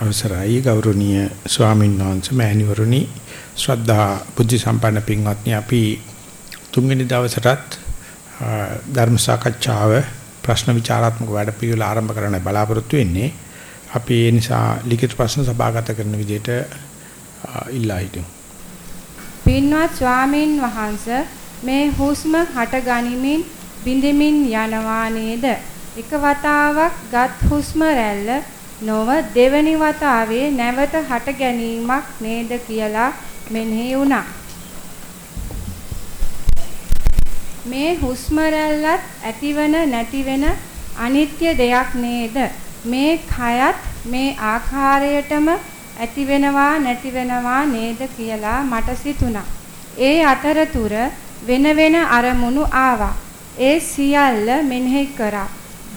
අවසරයි. ගෞරවනීය ස්වාමීන් වහන්සේ මෑණිවරුනි ශ්‍රද්ධා බුද්ධ සම්පන්න පින්වත්නි අපි තුන්වෙනි දවසටත් ධර්ම සාකච්ඡාව ප්‍රශ්න විචාරාත්මක වැඩපිළිවෙල ආරම්භ කරන්න බලාපොරොත්තු වෙන්නේ. අපි ඒ නිසා ලිඛිත ප්‍රශ්න සභාගත කරන විදිහට ඉල්ලා හිටිමු. පින්වත් ස්වාමීන් වහන්සේ මේ හුස්ම හට ගනිමින් බිඳෙමින් යනවා නේද? එක වතාවක් ගත් හුස්ම රැල්ල නොව දෙවනි වතාවේ නැවත හට ගැනීමක් නේද කියලා මෙනෙහි වුණා. මේ හුස්ම රැල්ලත් ඇතිවන නැතිවෙන අනිත්‍ය දෙයක් නේද? මේ කයත් මේ ආකාරයටම ඇතිවෙනවා නැතිවෙනවා නේද කියලා මට සිතුණා. ඒ අතරතුර වෙන වෙන අරමුණු ආවා. ඒ සියල්ල මෙනෙහි කරා.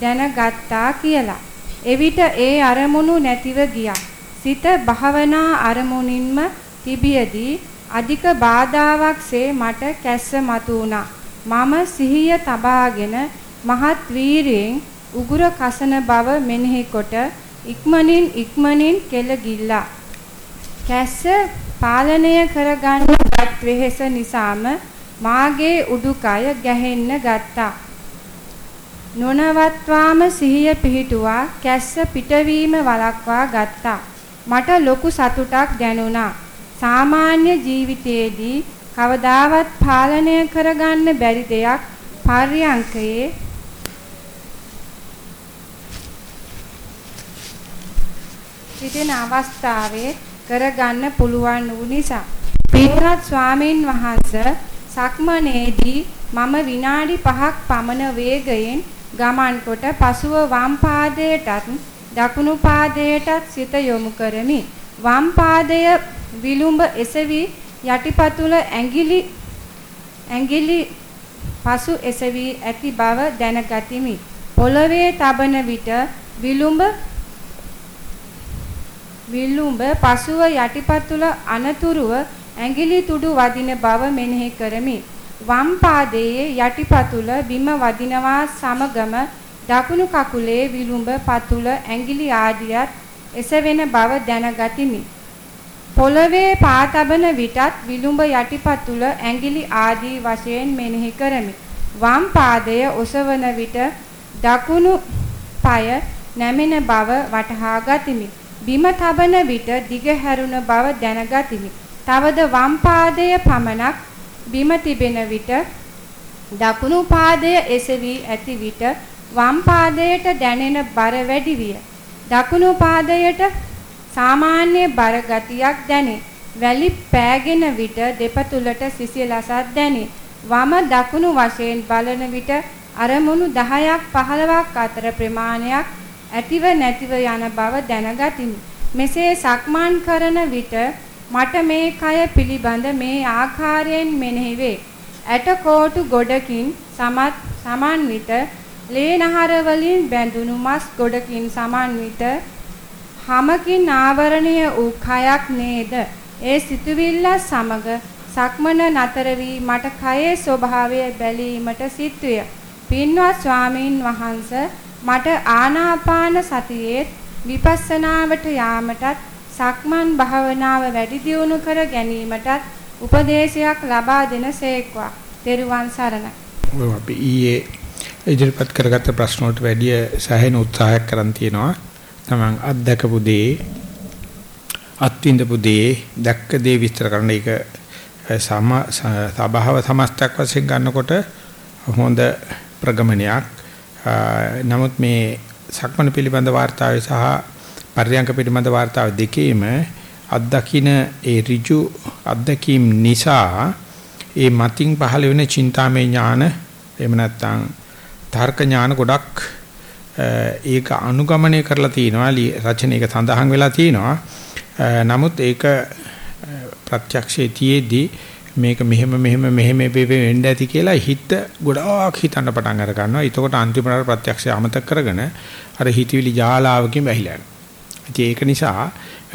දැනගත්තා කියලා. එවිට ඒ අරමුණු නැතිව ගියා. සිත භාවනා අරමුණින්ම තිබියදී අධික බාධාවක්සේ මට කැස්ස මතු වුණා. මම සිහිය තබාගෙන මහත් වීරියෙන් උගුර කසන බව මෙනෙහි කොට ඉක්මනින් ඉක්මනින් කෙල ගිල්ලා. කැස්ස පාලනය කරගන්නවත් වෙහෙස නිසාම මාගේ උඩුකය ගැහෙන්න ගත්තා. නොනවත්වාම සිහිය පිහිටුවා කැස්ස පිටවීම වළක්වා ගත්තා. මට ලොකු සතුටක් දැනුණා. සාමාන්‍ය ජීවිතයේදී කවදාවත් පාලනය කරගන්න බැරි දෙයක් පර්යංකයේ සිටින අවස්ථාවේ කරගන්න පුළුවන් වූ නිසා පිටරත් ස්වාමීන් වහන්සේ සක්මනේදී මම විනාඩි 5ක් පමණ වේගයෙන් ගමන් කොට පසුව වම් පාදයටත් දකුණු පාදයටත් සිත යොමු කරමි. වම් පාදය විලුඹ එසවි යටිපතුල ඇඟිලි ඇඟිලි පසු එසවි ඇති බව දැනගතිමි. පොළවේ තබන විට විලුඹ විලුඹ පසුව යටිපතුල අනතුරුව ඇඟිලි තුඩු වදින බව මෙනෙහි කරමි. වම් පාදයේ යටිපතුල බිම වදිනවා සමගම දකුණු කකුලේ විලුඹ පතුල ඇඟිලි ආදියත් එසවෙන බව දැනගතිමි. පොළවේ පා තබන විටත් විලුඹ යටිපතුල ඇඟිලි ආදී වශයෙන් මෙනෙහි කරමි. වම් පාදය ඔසවන විට දකුණු පාය නැමෙන බව වටහා ගතිමි. බිම තබන විට දිග හැරුණ බව දැනගතිමි. තවද වම් පාදය පමණක් බිම තිබෙන විට දකුණු පාදය එසවි ඇති විට වම් පාදයට දැනෙන බර වැඩි විය. දකුණු පාදයට සාමාන්‍ය බර ගතියක් දැනේ. වැලි පෑගෙන විට දෙපතුලට සිසිලසක් දැනේ. වම දකුණු වශයෙන් බලන විට අරමුණු 10ක් 15ක් අතර ප්‍රමාණයක් ඇතිව නැතිව යන බව දැනගතිමි. මෙසේ සක්මන් කරන විට මට මේ කය පිළිබඳ මේ ආකාරයෙන් මෙනෙහි වේ. ඇටකොටු ගොඩකින් සමත් සමන්විත ලේනහර වලින් බැඳුණු මස් ගොඩකින් සමන්විත හමකින් ආවරණය වූ කයක් නේද? ඒ සිතුවිල්ල සමග සක්මන නතර වී මට කයේ ස්වභාවය බැලීමට සිත්විය. පින්වත් ස්වාමීන් වහන්සේ මට ආනාපාන සතියේ විපස්සනාවට යාමටත් සක්මන් භාවනාව වැඩි දියුණු කර ගැනීමටත් උපදේශයක් ලබා දෙන සේක්වා. තෙරුවන් සරණයි. අපි ඊයේ ඉදිරිපත් කරගත්ත ප්‍රශ්න වලට වැඩිය සැහැණ උත්සාහයක් කරන් තියෙනවා. තමන් අත්දකපු දේ අත්විඳපු දේ දැක්ක දේ විස්තර කරන්න ඒක සම සබාව සමස්තක් වශයෙන් ගන්නකොට හොඳ ප්‍රගමනයක්. නමුත් මේ සක්මණ පිළිබඳ වාර්තාවේ සහ පරියංක පිටිමද වார்த்தාව දෙකේම අත්දකින ඒ ඍජු අත්දැකීම් නිසා ඒ මතින් පහළ වෙන චින්තාමය ඥාන එහෙම නැත්නම් තර්ක ඥාන ගොඩක් ඒක අනුගමනය කරලා තිනවා රචනයක සඳහන් වෙලා තිනවා නමුත් ඒක ප්‍රත්‍යක්ෂයේදී මේක මෙහෙම මෙහෙම මෙහෙම වෙන්න ඇති කියලා හිත ගොඩාක් හිතන්න පටන් අර ගන්නවා. එතකොට අන්තිමට ප්‍රත්‍යක්ෂය අමතක කරගෙන අර හිතවිලි ජාලාවකින් වැහිලා යනවා. ඉතින් ඒක නිසා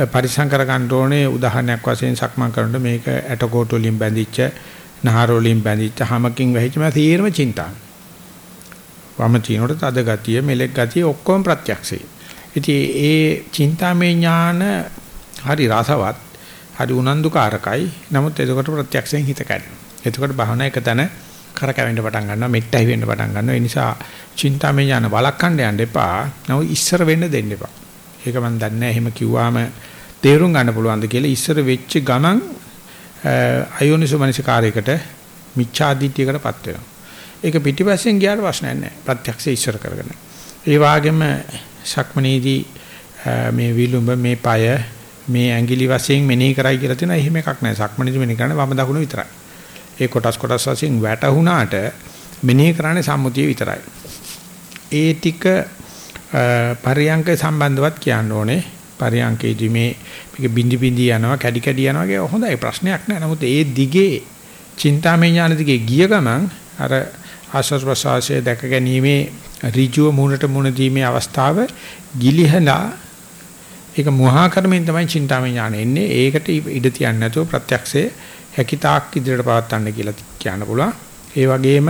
පරිසං කර ගන්න ඕනේ උදාහරණයක් වශයෙන් සක්මන් කරනකොට මේක ඇටකොටු වලින් බැඳිච්ච නහර වලින් බැඳිච්ච හැමකින් වෙහිච්ච මා තීරම චින්තා. වම තිනොට තද ගතිය මෙලෙක් ගතිය ඔක්කොම ප්‍රත්‍යක්ෂයි. ඉතින් ඒ චින්තාමය ඥාන හරි රසවත්, හරි උනන්දුකාරකයි. නමුත් එතකොට ප්‍රත්‍යක්ෂයෙන් හිත කැඩෙනවා. එතකොට භාවනා එක තැන කරකැවෙන්න පටන් ගන්නවා, මෙට්ටයි වෙන්න පටන් ගන්නවා. ඒ නිසා චින්තාමය ඥාන වළක්වන්න යන්න එපා. නමුත් ඉස්සර වෙන්න දෙන්න එපා. ඒක මම දන්නේ නැහැ. එහෙම කිව්වාම තේරුම් ගන්න පුළුවන්ද කියලා ඉස්සර වෙච්ච ගමන් අයෝනිසෝමනසිකාරයකට මිච්ඡාදිත්‍යයකටපත් වෙනවා. ඒක පිටිපස්සෙන් ගියාට ප්‍රශ්නයක් නැහැ. ප්‍රත්‍යක්ෂ ඉස්සර කරගෙන. ඒ වගේම ශක්මනීදී මේ විලුඹ මේ পায় මේ ඇඟිලි වශයෙන් මෙනෙහි කරයි කියලා තියෙනවා. එහෙම එකක් නැහැ. ශක්මනීදී මෙනෙහි කරන්නේ වම දකුණ විතරයි. ඒ කොටස් කොටස් වශයෙන් වැටුණාට මෙනෙහි කරන්නේ සම්මුතිය විතරයි. ඒ ටික පරියංක සම්බන්ධවත් කියන්න ඕනේ. පරියංකේදී මේ මේක බින්දි බින්දි යනවා කැඩි කැඩි යනවා වගේ හොඳයි ප්‍රශ්නයක් නෑ. නමුත් ඒ දිගේ චින්තාමය ඥාන දිගේ ගිය ගමන් අර ආශ්වාස ප්‍රශ්වාසයේ දැක ගැනීමේ ඍජුව මුණට මුණ දීමේ අවස්ථාව ගිලිහලා ඒක මුහා කර්මෙන් තමයි චින්තාමය ඥාන එන්නේ. ඒකට ඉඩ තියන්නේ නැතුව ප්‍රත්‍යක්ෂයේ හැකිතාක් ඉදිරියට පවත්වන්න කියලා කියන්න පුළුවන්. ඒ වගේම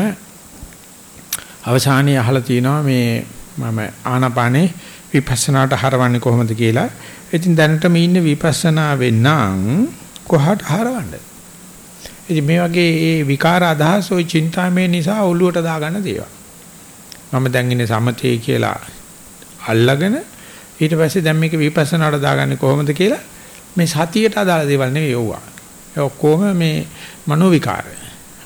අවසානයේ අහලා තිනවා මේ මම ආනාපානේ විපස්සනාට හරවන්නේ කොහොමද කියලා. ඉතින් දැනටම ඉන්නේ විපස්සනා වෙන්නම් කොහට හරවන්නේ? ඉතින් මේ වගේ ඒ විකාර අදහස් ওই චින්තාමය නිසා ඔළුවට දාගන්න දේවල්. මම දැන් ඉන්නේ සමතේ කියලා අල්ලගෙන ඊට පස්සේ දැන් මේක විපස්සනාට දාගන්නේ කොහොමද කියලා මේ සතියට අදාළ දේවල් නෙවෙයි යෝවා. ඒ ඔක්කොම මේ මනෝ විකාර.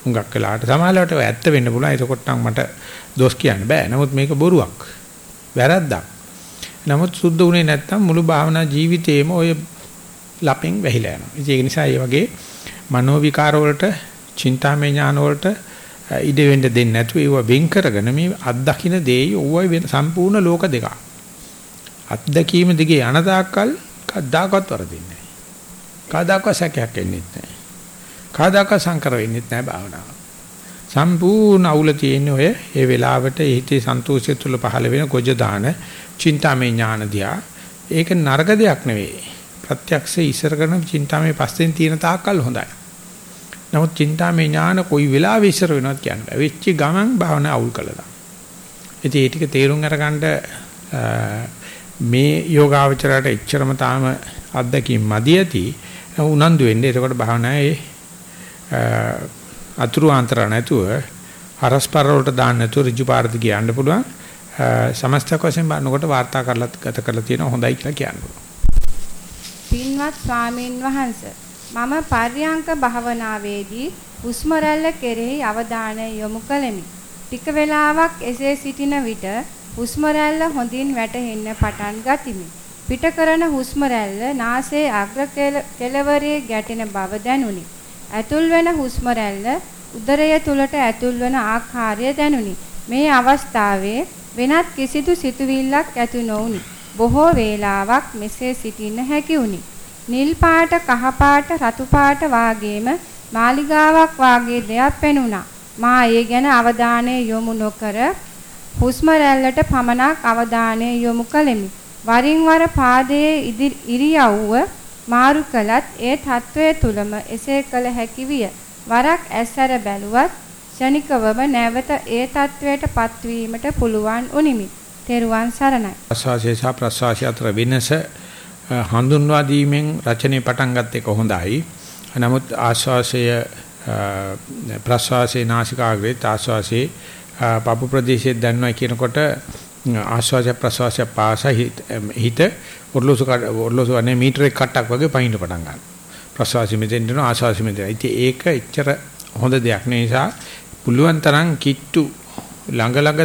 හුඟක් වෙලාවට සමාජලට ඇත්ත වෙන්න පුළුවන්. ඒකකොට නම් මට දොස් කියන්න බෑ. නමුත් මේක බොරුවක්. වැරද්දක්. නමුත් සුද්ධ වුණේ නැත්තම් මුළු භාවනා ජීවිතේම ඔය ලපෙන් වැහිලා යනවා. ඒක නිසා මේ වගේ මනෝ විකාර වලට, චින්තාමය ඥාන වලට ඉඩ වෙන්න දෙන්නේ නැතුව ඒව වෙන් කරගෙන මේ අත්දකින්න දෙයි ඕවයි වෙන සම්පූර්ණ ලෝක දෙකක්. අත්දැකීම දිගේ යන තාක්කල් කවදාකවත් වරදින්නේ නැහැ. කවදාකවත් සැකයක් එන්නේ නැහැ. කවදාකවත් සංකර වෙන්නේ නැහැ භාවනාව. සම්පූර්ණ අවුල තියෙන්නේ ඔය ඒ වෙලාවට හිතේ සන්තෝෂය තුළ පහළ වෙන ගොජ දාන චින්තාමය ඥාන දිහා. ඒක නරක දෙයක් නෙවෙයි. ප්‍රත්‍යක්ෂේ ඉස්සර කරන චින්තාමය පස්සෙන් තියෙන තාක්කල් හොඳයි. නමුත් චින්තාමය ඥාන කොයි වෙලාවෙ ඉස්සර වෙනවද කියන්න බෑ. වෙච්ච ගමන් භාවනා අවුල් කළා. ඉතින් ඒ ටික තේරුම් අරගන්න මේ යෝගාවචරයට එච්චරම තාම අත්දැකීම් මදි ඇති උනන්දු වෙන්නේ. එතකොට භාවනාවේ අතුරු ආන්තර නැතුව හරස්පර වලට දාන්න නැතුව ඍජු පාරද කියන්න පුළුවන්. සමස්තක වශයෙන් බලනකොට වාර්තා කරලා ගත කරලා තියෙන හොඳයි කියලා කියන්න පුළුවන්. පින්වත් ස්වාමීන් වහන්ස මම පර්යංක භාවනාවේදී හුස්ම රැල්ල කෙරෙහි අවධානය යොමු කළෙමි. ටික වේලාවක් එසේ සිටින විට හුස්ම රැල්ල හොඳින් වැටහෙන්න පටන් ගතිමි. පිට කරන හුස්ම රැල්ල නාසයේ අග්‍ර කෙළවරේ ගැටෙන බව දැනුනි. ඇතුල් වෙන හුස්ම රැල්ල උදරය තුලට ඇතුල් වන ආකාරය දැනුනි. මේ අවස්ථාවේ වෙනත් කිසිදු සිතුවිල්ලක් ඇති නොවුනි. බොහෝ වේලාවක් මෙසේ සිටින්න හැකි වුනි. නිල් පාට, කහ පාට, රතු පාට වාගේම මාලිගාවක් වාගේ දෙයක් පෙනුණා. මා ඒ ගැන අවධානය යොමු නොකර හුස්ම රැල්ලට පමණක් අවධානය යොමු කළෙමි. වරින් වර පාදයේ ඉරියව්ව මාරු කළත් ඒ తත්වයේ තුලම එසේ කළ හැකි විය. වරක් ඇස්සර බැලුවත් ෂණිකවම නැවත ඒ తත්වයට පත්වීමට පුළුවන් උනිමි. තෙරුවන් සරණයි. ප්‍රසවාසය සහ ප්‍රසවාසය අතර වෙනස හඳුන්වා දීමෙන් රචනයේ පටන් ගත්ත එක හොඳයි. නමුත් ආශ්වාසය ප්‍රශ්වාසයේ නාසිකාග්‍රේ ආශ්වාසයේ පපු ප්‍රදේශයේ දැනනවා කියනකොට ආශ්වාස ප්‍රශ්වාස පාස හිත ඔර්ලෝසු ඔර්ලෝසු අනේ මීටර එක කට්ටක් වගේ පහින්න පටන් ගන්නවා. ප්‍රශ්වාසෙ මෙතෙන් දෙනවා ආශ්වාසෙ මෙතෙන්. ඉතින් ඒක එච්චර හොඳ දෙයක් නිසා පුළුවන් තරම් කිට්ටු ළඟ ළඟ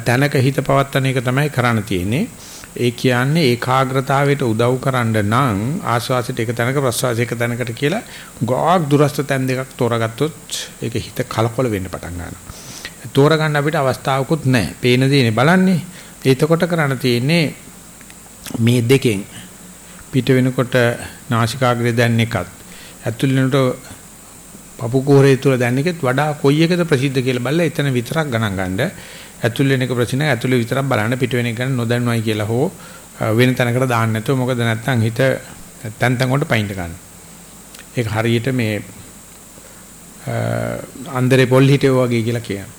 තැනක හිත පවත්තන එක තමයි කරන්න තියෙන්නේ. ඒ කියන්නේ ඒකාග්‍රතාවයට උදව් කරන්න නම් ආස්වාසයට එක තැනක ප්‍රස්වාසයක තැනකට කියලා ගොඩක් දුරස්ත තැන් දෙකක් තෝරගත්තොත් ඒක හිත කලකොල වෙන්න පටන් ගන්නවා. තෝරගන්න අපිට අවස්ථාවකුත් නැහැ. පේන දේනේ බලන්නේ. එතකොට කරන්න තියෙන්නේ මේ දෙකෙන් පිට වෙනකොට නාසිකාග්‍රේ දැන් එකත් ඇතුල් වෙනකොට පපු කෝරේ තුල දැන් එකත් වඩා කොයි එකද ප්‍රසිද්ධ කියලා බලලා එතන විතරක් ගණන් ගන්න. ඇතුල් වෙන එක ප්‍රශ්න ඇතුලේ විතරක් බලන්න පිට වෙන එක ගැන නොදන්වයි කියලා හෝ වෙන තැනකට දාන්න නැතුව මොකද නැත්නම් හිත තැන් තැන් වලට පයින්ට ගන්න. ඒක හරියට මේ අන්දරේ පොල් හිටේ වගේ කියලා කියනවා.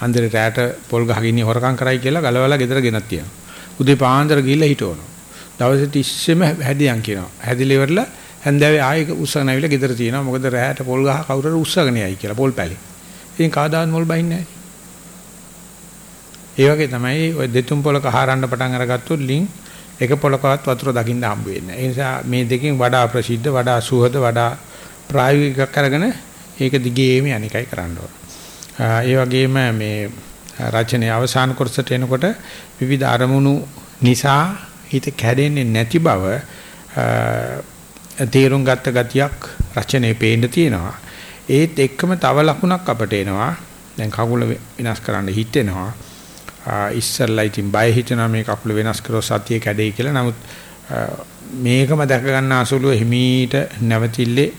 අන්දරේ රැට පොල් ගහගෙන හොරකම් කරයි කියලා ගලවලා ගෙදර ගෙනත් තියනවා. උදේ පාන්දර ගිහිල්ලා හිටවනවා. දවසේ තිස්සෙම හැදියන් කියනවා. හැදිලා ඉවරලා හැන්දෑවේ ආයෙ උස්සගෙන ආවිලා ගෙදර තියෙනවා. මොකද රැහැට පොල් ගහ කවුරුර උස්සගෙන යයි කියලා පොල් පැලි. ඉතින් කවදාවත් මොල් බහින්නේ නැහැ. ඒ වගේ තමයි ඔය දෙතුන් පොලක හාරන්න පටන් අරගත්තොත් ලින් එක පොලකවත් වතුර දකින්න හම්බ වෙන්නේ. ඒ නිසා මේ දෙකෙන් වඩා ප්‍රසිද්ධ, වඩා සුහද, වඩා ප්‍රායෝගික කරගෙන ඒක දිගේම අනිකයි කරන්න ඕන. ඒ වගේම මේ රචනයේ අවසාන කොටසට එනකොට විවිධ අරමුණු නිසා හිත කැඩෙන්නේ නැති බව තීරුම් ගත්ත ගතියක් රචනයේ පේන්න තියෙනවා. ඒත් එක්කම තව ලකුණක් අපට එනවා. දැන් කකුල විනාශ කරන්න හිතෙනවා. ඉස්සල්ලා ඉතින් බය හිතෙනවා මේ කකුල වෙනස් කරොත් සතිය කැඩෙයි කියලා. නමුත් මේකම දැක ගන්න අසුලුව හිමීට නැවතිල්ලේ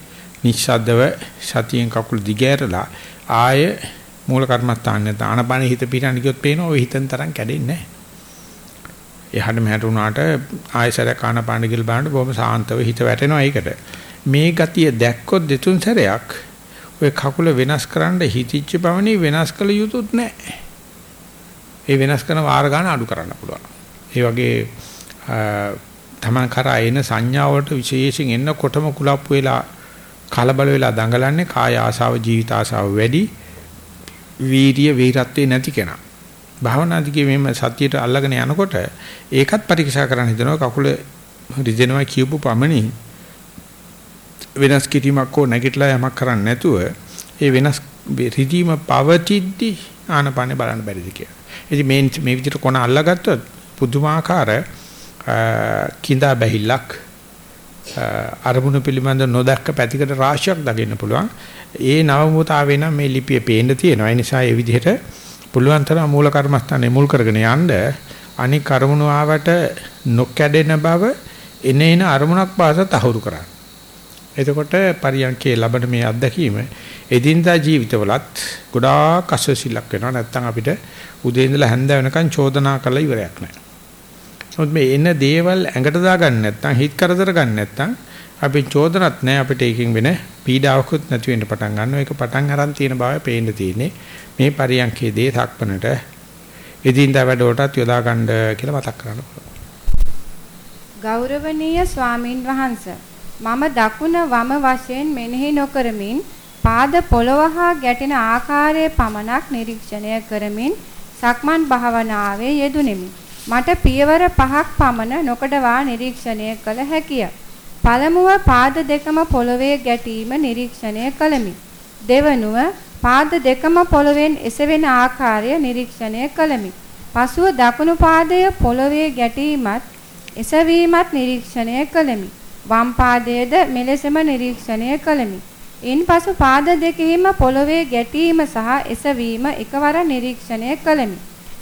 නිශ්ශබ්දව සතියෙන් කකුල දිගෑරලා ආය මූල කර්මස්ථානේ දානපන හිත පිටන්න ගියොත් පේනවා ඔය හිතෙන් තරම් කැඩෙන්නේ නැහැ. එහාට මෙහාට වුණාට ආයසරයක් ආනපාන ගිල් බලන්න බොහොම සාන්තව හිත වැටෙනවා ඒකට. මේ ගතිය දැක්කොත් දෙතුන් සැරයක් ඔය කකුල වෙනස් කරන්න හිතිච්ච පමණි වෙනස් කළ යුතුත් නැහැ. ඒ වෙනස් කරන වාර ගන්න අඩු කරන්න පුළුවන්. ඒ වගේ තමන් කරා එන සංඥා වලට විශේෂයෙන් එන්නකොටම කුලප්පු වෙලා කලබල වෙලා දඟලන්නේ කාය ආසාව ජීවිත ආසාව වැඩි වීර්ය වීරත්වේ නැති කෙනා. භාවනාදිගේ මෙහෙම සතියට අල්ලගෙන යනකොට ඒකත් පරීක්ෂා කරන්න හිතනවා කකුල රිදෙනවා කියපු පමණින් වෙනස් කිරීමක් හෝ නැගිටලා යමක් කරන්න නැතුව ඒ වෙනස් රිදීම පවතිද්දි ආනපනේ බලන්න බැරිද කියලා. ඉතින් මේ මේ විදිහට කොන අල්ලගත්තොත් පුදුමාකාර කිඳා බැහිලක් අරමුණු පිළිබඳ නොදැක්ක පැතිකඩ රාශියක් දකින්න පුළුවන්. ඒ නවමුතාවේ නම් මේ ලිපිය පේන්න තියෙනවා. ඒ නිසා ඒ විදිහට පුළුවන් තරම් මූල කර්මස්ථානේ මුල් කරගෙන යන්න අනික් කර්මණු ආවට නොකැඩෙන බව එනේන අරමුණක් පාස තහවුරු කරන්න. එතකොට පරියන්කේ ලබන මේ අත්දැකීම එදිනදා ජීවිතවලත් ගොඩාක් අසසිලක් වෙනවා. නැත්තම් අපිට උදේ ඉඳලා හැන්ද වෙනකන් චෝදනා කළ ඉවරයක් නැහැ. නමුත් මේ එන දේවල් ඇඟට දාගන්න නැත්තම් හිත කරදර ගන්න නැත්තම් අපි චෝදනත් නැහැ අපිට ඒකෙන් වෙන පීඩාවකුත් නැති වෙන්න පටන් ගන්නවා. ඒක පටන් අරන් තියෙන බවයි පේන්න තියෙන්නේ. මේ පරියන්කේ දේ සක්පනට එදින්දා වැඩවලටත් යොදා ගන්න කියලා මතක් කරන්න පුළුවන්. ගෞරවනීය ස්වාමින් වහන්සේ මම දකුණ වම වශයෙන් මෙනෙහි නොකරමින් පාද පොළව හා ගැටෙන ආකාරයේ පමණක් නිරීක්ෂණය කරමින් සක්මන් භාවනාවේ යෙදුණෙමි. මට පියවර පහක් පමණ නොකඩවා නිරීක්ෂණය කළ හැකිය. පළමුව පාද දෙකම පොළවේ ගැටීම නිරීක්ෂණය කළමි. දෙවනුව පාද දෙකම පොළවෙන් එසවෙන ආකාරය නිරීක්ෂණය කළමි. පසුව දකුණු පාදය පොළවේ ගැටීමත් එසවීමත් නිරීක්ෂණය කළමි. වම් පාදයේද මෙලෙසම නිරීක්ෂණය කළමි. ඉන්පසු පාද දෙකෙහිම පොළවේ ගැටීම සහ එසවීම එකවර නිරීක්ෂණය කළමි.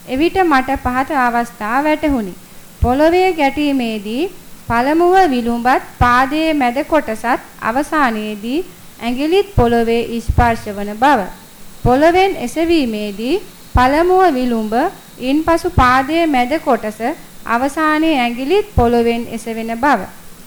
එවිට මට පහත අවස්ථා වැටහුණි. පොළවේ ගැටීමේදී පළමුව විලුඹත් පාදයේ මැද කොටසත් අවසානයේදී ඇඟිලිත් පොළවේ ස්පර්ශ වන බව. පොළවෙන් එසවීමේදී පළමුව විලුඹ ඉන්පසු පාදයේ මැද කොටස අවසානයේ ඇඟිලිත් පොළවෙන් එසවෙන බව.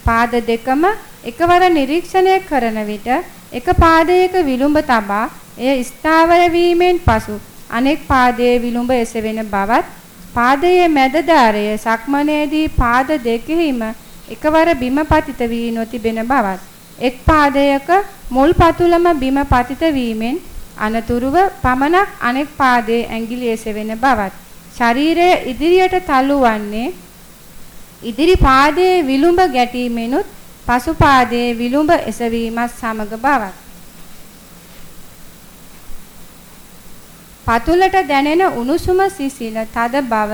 පාද දෙකම එකවර නිරීක්ෂණය කරන විට එක පාදයක විලුඹ තබා එය ස්ථාවර වීමෙන් පසු අනෙක් පාදයේ විලුඹ එසවෙන බවත් පාදයේ මැද ධාරය සක්මනේදී පාද දෙකෙහිම එකවර බිම පතිත වී නොතිබෙන බවත් එක් පාදයක මුල් පතුලම බිම පතිත වීමෙන් අනතුරුව පමණක් අනෙක් පාදයේ ඇඟිලි එසවෙන බවත් ශරීරය ඉදිරියට තල්ලු වන්නේ ඉදිරි පාදයේ විලුඹ ගැටීමෙනුත් පසු පාදයේ විලුඹ එසවීමත් සමග බවත්. පතුලට දැනෙන උණුසුම සිසිල තද බව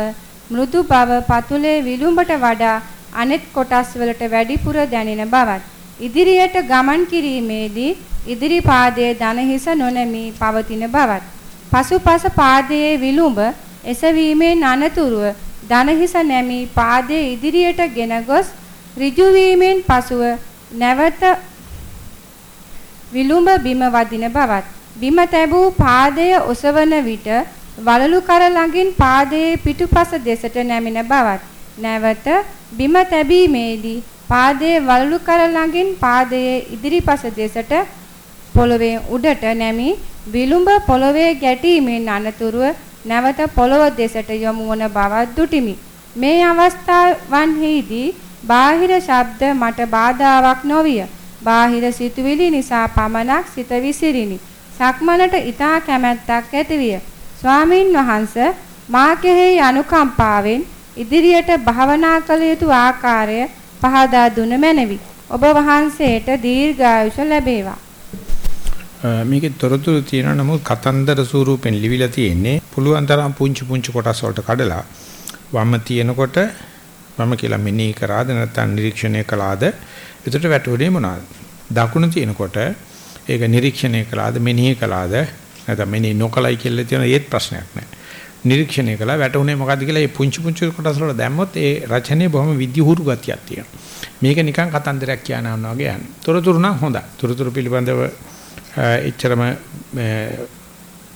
මෘදු බව පතුලේ විලුඹට වඩා අනෙත් කොටස් වලට වැඩිපුර දැනෙන බවත්. ඉදිරියට ගමන් කිරීමේදී ඉදිරි පාදයේ දන හිස නොනැමී පවතින බවත්. පසුපස පාදයේ විලුඹ එසවීමෙන් අනතුරුව දන හිස නැමී පාදයේ ඉදිරියට ගෙන ගොස් ඍජු වීමෙන් පසුව නැවත විලුඹ බිම වදින බවත්. බිම තැබූ පාදය ඔසවන විට වලලු කර ළඟින් පාදයේ පිටුපස දෙසට නැමින බවත් නැවත බිම තැබීමේදී පාදයේ වලලු කර ළඟින් පාදයේ ඉදිරිපස දෙසට පොළවේ උඩට නැමි විලුඹ පොළවේ ගැටීමෙන් අනතුරුව නැවත පොළව දෙසට යොමු වන බවක් දුටිමි. මේ අවස්ථාවන්හිදී බාහිර ශබ්ද මට බාධාවක් නොවිය. බාහිර සිතුවිලි නිසා පමණක් සිත විසිරිනි. සක්මනට ඊටා කැමැත්තක් ඇතිවිය. ස්වාමින් වහන්සේ මා කෙරෙහි අනුකම්පාවෙන් ඉදිරියට භාවනා කළ යුතු ආකාරය පහදා දුන මැනවි. ඔබ වහන්සේට දීර්ඝායුෂ ලැබේවා. මේකේ තොරතුරු තියෙනවා නමුත් කතන්දර ස්වරූපෙන් ලිවිලා තියෙන්නේ පුළුවන් තරම් පුංචි පුංචි කොටස් වලට කඩලා වම තියෙනකොට වම කියලා මෙනෙහි කරාද නැත්නම් නිරීක්ෂණය කළාද එතකොට වැටුනේ මොනවාද දකුණ තියෙනකොට ඒක නිරීක්ෂණය කළාද මෙනෙහි කළාද? නැත්නම් මෙනෙහි නොකලයි කියලා තියෙන ඒත් ප්‍රශ්නයක් නැහැ නිරීක්ෂණය කළා වැටුනේ මොකද්ද කියලා මේ පුංචි පුංචි කොටස් වල දැම්මොත් ඒ රචනයේ බොහොම විද්‍යුහුරු ගතියක් තියෙනවා. මේක නිකන් කතන්දරයක් කියනවා වගේ යන්නේ. තොරතුරු නම් හොඳයි. තොරතුරු පිළිබඳව එච්චරම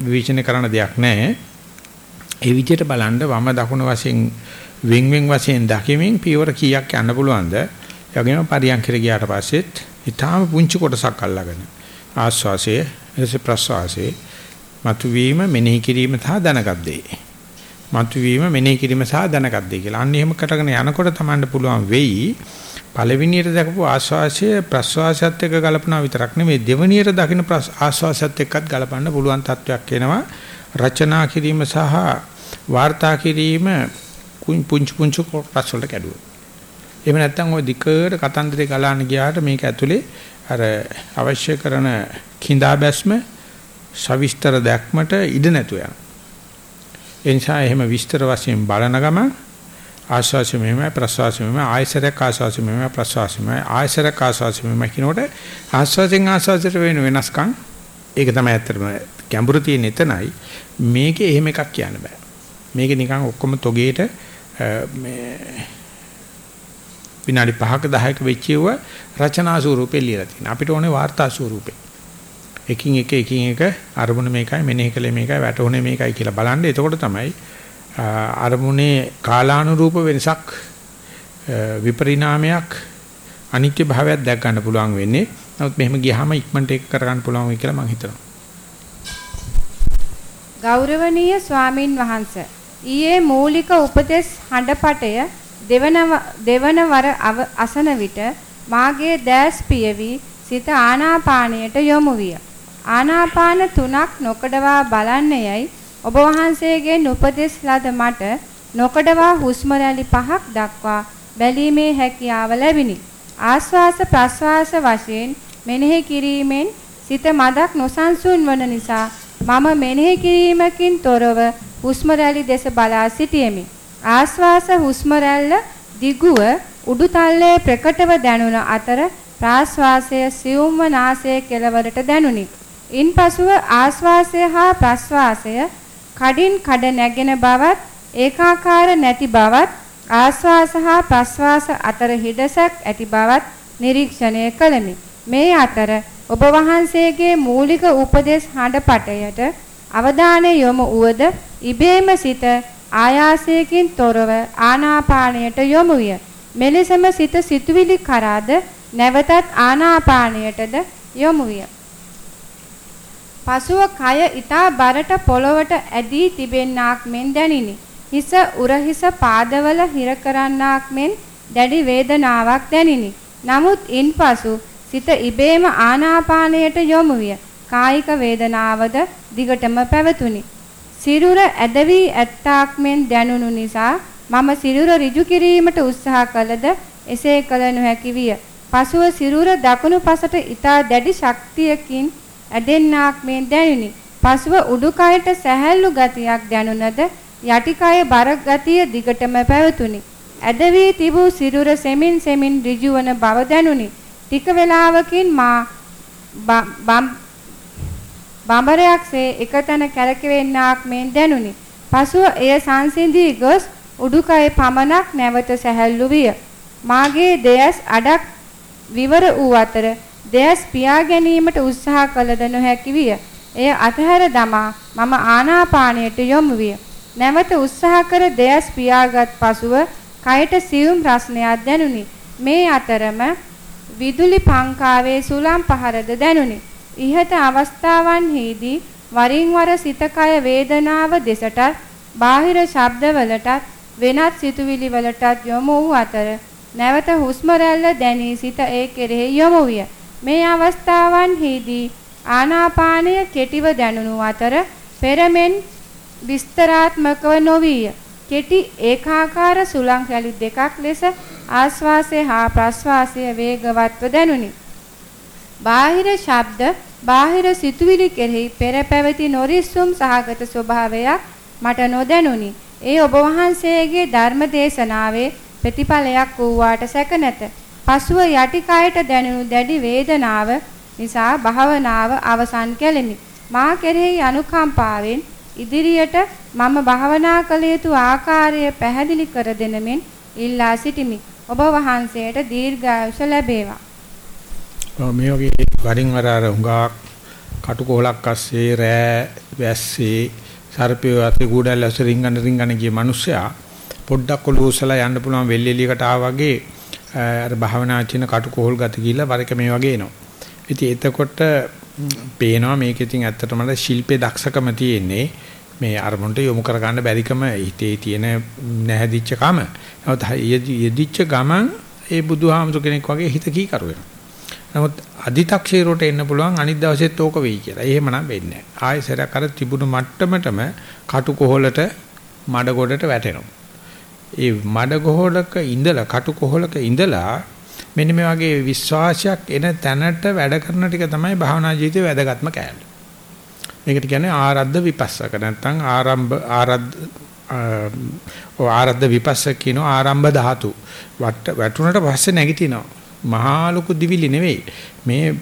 විවේචනය කරන්න දෙයක් නැහැ. ඒ විදිහට බලන්න වම දකුණ වශයෙන් වෙන් වෙන් වශයෙන් දකිමින් පියවර කීයක් යන්න පුළුවන්ද? යගෙම පරියන්කර ගියාට පස්සෙත් ඊටාම පුංචි කොටසක් අල්ලගෙන ආස්වාසයේ එසේ ප්‍රසවාසයේ මතුවීම මෙනෙහි කිරීම සහ දැනගත් දෙයි. මතුවීම මෙනෙහි කිරීම සහ දැනගත් දෙයි කියලා. අන්න එහෙම කරගෙන යනකොට තමන්ට පුළුවන් වෙයි පළවෙනියට දැකපු ආස්වාසය ප්‍රස්වාසයත් එක්ක ගලපනවා විතරක් නෙමෙයි දෙවෙනියට දකින්න ආස්වාසයත් එක්කත් ගලපන්න පුළුවන් තත්වයක් එනවා රචනා කිරීම සහ වාර්තා කිරීම පුංචි පුංචි කොටස් වලට කැඩුවා. එහෙම නැත්නම් ওই දිකර කතන්දරේ ගලාන ගියාට මේක ඇතුලේ අර අවශ්‍ය කරන කිඳා බැස්ම සවිස්තර දැක්මට ඉඩ නැතු යනවා. ඒ නිසා එහෙම විස්තර වශයෙන් බලන ගමන් ආශ්වාසය මෙහෙමයි ප්‍රශ්වාසය මෙහෙමයි ආයසරයක් ආශ්වාසය මෙහෙමයි ප්‍රශ්වාසය මෙහෙමයි ආයසරයක් ආශ්වාසය මෙහෙමයි කියනකොට ආශ්වාසයෙන් ආශ්වාසයට වෙන වෙනස්කම් ඒක තමයි ඇත්තටම ගැඹුරු තියෙන එතනයි මේකේ එහෙම එකක් කියන්න බෑ මේක නිකන් ඔක්කොම තොගේට මේ විනාඩි 5ක 10ක වෙච්චිව රචනා ස්වරූපේ ලියලා තියෙනවා අපිට ඕනේ වාර්තා ස්වරූපේ එකින් එක එකින් එක අරමුණ මේකයි මෙනෙහි කළේ මේකයි වැටුනේ මේකයි කියලා බලන්න එතකොට තමයි අරමුණේ කාලානුරූප වෙනසක් විපරිණාමයක් අනිත්‍ය භාවයක් දැක් ගන්න පුළුවන් වෙන්නේ. නමුත් මෙහෙම ගියාම ඉක්මනට ඒක කරගන්න පුළුවන් වෙයි කියලා මම හිතනවා. ගෞරවනීය ස්වාමින් වහන්සේ ඊයේ මූලික උපදේශ හඬපටය දෙවන දෙවන වර අසන විට මාගේ දැස් පියවි සිත ආනාපානයට යොමු විය. ආනාපාන තුනක් නොකඩවා බලන්නේයයි ඔබ වහන්සේගෙන් උපදෙස් ලද මට නොකඩවා හුස්ම රැලි පහක් දක්වා බැලීමේ හැකියාව ලැබිනි. ආස්වාස ප්‍රස්වාස වශයෙන් මෙනෙහි කිරීමෙන් සිත මදක් නොසන්සුන් වන නිසා මම මෙනෙහි කිරීමකින් තොරව හුස්ම රැලි දෙස බලා සිටියෙමි. ආස්වාස හුස්ම රැල්ල දිගුව උඩුතල්ලේ ප්‍රකටව දැනුන අතර ප්‍රාශ්වාසය සියුම්ව නාසයේ කෙළවරට දැනුනි. ඉන්පසුව ආශ්වාසය හා ප්‍රශ්වාසය කඩින් කඩ නැගෙන බවත් ඒකාකාර නැති බවත් ආස්වාස හා ප්‍රස්වාස අතර හිඩසක් ඇති බවත් නිරීක්ෂණය කළමි. මේ අතර ඔබ වහන්සේගේ මූලික උපදේශ හඬපටයට අවධානය යොමු වුවද ඉබේම සිත ආයාසයකින් තොරව ආනාපානයට යොමු විය. මෙලෙසම සිත සිතුවිලි කරාද නැවතත් ආනාපානයටද යොමු විය. පසුව කය ඊතා බරට පොළවට ඇදී තිබෙන්නාක් මෙන් දැනිනි. හිස උරහිස පාදවල හිර කරන්නාක් මෙන් දැඩි වේදනාවක් දැනිනි. නමුත් ඉන්පසු සිත ඉබේම ආනාපානයට යොමු විය. කායික වේදනාවද දිගටම පැවතුනි. සිරුර ඇදවි ඇත්තාක් මෙන් දැනුණු නිසා මම සිරුර ඍජු කිරීමට උත්සාහ කළද එසේ කළ නොහැකි විය. පසුව සිරුර දකුණු පසට ඊතා දැඩි ශක්තියකින් ඇදෙන්නාක් මේ දැනුනි. පසුව උඩුකයට සැහැල්ලු ගතියක් දැනුණද යටිකය බර ගතිය දිගටම පැවතුනි. ඇද වී තිබූ සිරුර සෙමින් සෙමින් ඍජුවන බව දැනුනි. ටික වේලාවකින් මා බඹරයක්සේ එකතැන කැරකෙන්නාක් මෙන් දැනුනි. පසුව එය සංසිඳී ගොස් උඩුකය පමණක් නැවත සැහැල්ලු විය. මාගේ දෙයස් අඩක් විවර වූ අතර දෙයස් පියා ගැනීමට උත්සාහ කළද නොහැකි විය. එය අතහැර දමා මම ආනාපානයට යොමු විය. නැවත උත්සාහ කර දෙයස් පියාගත් පසුව කයට සියුම් රසණයක් දැනුනි. මේ අතරම විදුලි පංකාවේ සුළං පහරද දැනුනි. ඉහත අවස්ථාවන්හිදී වරින් වර සිත කය වේදනාව දෙසටත් බාහිර ශබ්දවලටත් වෙනත් සිතුවිලි වලටත් යොමු වූ අතර නැවත හුස්ම රැල්ල දැනී සිත ඒ කෙරෙහි යොමු විය. මේ අවස්ථාවන්හිදී ආනාපානය කෙටිව දැනුණු අතර පෙරමෙන් විස්තරාත්මකව නොවිය. කෙටි ඒකාකාර සුලං රැලි දෙකක් ලෙස ආශ්වාසය හා ප්‍රශ්වාසය වේගවත්ව දැනුනි. බාහිර ශබ්ද, බාහිර සිතුවිලි කෙරෙහි පෙර පැවති නොරිස්සුම් සහගත ස්වභාවයක් මට නොදැනුනි. ඒ ඔබ වහන්සේගේ ධර්ම දේශනාවේ ප්‍රතිඵලයක් වූවාට සැක නැත. පසුව යටි කයට දැනුණු දැඩි වේදනාව නිසා භාවනාව අවසන් කෙලෙමි. මා කෙරෙහි අනුකම්පාවෙන් ඉදිරියට මම භාවනා කළ යුතු ආකාරය පැහැදිලි කර දෙනමින් ඉල්ලා සිටිමි. ඔබ වහන්සේට දීර්ඝායුෂ ලැබේවා. මේ වගේ වරින් වර අර හුඟක් කටුකොලක් අස්සේ රෑ වැස්සේ සර්පය අතේ ගුඩල් ඇස රින්ගන රින්ගන ගිය මිනිස්සයා පොඩ්ඩක් ඔලුසලා යන්න පුළුවන් වෙල්ෙලියකට ආවා වගේ අර භාවනා චින කටුකොල් ගත ගිහිල්ලා වරක මේ වගේ එනවා. ඉතින් එතකොට පේනවා මේක ඉතින් ඇත්තටම ශිල්පේ දක්ෂකම තියෙන්නේ මේ අරමුණට යොමු කරගන්න බැරිකම හිතේ තියෙන නැහැදිච්ච කම. නමුත් යෙදිච්ච ගමන් ඒ බුදුහාමුදුර කෙනෙක් වගේ හිත කීකරු වෙනවා. නමුත් අදි탁ෂීරෝට එන්න පුළුවන් අනිත් දවසෙත් ඕක වෙයි කියලා. එහෙමනම් වෙන්නේ නැහැ. ආයෙසරක් අර තිබුණු මට්ටමටම කටු කොහලට මඩ ගොඩට වැටෙනවා. ඒ මඩ ගොහලක ඉඳලා කටු කොහලක ඉඳලා මෙන්න මේ වගේ විශ්වාසයක් එන තැනට වැඩ කරන ටික තමයි භාවනා ජීවිතේ වැදගත්ම කෑල්ල. මේකට කියන්නේ ආරද්ධ විපස්සක නැත්නම් ආරම්භ ආරද්ධ ආරද්ධ විපස්සක කියන ආරම්භ ධාතු. වැටුණට පස්සේ නැගිටිනවා. මහා ලොකු දිවිලි නෙවෙයි. මේ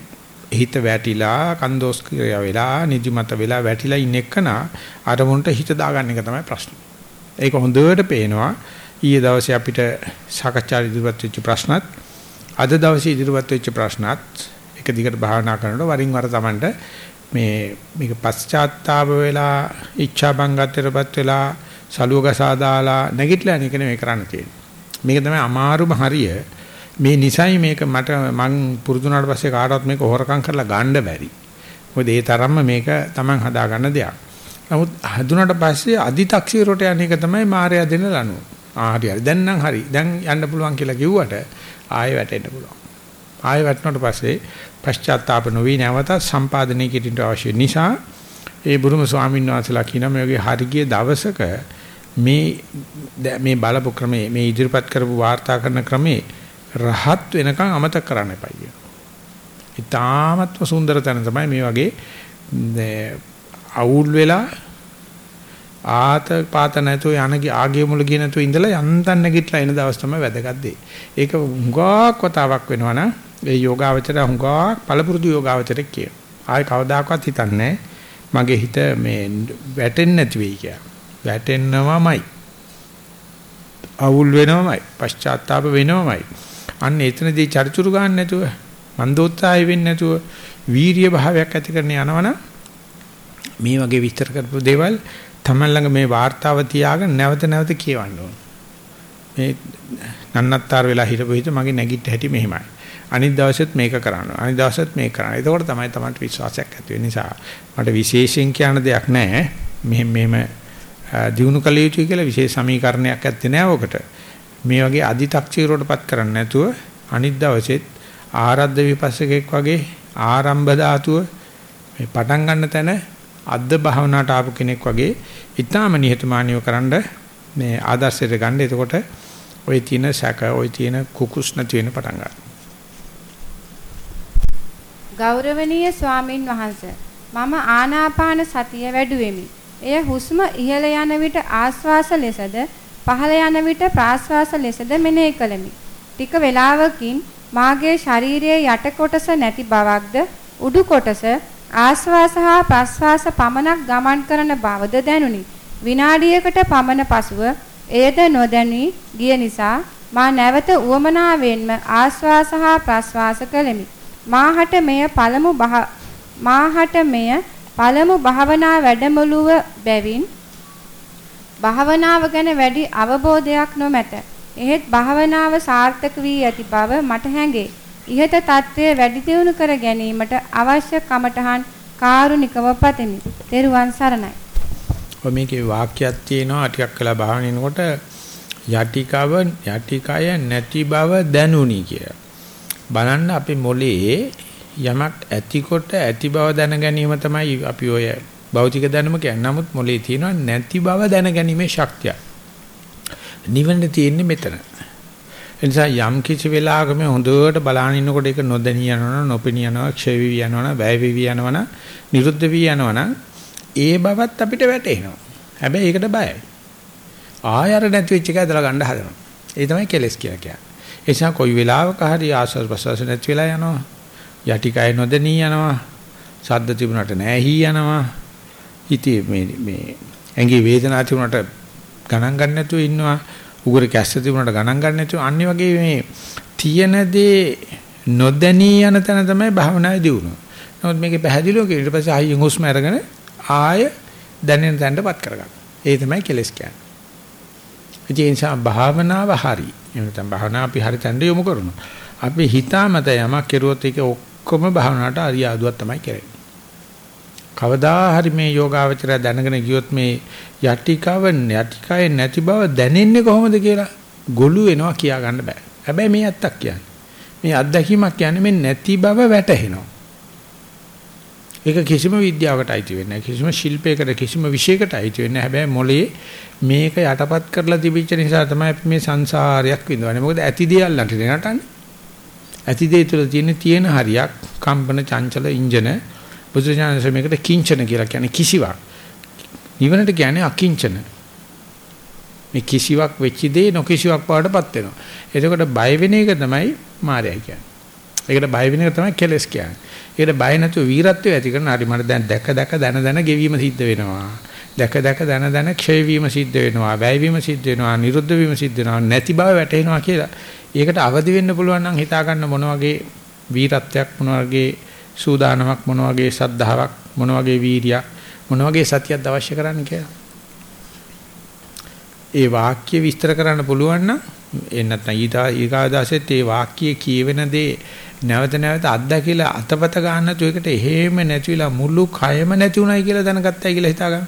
හිත වැටිලා කන්දෝස් ක්‍රියා වෙලා නිදිමත වෙලා වැටිලා ඉන්න එකන අරමුණට හිත දාගන්න එක තමයි ප්‍රශ්නේ. ඒක හොඳට පේනවා. ඊයේ දවසේ අපිට සාකච්ඡා ඉදිරිපත් වෙච්ච ප්‍රශ්නත් අද දවසේ ඉදිරිපත් වෙච්ච ප්‍රශ්නත් එක දිගට භාවනා කරනකොට වරින් වර Tamanට මේ මේක පශ්චාත්තාප වෙලා ඉච්ඡා බංගත්තරපත් වෙලා සලුවගසා දාලා නැගිටලා අනේක නෙමෙයි කරන්න තියෙන්නේ. මේක තමයි අමාරුම හරිය. මේ නිසයි මේක මට මං පුරුදුනාට පස්සේ කාටවත් මේක හොරකම් කරලා ගන්න බැරි. මොකද ඒ තරම්ම මේක Taman හදා ගන්න දෙයක්. නමුත් හදුනට පස්සේ අදි탁සිරට යන එක තමයි මායя දෙන ලනුව. ආ හරි හරි. දැන් නම් හරි. දැන් යන්න පුළුවන් කියලා කිව්වට ආයෙ වැටෙන්න පුළුවන්. ආයෙ වැටුණාට පස්සේ පශ්චාත්තාප නොවි නැවත සම්පාදනය කිරීමට අවශ්‍ය නිසා ඒ බුරුම ස්වාමීන් වහන්සේලා කියන මේ වගේ හරිය දවසක මේ මේ බලපු ක්‍රමේ මේ ඉදිරිපත් කරපු වාර්තා කරන ක්‍රමේ රහත් වෙනකන් අමතක කරන්න එපා කියන. ඊටාමත්ව සුන්දර තැන තමයි මේ වගේ අවුල් වෙලා ආත පාත නැතුව යන ආගේ මුල ගිය නැතුව ඉඳලා යන්තම් නැගිටලා එන දවස් තමයි වැදගත් දේ. ඒක හුඟක් වතාවක් වෙනවනම් ඒ යෝගාවචර හුඟක් පළපුරුදු යෝගාවචරෙක් කියන. ආයේ කවදාකවත් හිතන්නේ මගේ හිත මේ වැටෙන්නේ නැති වෙයි කියලා. වැටෙන්නවමයි. අවුල් වෙනවමයි. පශ්චාත්තාප වෙනවමයි. අන්න එතනදී චරිචුරු ගන්න නැතුව මන්දෝත්සාහය වෙන්නේ නැතුව වීරිය භාවයක් ඇති කරගෙන යනවනම් මේ වගේ විස්තර කරපු දේවල් තමයි ළඟ මේ වார்த்தාව තියාගෙන නැවත නැවත කියවන්න ඕන. මේ නන්නත්තර වෙලා හිටපු හිත මගේ නැගිට හැටි මෙහෙමයි. අනිත් දවසෙත් මේක කරනවා. අනිත් දවසෙත් මේක කරනවා. ඒකෝට තමයි තමන්ට විශ්වාසයක් ඇති වෙන නිසා මට විශේෂයෙන් කියන දෙයක් නැහැ. මෙහෙම මෙහෙම දිනු කල යුතුයි කියලා විශේෂ සමීකරණයක් ඇත්තේ නැහැ ඔකට. මේ වගේ අදි තක්සීරුවටපත් කරන්නේ නැතුව අනිත් දවසෙත් ආරද්ධ විපස්සකෙක් වගේ ආරම්භ ධාතුව මේ පටන් ගන්න තැන අද්ද භාවනාවට ආපු කෙනෙක් වගේ ඊටාම නිහතමානීව කරන්න මේ ආදර්ශයට ගන්න. එතකොට ওই තියෙන සැක, ওই තියෙන කුකුස් නැති වෙන පටන් ගන්නවා. ගෞරවනීය ස්වාමින් වහන්සේ මම ආනාපාන සතිය වැඩුවෙමි. එය හුස්ම ඉහළ යන විට ආස්වාස ලෙසද පහළ යන විට ප්‍රාශ්වාස ලෙසද මෙනෙහි කළෙමි. ටික වේලාවකින් මාගේ ශරීරයේ යට කොටස නැති බවක්ද උඩු කොටස ආශ්වාස හා ප්‍රශ්වාස පමණක් ගමන් කරන බවද දැනුනි. විනාඩියකට පමණ පසුව එයද නොදැනී ගිය නිසා මා නැවත උවමනාවෙන්ම ආශ්වාස හා ප්‍රශ්වාස කළෙමි. මාහට මෙය පළමු මාහට මෙය පළමු භාවනා වැඩමුළුව බැවින් භාවනාව ගැන වැඩි අවබෝධයක් නොමැත. එහෙත් භාවනාව සාර්ථක වී ඇති බව මට හැඟේ. ইহත தત્ත්වය වැඩි දියුණු කර ගැනීමට අවශ්‍ය කමඨහන් කාරුණිකව පතමි. තෙරුවන් සරණයි. ඔය මේකේ වාක්‍යයක් තියෙනවා ටිකක් කළා භාවනිනකොට යටිකව යටිකය නැති බව දැනුනි කිය. බලන්න අපේ මොලේ යමක් ඇතිකොට ඇති බව දැන ගැනීම තමයි අපි ඔය භෞතික දැනුම කියන්නේ. නමුත් මොලේ තියෙනවා නැති බව දැන ගැනීමේ ශක්තිය. නිවන තියෙන්නේ මෙතන. එනිසා යම් කිසි වෙලාවක මේ හොඳට බලාගෙන ඉන්නකොට ඒක නොදැනී යනවනම් නොපෙනී යනවා ක්ෂය වී යනවනම් වැය වී යනවනම් නිරුද්ධ වී යනවනම් ඒ බවත් අපිට වැටහෙනවා. හැබැයි ඒකට බයයි. ආයර නැති වෙච්ච එක ඇදලා ගන්න හදනවා. ඒ තමයි කෙලස් කියලා කියන්නේ. ඒ නිසා කොයි වෙලාවක හරි ආස්වාද ප්‍රසවාස නැති වෙලා යනවා. යටිකය නොදෙනී යනවා. සද්ද තිබුණාට නැහැ යනවා. හිතේ මේ මේ ඇඟේ වේදනාව තිබුණාට ගණන් ගන්න නැතුව ඉන්නවා. උගුර කැස්ස තිබුණාට ගණන් ගන්න නැතුව අනිත් වගේ මේ තියෙන දේ නොදැනී යන තැන තමයි භාවනාවේ දියුණුව. නමුත් මේකේ පැහැදිලිව කියන ඊට පස්සේ ආයෙ හුස්ම අරගෙන ආය දැනෙන තැනටපත් කරගන්න. ඒ තමයි කෙලස් කියන්නේ. ඒ නිසා භාවනාව හරි. එහෙම නැත්නම් භාවනාව අපි හරි තැනට යොමු කරනවා. අපි හිතාමත යමක් කෙරුවොත් ඒක ඔක්කොම භාවනාවට අරියාදුවක් තමයි කරන්නේ. කවදා හරි මේ යෝගාවචරය දැනගෙන ගියොත් මේ යටිකව යටිකය නැති බව දැනෙන්නේ කොහොමද කියලා ගොළු වෙනවා කියා ගන්න බෑ. හැබැයි මේ ඇත්තක් කියන්නේ. මේ අත්දැකීමක් කියන්නේ මේ නැති බව වැටහෙනවා. ඒක කිසිම විද්‍යාවකට අයිති වෙන්නේ නැහැ. කිසිම ශිල්පයකට කිසිම විෂයකට අයිති වෙන්නේ නැහැ. හැබැයි මොලේ මේක යටපත් කරලා තිබිච්ච නිසා තමයි අපි මේ සංසාරයක් විඳවන්නේ. මොකද ඇති දේ අල්ලන්න නටන්නේ. ඇති දේ තුළ තියෙන තියෙන හරියක් කම්පන චංචල ඉන්ජන බුදුසසුන මේකට කිංචන කියලා කියන්නේ කිසිවක්. නිවනට කියන්නේ අකිංචන. මේ කිසිවක් වෙච්ච දේ නොකිසිවක් බවටපත් වෙනවා. එතකොට බය වෙන එක තමයි මායයි කියන්නේ. ඒකට බය වෙන එක තමයි කෙලස් කියන්නේ. ඒකට බය නැතුව වීරත්වය ඇති කරන හරි මට දැන් දැක දැක දන දන ගෙවීම සිද්ධ වෙනවා. දැක දැක දන දන ක්ෂය වීම සිද්ධ වෙනවා. වැය වීම සිද්ධ වෙනවා. නිරුද්ධ වීම සිද්ධ වෙනවා. නැති බව වැටහෙනවා කියලා. ඒකට අවදි වෙන්න පුළුවන් නම් හිතා ගන්න මොන වගේ වීරත්වයක් මොන වගේ සූදානමක් මොන වගේ සද්ධාාවක් මොන වගේ වීරියක් මොන වගේ සතියක්ද අවශ්‍ය කරන්නේ කියලා. ඒ වාක්‍ය විස්තර කරන්න පුළුවන් නම් ඒ නැත්නම් ඊටා ඊගාදාසෙත් ඒ වාක්‍යයේ කියවෙන දේ නැවත නැවත අත්දැකලා අතපත ගන්න තු එකට එහෙම නැතිවිලා මුළු කයම නැති උනායි කියලා දැනගත්තයි කියලා හිතා ගන්න.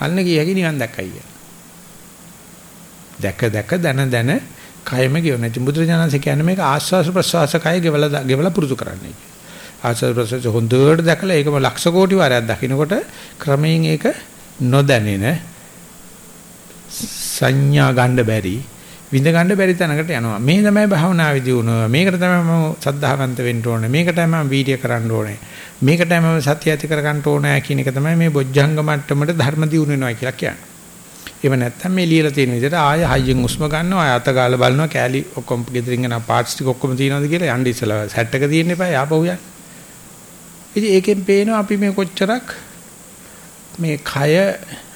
අන්න කියකි නිවන් දැක්කයි කියලා. දැක දැක දන දන කයම ගෙව නැති බුදුරජාණන්සේ කියන්නේ මේක ආස්වාස ප්‍රසවාස කය ගෙවලා ගෙවලා පුරුදු කරන්නයි. ආස්වාස ප්‍රසවාස හොඳට දැකලා ඒකම ලක්ෂ කෝටි වාරයක් දකින්නකොට ක්‍රමයෙන් ඒක නොදැනෙන සංඥා ගන්න බැරි විඳ ගන්න බැරි තැනකට යනවා. මේ තමයි භාවනාවේදී උනව. මේකට තමයි මම සද්ධාවන්ත වෙන්න ඕනේ. මේකට තමයි මම වීර්ය කරන්න ඕනේ. මේකට තමයි මම සත්‍ය ඇති කර ගන්න ඕනේ කියන එක තමයි මේ බොජ්ජංග මට්ටමට ධර්ම දියුණු වෙනවා කියලා කියන්නේ. එහෙම නැත්නම් මේ ලියලා තියෙන විදිහට ආය හයියෙන් උස්ම ගන්නවා ආය අත ගාලා බලනවා කෑලි ඔක්කොම ගෙදරින් එන පාර්ට්ස් ටික ඔක්කොම තියෙනවද කියලා යන්න ඉස්සලා සෙට් එක තියෙන්න එපා යාපහු යන්න. ඉතින් ඒකෙන් පේනවා අපි මේ කොච්චරක් මේ කය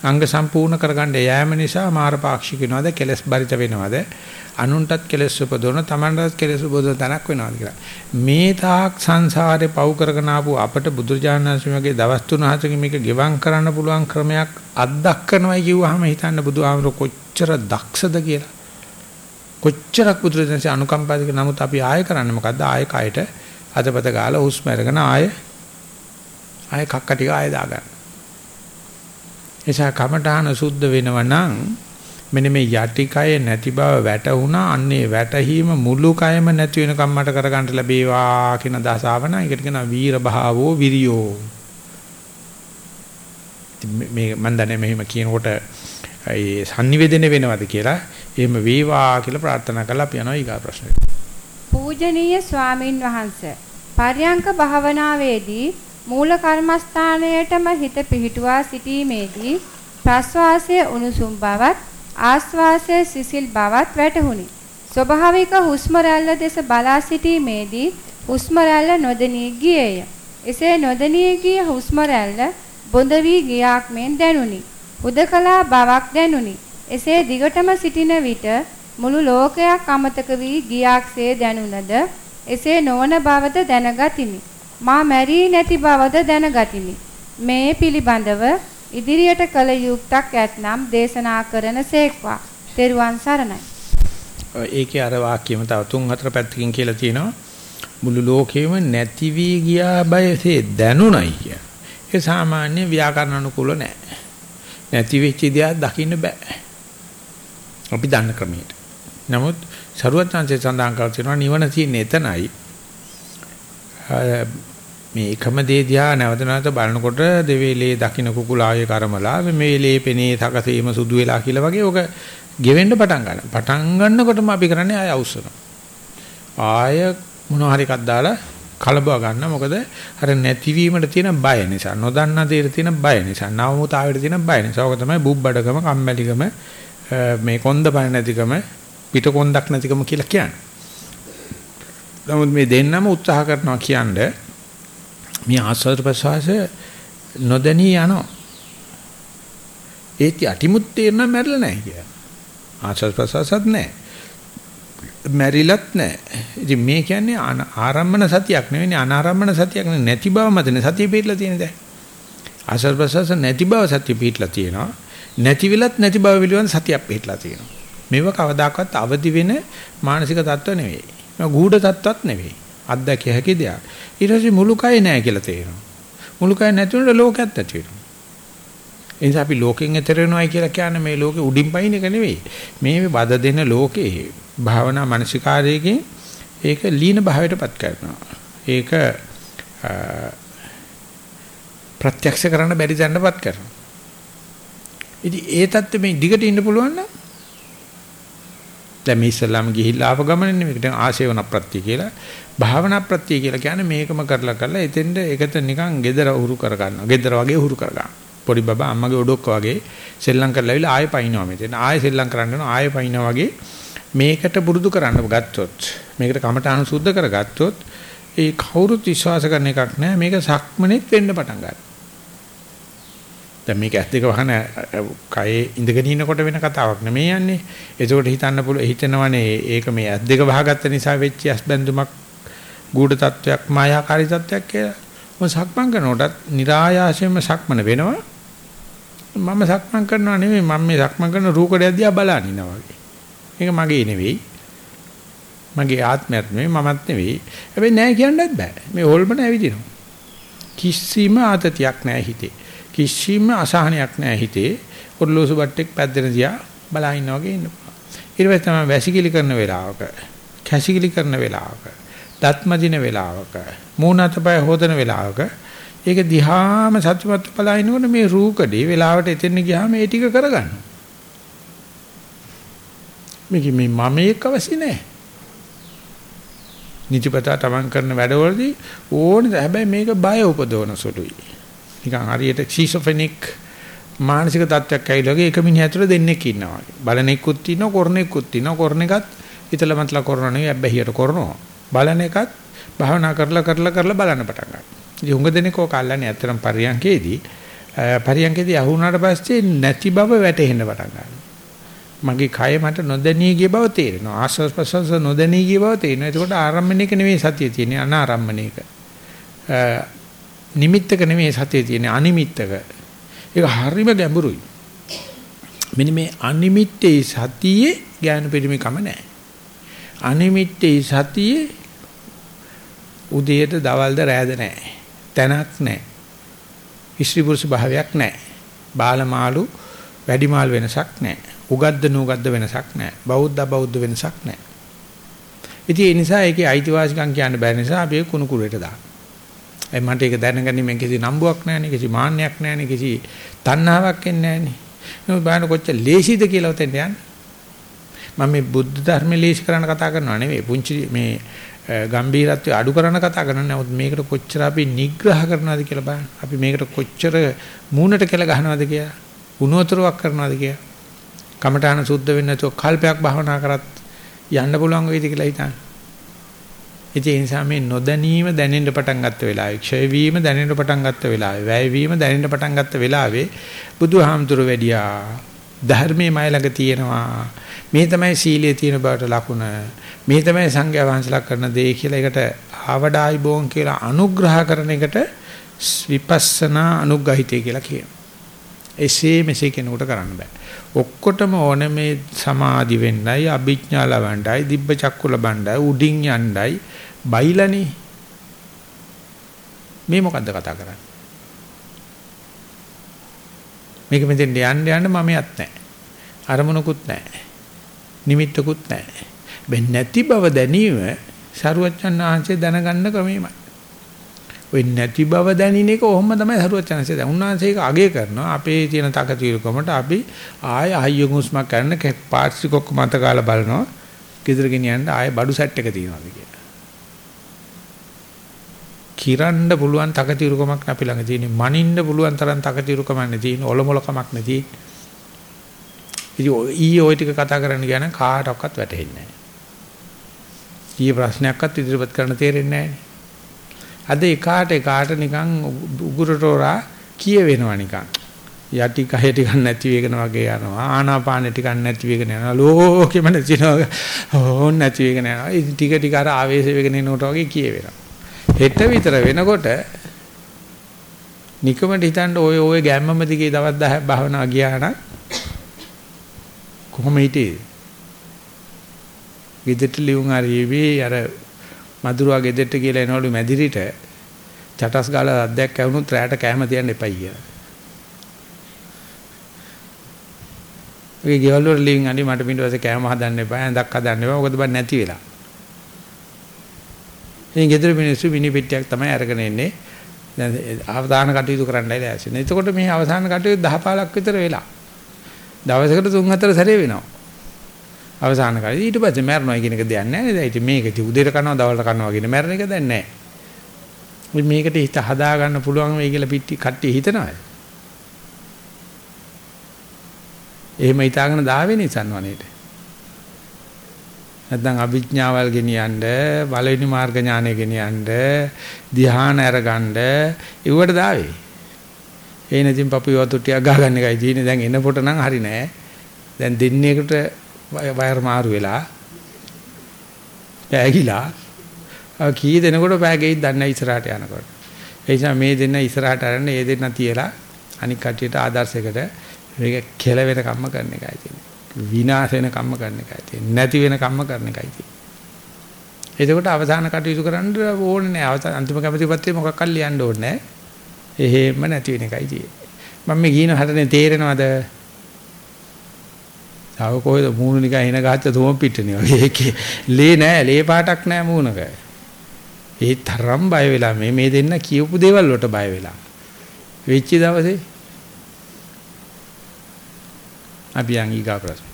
අංග සම්පූර්ණ කරගන්න යෑම නිසා මාර පාක්ෂික වෙනවද කෙලස් බරිත වෙනවද අනුන්ටත් කෙලස් උපදවන තමන්ටත් කෙලස් උපදවන තැනක් වෙනවද කියලා. මේ තාක් සංසාරේ පව් කරගෙන ආපු අපට බුදුරජාණන් වහන්සේගේ දවස් තුන හතකින් මේක ගෙවම් කරන්න පුළුවන් ක්‍රමයක් අත්දක්කනවයි කිව්වහම හිතන්න බුදුහාමර කොච්චර දක්ෂද කියලා. කොච්චරක් බුදුරජාණන්සේ අනුකම්පාදික නමුත් අපි ආයෙ කරන්නේ මොකද්ද? ආයෙ කයට අතපත ගාලා හුස්ම අරගෙන ආයෙ ආයෙ කක්ක ටික ආයෙ දාගන්න. නිසා කමඨාන සුද්ධ වෙනවා නම් මෙන්න මේ යටිකය නැති බව වැටුණා. අන්නේ වැටහීම මුළු කයම නැති වෙන කම්මට කරගන්න ලැබේවා කියන දසාවන ඒකට කියනවා වීර භාවෝ විරියෝ. මේ මන් දන්නේ මෙහෙම කියනකොට ඒ sannivedana වෙනවද කියලා එහෙම වේවා කියලා ප්‍රාර්ථනා කරලා අපි යනවා ඊගා ප්‍රශ්නෙට. පූජනීය ස්වාමින් වහන්සේ පර්යංක භාවනාවේදී මූල කර්මස්ථානයටම හිත පිහිටුවා සිටීමේදී ප්‍රස්වාසයේ උණුසුම් බවත් ආස්වාසයේ සිසිල් බවත් වැටහුණි. ස්වභාවික හුස්ම රැල්ල දෙස බලා සිටීමේදී හුස්ම රැල්ල නොදෙනී ගියේය. එසේ නොදෙනී ගිය හුස්ම රැල්ල බොඳ වී ගියාක් මෙන් දැනුනි. උදකලා බවක් දැනුනි. එසේ දිගටම සිටින විට මුළු ලෝකයක් අමතක වී ගියාක්සේ දැනුණද එසේ නොවන බවද දැනගතිමි. මා මැරී නැති බවද දැනගතිමි. මේ පිළිබඳව ඉදිරියට කළ යුක්තක් ඇතනම් දේශනා කරන සේක්වා. තෙරුවන් සරණයි. ඒකේ අර වාක්‍යෙම තව තුන් හතර පැත්තකින් කියලා තියෙනවා. මුළු ලෝකෙම නැති වී ගියා බයසේ දැනුණයි කිය. ඒ සාමාන්‍ය ව්‍යාකරණ අනුකූල නැහැ. නැති වෙච්ච දේ දකින්න බෑ. අපි දන්න ක්‍රමයට. නමුත් සරුවත්ංශය සඳහන් කර තියෙනවා නිවන තියෙන්නේ එතනයි. මේ එකම දේ දිහා නැවත නැවත බලනකොට දෙවේලේ දකින්න කුකුලායේ කර්මලා මේ ලේ පෙනේ තකසීම සුදු වෙලා කියලා වගේ ඔක ගෙවෙන්න පටන් ගන්නවා. පටන් ගන්නකොටම අපි කරන්නේ ආය අවශ්‍යනවා. ආය මොනවා හරි එකක් දාලා කලබව ගන්න මොකද අර නැතිවීමට තියෙන බය නිසා නොදන්නා දේට තියෙන බය නිසා නවමුතාවයට තියෙන බය නිසා ඔක තමයි බුබ්බඩකම කම්මැලිකම මේ කොන්ද බය නැතිකම පිට කොන්දක් නැතිකම කියලා කියන්නේ. නමුත් මේ දෙන්නම උත්සාහ කරනවා කියන්නේ මේ ආස්වාද ප්‍රසවාස නොදැනී යනවා. ඒත් යටිමුත් තේරෙනා මැරෙලා නැහැ කියලා. ආස්වාද ප්‍රසවාසත් නැහැ. මැරිලත් නැහැ. ඉතින් මේ කියන්නේ ආරම්මන සතියක් නෙවෙයි අනාරම්මන සතියක් නෙවෙයි නැති බව මතනේ සතිය පිටලා තියෙන දැන්. ආස්වාද ප්‍රසවාස නැති බව සතිය පිටලා තියෙනවා. නැති වෙලත් නැති බව පිළිබඳ සතියක් පිටලා තියෙනවා. මේව කවදාකවත් අවදි වෙන මානසික තත්ත්ව නෙවෙයි. ගූඪ තත්ත්වත් නෙවෙයි. අත්දැකිය හැකි දෙයක්. ඊට පස්සේ මුළු කය නැහැ කියලා තේරෙනවා. මුළු කය නැති වුණොත් ලෝකයක් නැති වෙනවා. ඒ නිසා අපි ලෝකෙන් එතර වෙනවයි කියලා කියන්නේ මේ ලෝකෙ උඩින් පයින් එක නෙවෙයි. මේ වද දෙන ලෝකේ භාවනා මානසිකාරයකින් ඒක ලීන භාවයටපත් කරනවා. ඒක ප්‍රත්‍යක්ෂ කරන්න බැරි දැනටපත් කරනවා. ඉතින් ඒ தත්ත්වෙ මේ දිගට ඉන්න පුළුවන් නම් දැන් මේ ඉස්සල්ලාම ගිහිල්ලා ආපු ගමනේ මේකට ආශේවන ප්‍රත්‍ය කියලා භාවනා ප්‍රත්‍ය කියලා කියන්නේ මේකම කරලා කරලා එතෙන්ද ඒකට නිකන් gedara උහුරු කර ගන්නවා. gedara වගේ උහුරු කර ගන්නවා. පොඩි බබා අම්මගේ ඔඩොක්ක වගේ සෙල්ලම් කරලා ඇවිල්ලා ආයෙ පයින්නවා මෙතන. ආයෙ සෙල්ලම් කරන්න යනවා ආයෙ පයින්නවා වගේ මේකට පුරුදු කරන්න ගත්තොත් මේකට කමටහන සුද්ධ කරගත්තොත් ඒ කවුරුත් විශ්වාස කරන එකක් නෑ මේක සක්මනේත් වෙන්න පටන් ගන්නවා. දැන් මේක ඇස් දෙක වහන කයේ ඉඳගෙන ඉන්නකොට වෙන කතාවක් නෙමෙයි යන්නේ. ඒකෝට හිතන්න පුළුවන් හිතනවනේ ඒක මේ ඇස් දෙක වහගත්ත නිසා වෙච්ච ඇස් බැඳුමක් ගුඪ තත්වයක් මායාකාරී තත්වයක් කියලා. මොකද සක්මන් කරනකොටත් નિરાයාසයෙන්ම සක්මන වෙනවා. මම සක්මන් කරනවා නෙමෙයි මම මේ සක්මන් කරන රූකඩයක් දිහා බලන ඉනවා වගේ. මේක මගේ නෙවෙයි. මගේ ආත්මයක් නෙවෙයි මමත් නෙවෙයි. හැබැයි නෑ කියන්නත් බෑ. මේ හොල්මන ඇවිදිනවා. කිසිම ආතතියක් නෑ හිතේ. කිසිම අසහනයක් නෑ හිතේ. ඔර්ලෝසු බට්ටෙක් පැද්දෙන දිහා බලා ඉන්නා වගේ ඉන්න පුළුවන්. ඊට පස්සේ තමයි වැසිකිලි කරන වෙලාවක, කැසිකිලි කරන වෙලාවක, දත්මදින වෙලාවක, මූණ අතපය හොදන වෙලාවක ඒක දිහාම සත්‍යමත් බලා ඉන්නකොට මේ රූකඩේ වෙලාවට එතෙන් ගියාම ඒ ටික කරගන්න. මේක මේ මම එක්ක අවශ්‍ය නැහැ. නිතිපතා තමන් කරන වැඩවලදී ඕනේ හැබැයි මේක බය උපදවන සුළුයි. නිකන් හරියට ෂිසොෆෙනික් මානසික තත්ත්වයක් ඇවිල්ලා වගේ එක මිනිහ ඇතුළේ දෙන්නෙක් ඉන්නවා වගේ. බලනෙකුත් ඉන්නවා, කරනෙකුත් ඉන්නවා. කරන එකත් හිතලා මතලා කරන නෙවෙයි හැබැයි කරනවා. බලන එකත් භාවනා කරලා කරලා කරලා බලන්න පටන් ගන්නවා. ඉතින් උඟ දෙනෙක් ඕක අල්ලන්නේ ඇත්තටම පරියන්කේදී පරියන්කේදී අහුණාට පස්සේ නැති බව වැටහෙන්න පටන් ගන්නවා. මගේ කය මට නොදැනී ගිය බව තේරෙනවා. ආස්වාස් ප්‍රසවාස නොදැනී ගිය බව තේරෙනවා. එතකොට ආරම්භණයක නෙවෙයි සතිය තියෙන්නේ අනාරම්භණයක. නිමිත්තක නෙමෙයි සතියේ තියෙන අනිමිත්තක. ඒක හරිම ගැඹුරුයි. මෙන්න මේ අනිමිත්තේ සතියේ ඥාන පරිමිකම නැහැ. අනිමිත්තේ සතියේ උදේට දවල්ද රැද නැහැ. තැනක් නැහැ. ඉස්ත්‍රි පුරුෂ භාවයක් නැහැ. බාලමාලු වැඩිමාල් වෙනසක් නැහැ. උගද්ද නුගද්ද වෙනසක් නැහැ. බෞද්ධ බෞද්ධ වෙනසක් නැහැ. ඉතින් ඒ නිසා ඒකේ අයිතිවාසිකම් කියන්න බැරි නිසා අපි කුණු කුරේට දානවා. ඒ මට ඒක දැනගැනීමෙන් කිසි නම්බුවක් නැහැනේ කිසි මාන්නයක් නැහැනේ කිසි තණ්හාවක් එන්නේ නැහැනේ. මේ බලන්න කොච්චර ලේසිද කියලා උතෙන් යන්නේ. මම මේ බුද්ධ ධර්ම ලේසි කරන්න කතා කරනවා නෙවෙයි. පුංචි මේ ගම්බීරත්වය අඩු කරන කතා කරන්නේ නැවත මේකට කොච්චර අපි නිග්‍රහ කරනවද කියලා බලන්න. අපි මේකට කොච්චර මූණට කියලා ගහනවද කියලා. උණුවතුරක් කරනවද කියලා. කමඨාන සුද්ධ වෙන්නේ නැතුව කල්පයක් භවනා කරත් යන්න පුළුවන් වෙයිද කියලා හිතන්න. ඒ නිසා මේ නොදැනීම දැනෙන්න පටන් ගත්ත වෙලාවේ, ක්ෂය වීම දැනෙන්න පටන් ගත්ත වෙලාවේ, වැය වීම දැනෙන්න පටන් ගත්ත වෙලාවේ බුදුහාමුදුර වැඩියා. ධර්මයේ මයි ළඟ තියෙනවා. මේ තමයි සීලයේ තියෙන බවට ලකුණ. මේ තමයි සංඝයා වහන්සේලා කරන දේ කියලා ඒකට ආවඩායි බෝන් කියලා අනුග්‍රහ කරන එකට විපස්සනා අනුග්‍රහිතය කියලා කියනවා. එසේ මෙසේ කෙනෙකුට කරන්න බෑ. ඔක්කොටම ඕන මේ සමාධි වෙන්නයි, අභිඥා ලබන්නයි, දිබ්බ චක්කු ලබන්නයි, උඩින් යන්නයි, බයිලානේ. මේ මොකද්ද කතා කරන්නේ? මේක මෙතෙන් යන්න යන්න මම යත් නැහැ. අරමුණකුත් නැහැ. නිමිත්තකුත් නැහැ. බෙන් නැති බව දැනීම සරුවච්චන් ආංශය දැනගන්න ක්‍රමෙමයි. ඔය නැති බව දැනින එක ඔහොම තමයි සරුවච්චන්සේ දැන් උන්වහන්සේ ඒක අගය කරනවා. අපේ තියෙන තකතිරකමට අපි ආය අයියෝ හුස්මක් කරන පාර්ට්ස් ටික ඔක්කොම අත කාලා බලනවා. ගෙදර ගෙනියන්න ආය බඩු සෙට් එක තියනවාද කියලා. කිරන්න පුළුවන් තකතිරුකමක් අපි ළඟ තියෙන මනින්න පුළුවන් තරම් තකතිරුකමක් නැති ඔලොමලකමක් නැති ඉතින් ඊයේ ওই ටික කතා කරන්න ගියා නම් කාටවත් වැටහෙන්නේ නැහැ. ඊයේ ප්‍රශ්නයක්වත් ඉදිරිපත් කරන්න තේරෙන්නේ නැහැ. අද එකාට එකාට නිකන් උගුරටෝරා කියවෙනවා නිකන්. යටි කය ටිකක් නැති වෙගෙන වගේ යනවා. ආනාපාන ටිකක් නැති වෙගෙන යනවා. ලෝකෙම නැතිනවා. ඕන් නැති වෙගෙන යනවා. ඉතින් ටික ටික අර ආවේශ වෙගෙන එනකොට වගේ කියවෙනවා. හෙට විතර වෙනකොට නිකමට හිතන්න ඔය ඔය ගැම්මම දිගේ දවස් 10ක් භාවනා ගියා නම් කොහොම හිටියේ? ගෙදරට ලියුම් ආරීවි අර මදුරුවා ගෙදරට කියලා එනවලු මැදිරිට චටස් ගාලා අද්දයක් කැවුණොත් රැයට කැම තියන්න එපයි කියලා. ඒ ගෙවල් වල ලියුම් අනි මට පිටුවසේ කැම හදන්න එපා, ඇඳක් හදන්න එපා. මොකද බෑ නැති වෙලා. ඉතින් ගෙදර මිනිස්සු මිනි පෙට්ටියක් තමයි අරගෙන එන්නේ. දැන් අවධාන කටයුතු කරන්නයි ලෑස්ති. එතකොට මේ අවසාන කටයුතු 10 15ක් විතර වෙලා. දවසකට 3-4 සැරේ වෙනවා. අවසාන කාලේ ඊට පස්සේ මැරනවා කියන එක දෙයක් නැහැ නේද? ඉතින් මේක ඉතින් උදේට කනවා දවල්ට කනවා කියන මැරෙන එක දැන් නැහැ. මේකට හිත හදා ගන්න පුළුවන් වෙයි කියලා පිටි කට්ටිය හිතනවා. එහෙම හිතාගෙන දාවේ නිසන්වනේට. නැත්නම් අභිඥාවල් ගෙනියන්න, බලවිනි මාර්ග ඥානය ගෙනියන්න, ධ්‍යාන අරගන්න ඉුවට දාවේ. ඒ නැතිනම් පපු වතු ටික ගහගන්න එකයි තියෙන්නේ. දැන් එනකොට නම් හරි නෑ. දැන් දෙන්නේකට වයර් මාරු වෙලා පෑගිලා කී දෙනකොට පෑගෙයිද දන්නේ ඉස්සරහට යනකොට. ඒ නිසා මේ දෙන්න ඉස්සරහට අරගෙන ඒ දෙන්න තියලා අනික් කටියට ආදර්ශයකට මේක කෙලවෙන කම්ම කරන එකයි තියෙන්නේ. විනාශ වෙන කම්ම කරන එකයි තියෙන්නේ. නැති වෙන කම්ම කරන එකයි තියෙන්නේ. එතකොට අවසාන කටයුතු කරන්න ඕනේ නෑ. අවසාන අන්තිම කැමති පත්‍රේ මොකක්ද ලියන්න ඕනේ නෑ. එහෙම නැති වෙන එකයි තියෙන්නේ. මම මේ ගින හටනේ තේරෙනවද? තව කොහෙද මූණ නිකන් එන ගහච්ච තෝම පිටනේ වගේ. ඒකේ ලේ නෑ, ලේ පාටක් නෑ මූණක. ඒ තරම් බය වෙලා මේ මේ දෙන්න කියපු දේවල් වලට බය වෙලා. වෙච්ච දවසේ අපි යන් ඊගා ප්‍රශ්න.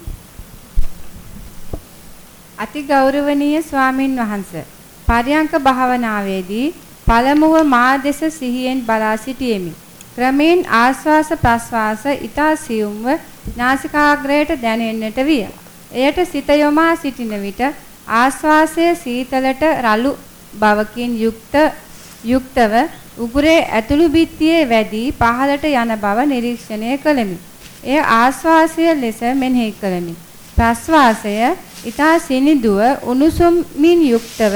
අති ගෞරවනීය ස්වාමින් වහන්සේ පරියංක භාවනාවේදී පළමුව මා දෙස සිහියෙන් බලා සිටියෙමි. ක්‍රමෙන් ආශ්වාස ප්‍රශ්වාස ඊතා සියුම්ව නාසිකාග්‍රයට දැනෙන්නට විය. එයට සිත යොමා සිටින විට ආශ්වාසය සීතලට රළු බවකින් යුක්ත යුක්තව උගුරේ ඇතුළු බිත්තියේ වැඩි පහළට යන බව නිරීක්ෂණය කළෙමි. එය ආශ්වාසය ලෙස මෙනෙහි කළෙමි. ප්‍රශ්වාසය ඊතා සිනිදුව උණුසුමින් යුක්තව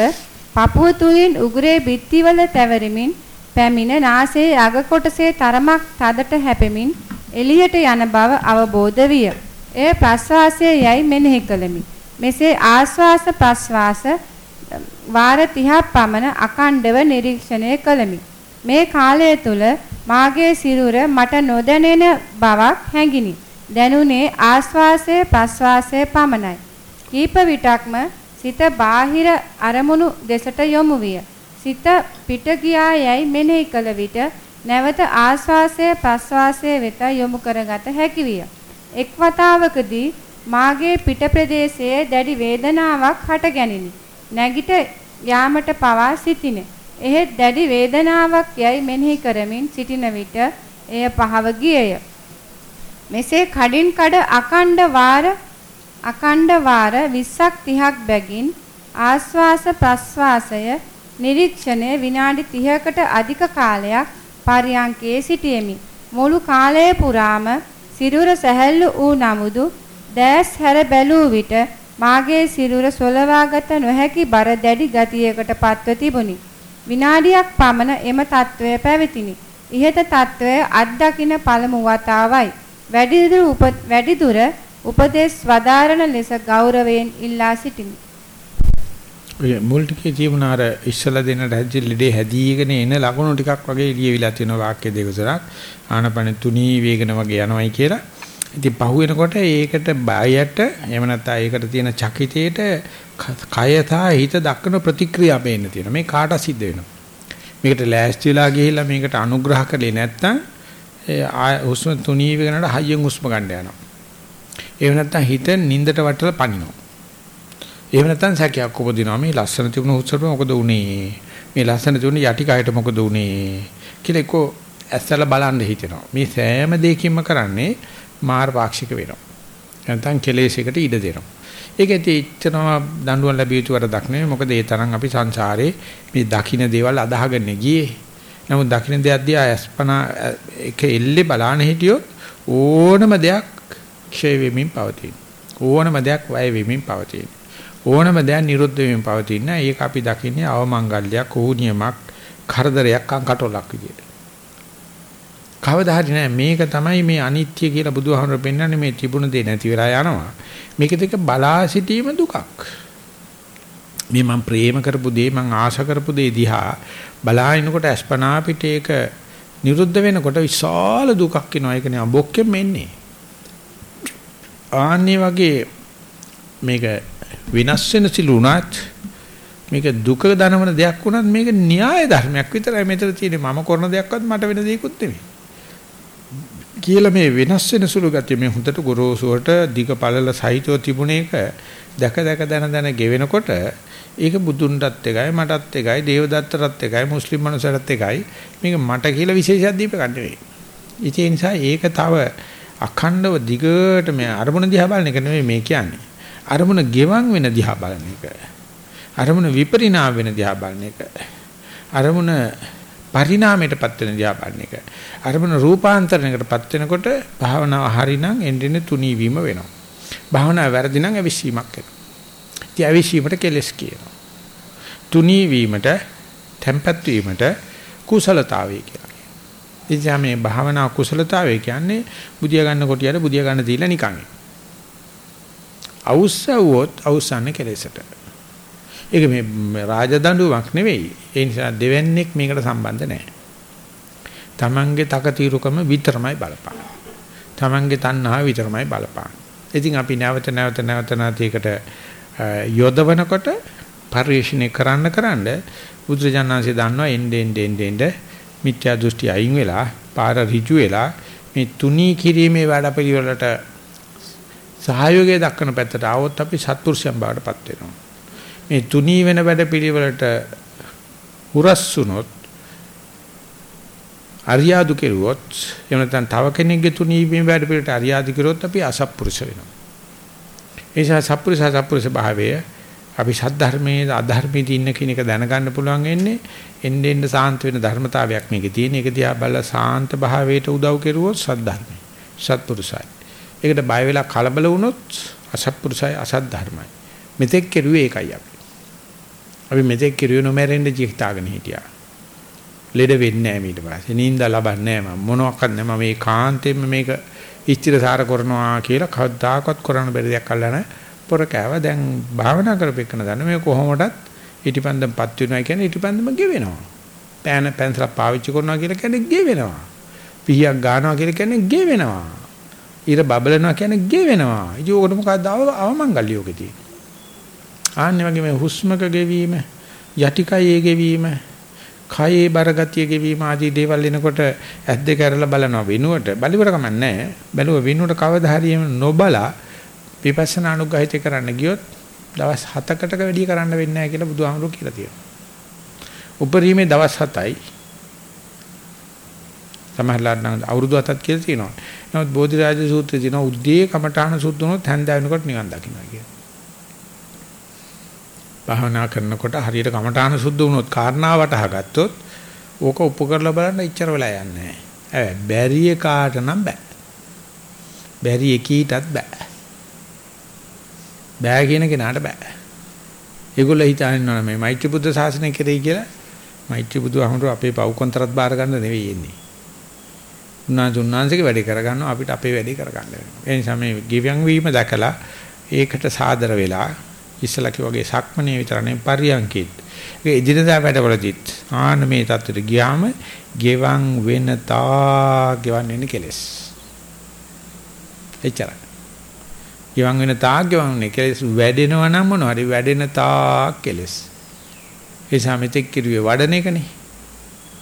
පපුව තුලින් උගුරේ බිත්තිවල තැවරෙමින් පැමිණ නාසයේ අග කොටසේ තරමක් තදට හැපෙමින් එළියට යන බව අවබෝධ විය. එය ප්‍රශ්වාසය යයි මෙනෙහි කළෙමි. මෙසේ ආශ්වාස ප්‍රශ්වාස වාර 30ක් පමණ අකණ්ඩව නිරීක්ෂණය කළෙමි. මේ කාලය තුල මාගේ සිරුර මට නොදැනෙන බවක් හැඟිනි. දැනුනේ ආශ්වාසය ප්‍රශ්වාසය පමණයි. කීප විටක්ම සිත බාහිර අරමුණු දෙසට යොමු විය. සිත පිට ගියා යයි මෙනෙහි කළ විට නැවත ආශ්වාසය ප්‍රශ්වාසය වෙත යොමු කරගත හැකි විය. එක් වතාවකදී මාගේ පිට ප්‍රදේශයේ දැඩි වේදනාවක් හටගැනිනි. නැගිට යාමට පවා සිටිනේ. එහෙත් දැඩි වේදනාවක් යයි මෙනෙහි කරමින් සිටින විට එය පහව ගියේය. මෙසේ කඩින් කඩ අකණ්ඩ වාර අකණ්ඩ වාර 20ක් 30ක් බැගින් ආස්වාස ප්‍රස්වාසය නිරීක්ෂණය විනාඩි 30කට අධික කාලයක් පරියංකේ සිටියෙමි. මුළු කාලය පුරාම සිරුර සැහැල්ලු වූ නමුදු දැස් හැර බැලූ විට මාගේ සිරුර සොලවාගත නොහැකි බර දැඩි ගතියකට පත්ව තිබුණි. විනාඩියක් පමණ එම తත්වය පැවතිනි. ඉහත తත්වය අත්දකින්න පළමු වතාවයි. වැඩිදුර වැඩිදුර උපදේශ වදාරණ ලෙස ගෞරවයෙන් ඉල්ලා සිටිමි. ඔය මුල් ටිකේ තියුණ අර ඉස්සලා දෙන රැජ්ජි ලෙඩේ හැදීගෙන එන ලකුණු ටිකක් වගේ ලියවිලා තියෙන වාක්‍ය දෙක තුනක් ආනපන තුනී වේගන වගේ යනවයි කියලා ඉතින් පහු වෙනකොට ඒකට බයයට එහෙම නැත්නම් ඒකට තියෙන චකිතේට කය සහ හිත දක්වන ප්‍රතික්‍රියා පේන්න තියෙනවා. මේ කාට සිද්ධ වෙනවා. මේකට ලෑස්ති වෙලා ගිහිල්ලා මේකට අනුග්‍රහ කරේ නැත්නම් හුස්ම තුනී වෙනකොට හයියෙන් හුස්ම ගන්න යනවා. එහෙම නැත්නම් හිත නින්දට වටලා පනිනවා. එහෙම නැත්නම් සැකයක් උපදිනවා. මේ ලස්සන තිබුණු හුස්මට මොකද උනේ? මේ ලස්සන තිබුණු යටි කයට මොකද උනේ? කියලා එක්ක ඇස්සල බලන්න හිතෙනවා. මේ සෑම දෙයකින්ම කරන්නේ මාර පාක්ෂික වෙනවා. නැත්නම් කෙලෙසයකට ඉඩ දෙනවා. ඒක ඇති ඉච්චනවා දඬුවම් ලැබිය යුතු වරදක් නෙවෙයි. මොකද ඒ තරම් අපි සංසාරේ මේ දකින්න දේවල් අදාහගෙන ගියේ. නමුත් දකින්න දෙයක් දිහා අස්පනා එක එල්ලේ බලාන හිටියොත් ඕනම දෙයක් ක්ෂය වෙමින් පවතින. ඕනම දෙයක් වැය වෙමින් පවතින. ඕනම දෙයක් නිරුද්ධ වෙමින් පවතින. ඒක අපි දකින්නේ අවමංගල්‍යයක්, ඕනියමක්, කරදරයක්, අංකටොලක් විදියට. කවදා හරි නෑ මේක තමයි මේ අනිත්‍ය කියලා බුදුහාමර පෙන්වන්නේ මේ තිබුණ දේ නැති වෙලා යනවා. මේක දෙක බලා සිටීම දුකක්. මේ මම ප්‍රේම කරපු දේ මම ආශා කරපු දේ දිහා බලාිනකොට අස්පනා පිටේක නිරුද්ධ වෙනකොට විශාල දුකක් එනවා. ඒක නේ බොක්කෙම එන්නේ. ආන්නේ වගේ මේක විනාශ වෙන සිළු උනත් මේක දුක දනවන දෙයක් වුණත් මේක න්‍යාය ධර්මයක් විතරයි මෙතන තියෙන්නේ මම කරන දෙයක්වත් මට වෙන දෙයක්වත් නෙමෙයි කියලා මේ වෙනස් වෙන සුළු ගතිය මේ හොඳට ගොරෝසුවට දිග පළල සහිතව තිබුණ එක දැක දැක දන දන ගෙවෙනකොට ඒක බුදුන්ටත් එකයි මටත් එකයි දේවදත්තටත් එකයි මුස්ලිම් මනුස්සයටත් එකයි මේක මට කියලා විශේෂයක් දීප ගන්න නෙවෙයි. ඒ නිසා ඒක තව අඛණ්ඩව දිගට මේ අරමුණ දිහා බලන එක නෙවෙයි මේ කියන්නේ. අරමුණ ගෙවන් වෙන දිහා බලන එක. අරමුණ විපරිණාම වෙන දිහා බලන එක. අරමුණ පරිණාමයටපත් වෙන දිහා බලන එක. අරමුණ රූපාන්තරණයකටපත් වෙනකොට භාවනාව හරිනම් එන්නේ තුනී වීම වෙනවා. භාවනාව වැරදි නම් අවිශ්ීමක් වෙනවා. ඉතින් අවිශ්ීමට කෙලස් කියනවා. තුනී වීමට, tempat වීමට කුසලතාවය කියලා කියනවා. ඉතින් මේ භාවනා කුසලතාවය කියන්නේ බුදියා ගන්න කොටියට බුදියා ගන්න දීලා නිකන්. අවුස්සවුවොත් අවුස්සන්නේ කෙලෙසට. ඒක මේ රාජදඬුවමක් නෙවෙයි. ඒ නිසා දෙවන්නේක් මේකට සම්බන්ධ නැහැ. Tamange තකතිරුකම විතරමයි බලපාන. Tamange තණ්හාව විතරමයි බලපාන. ඉතින් අපි නැවත නැවත නැවත නැතිකට යොදවනකොට පරිශ්‍රණය කරන්න කරන්න බුදුරජාණන්සේ දන්නවා එන්නේ එන්නේ එන්නේ මිත්‍යා දෘෂ්ටි අයින් වෙලා පාර ඍජු වෙලා මේ තුනී කිරීමේ වැඩපිළිවෙලට සහයෝගය දක්වන පැත්තට ආවොත් අපි සත්පුරුෂයන් බවට පත් වෙනවා. මේ තුනී වෙන වැඩ පිළිවෙලට හුරස් වුනොත් අරියාදු කෙරුවොත් එහෙම නැත්නම් තව කෙනෙක්ගේ තුනී වෙන වැඩ පිළිවෙලට අරියාදු කෙරුවොත් අපි අසත්පුරුෂ වෙනවා. ඒ නිසා සත්පුරුෂ සත්පුරුෂ භාවය අපි සද්ධර්මයේ අධර්මයේ ඉන්න කෙනෙක් දැනගන්න පුළුවන් වෙන්නේ එන්නේ එන්න සාන්ත වෙන ධර්මතාවයක් මේකේ තියෙන. ඒක දිහා බලලා සාන්ත භාවයට උදව් කෙරුවොත් සද්ධර්මයි. සත්පුරුෂයි. ඒකට බය වෙලා කලබල වුණොත් අසත්පුරුෂයි අසද්ධර්මයි. මෙතෙක් කෙරුවේ ඒකයි අපි. අපි මෙතෙක් කිරියු නොමැරෙන්න ජීවිතාගෙන හිටියා. ලෙඩ වෙන්නේ නැහැ ඊට පස්සේ. නිින්ද ලබන්නේ නැහැ මම. මොනවාක්වත් නැහැ මම මේ කාන්තෙන්න මේක ඉස්තිරසාර කරනවා කියලා කවදාකවත් කරන්න බැරි දෙයක් අල්ලන පොර කෑව. දැන් භාවනා කරපෙන්න දන්න මේ කොහොමඩත් ඊටිපන්දම්පත් වෙනවා කියන්නේ ඊටිපන්දම ගෙවෙනවා. පෑන පැන්සල පාවිච්චි කරනවා කියලා කියන්නේ ගෙවෙනවා. පිහියක් ගන්නවා කියලා කියන්නේ ගෙවෙනවා. ඊර බබලනවා කියන්නේ ගෙවෙනවා. ඉතින් ඕකට මොකක්ද අවමංගල්‍යෝගේ තියෙන්නේ. ආන්නේ වගේ මේ හුස්මක ගෙවීම යටිකයේ ගෙවීම කයේ බරගතිය ගෙවීම ආදී දේවල් එනකොට ඇස් දෙක අරලා බලනවා වෙනුවට බලුවට කමන්නේ බැලුව වෙනුවට කවදා හරි නොබලා විපස්සනා අනුග්‍රහිත කරන්න ගියොත් දවස් 7කට වැඩි කරන්න වෙන්නේ නැහැ කියලා බුදුහාමුදුරුවෝ කියලා තියෙනවා. උපරිමේ දවස් 7යි. සමහරලාට නම් අවුරුදු 7ක් කියලා තියෙනවා. නමුත් බෝධිරාජ සූත්‍රයේ තියෙනවා උද්දී කමඨාන සුද්ධ වුණොත් හැන්ද වෙනකොට නිවන් දකින්නවා කියලා. භාවනා කරනකොට හරියට කමඨාන සුද්ධ වුණොත් කාරණාවට හගත්තොත් ඕක උපු කරලා බලන්න ඉච්චර වෙලා යන්නේ නැහැ. බැරි එකාට නම් බෑ. බැරි එකීටත් බෑ. බෑ කියන කෙනාට බෑ. ඒගොල්ලෝ හිතන්නේ මේ මෛත්‍රී බුද්ධ ශාසනය කෙරෙයි කියලා මෛත්‍රී බුදු අහමුරු අපේ පව්කොන්තරත් බාර ගන්න නෙවෙයි එන්නේ. උන්වහන්සේ උන්වහන්සේගේ වැඩේ කරගන්නවා අපිට අපේ වැඩේ කරගන්න වෙනවා. ඒ නිසා මේ ගිවියන් වීම දැකලා ඒකට සාදර වෙලා ඉස්සලා කිව්වාගේ සක්මනේ විතරනේ පරියන්කෙත්. ඒක එදිනදා වැඩවලදීත් ආන මේ தත්තට ගියාම ගෙවන් වෙන තා ගෙවන් වෙන කෙලස්. එච්චරයි. ගිවන් වෙන තාක් ගිවන් වෙන කෙලස් වැඩෙනවා නම් මොනවා හරි වැඩෙන තාක් කෙලස්. ඒ සමිතෙක් කිරුවේ වඩන එකනේ.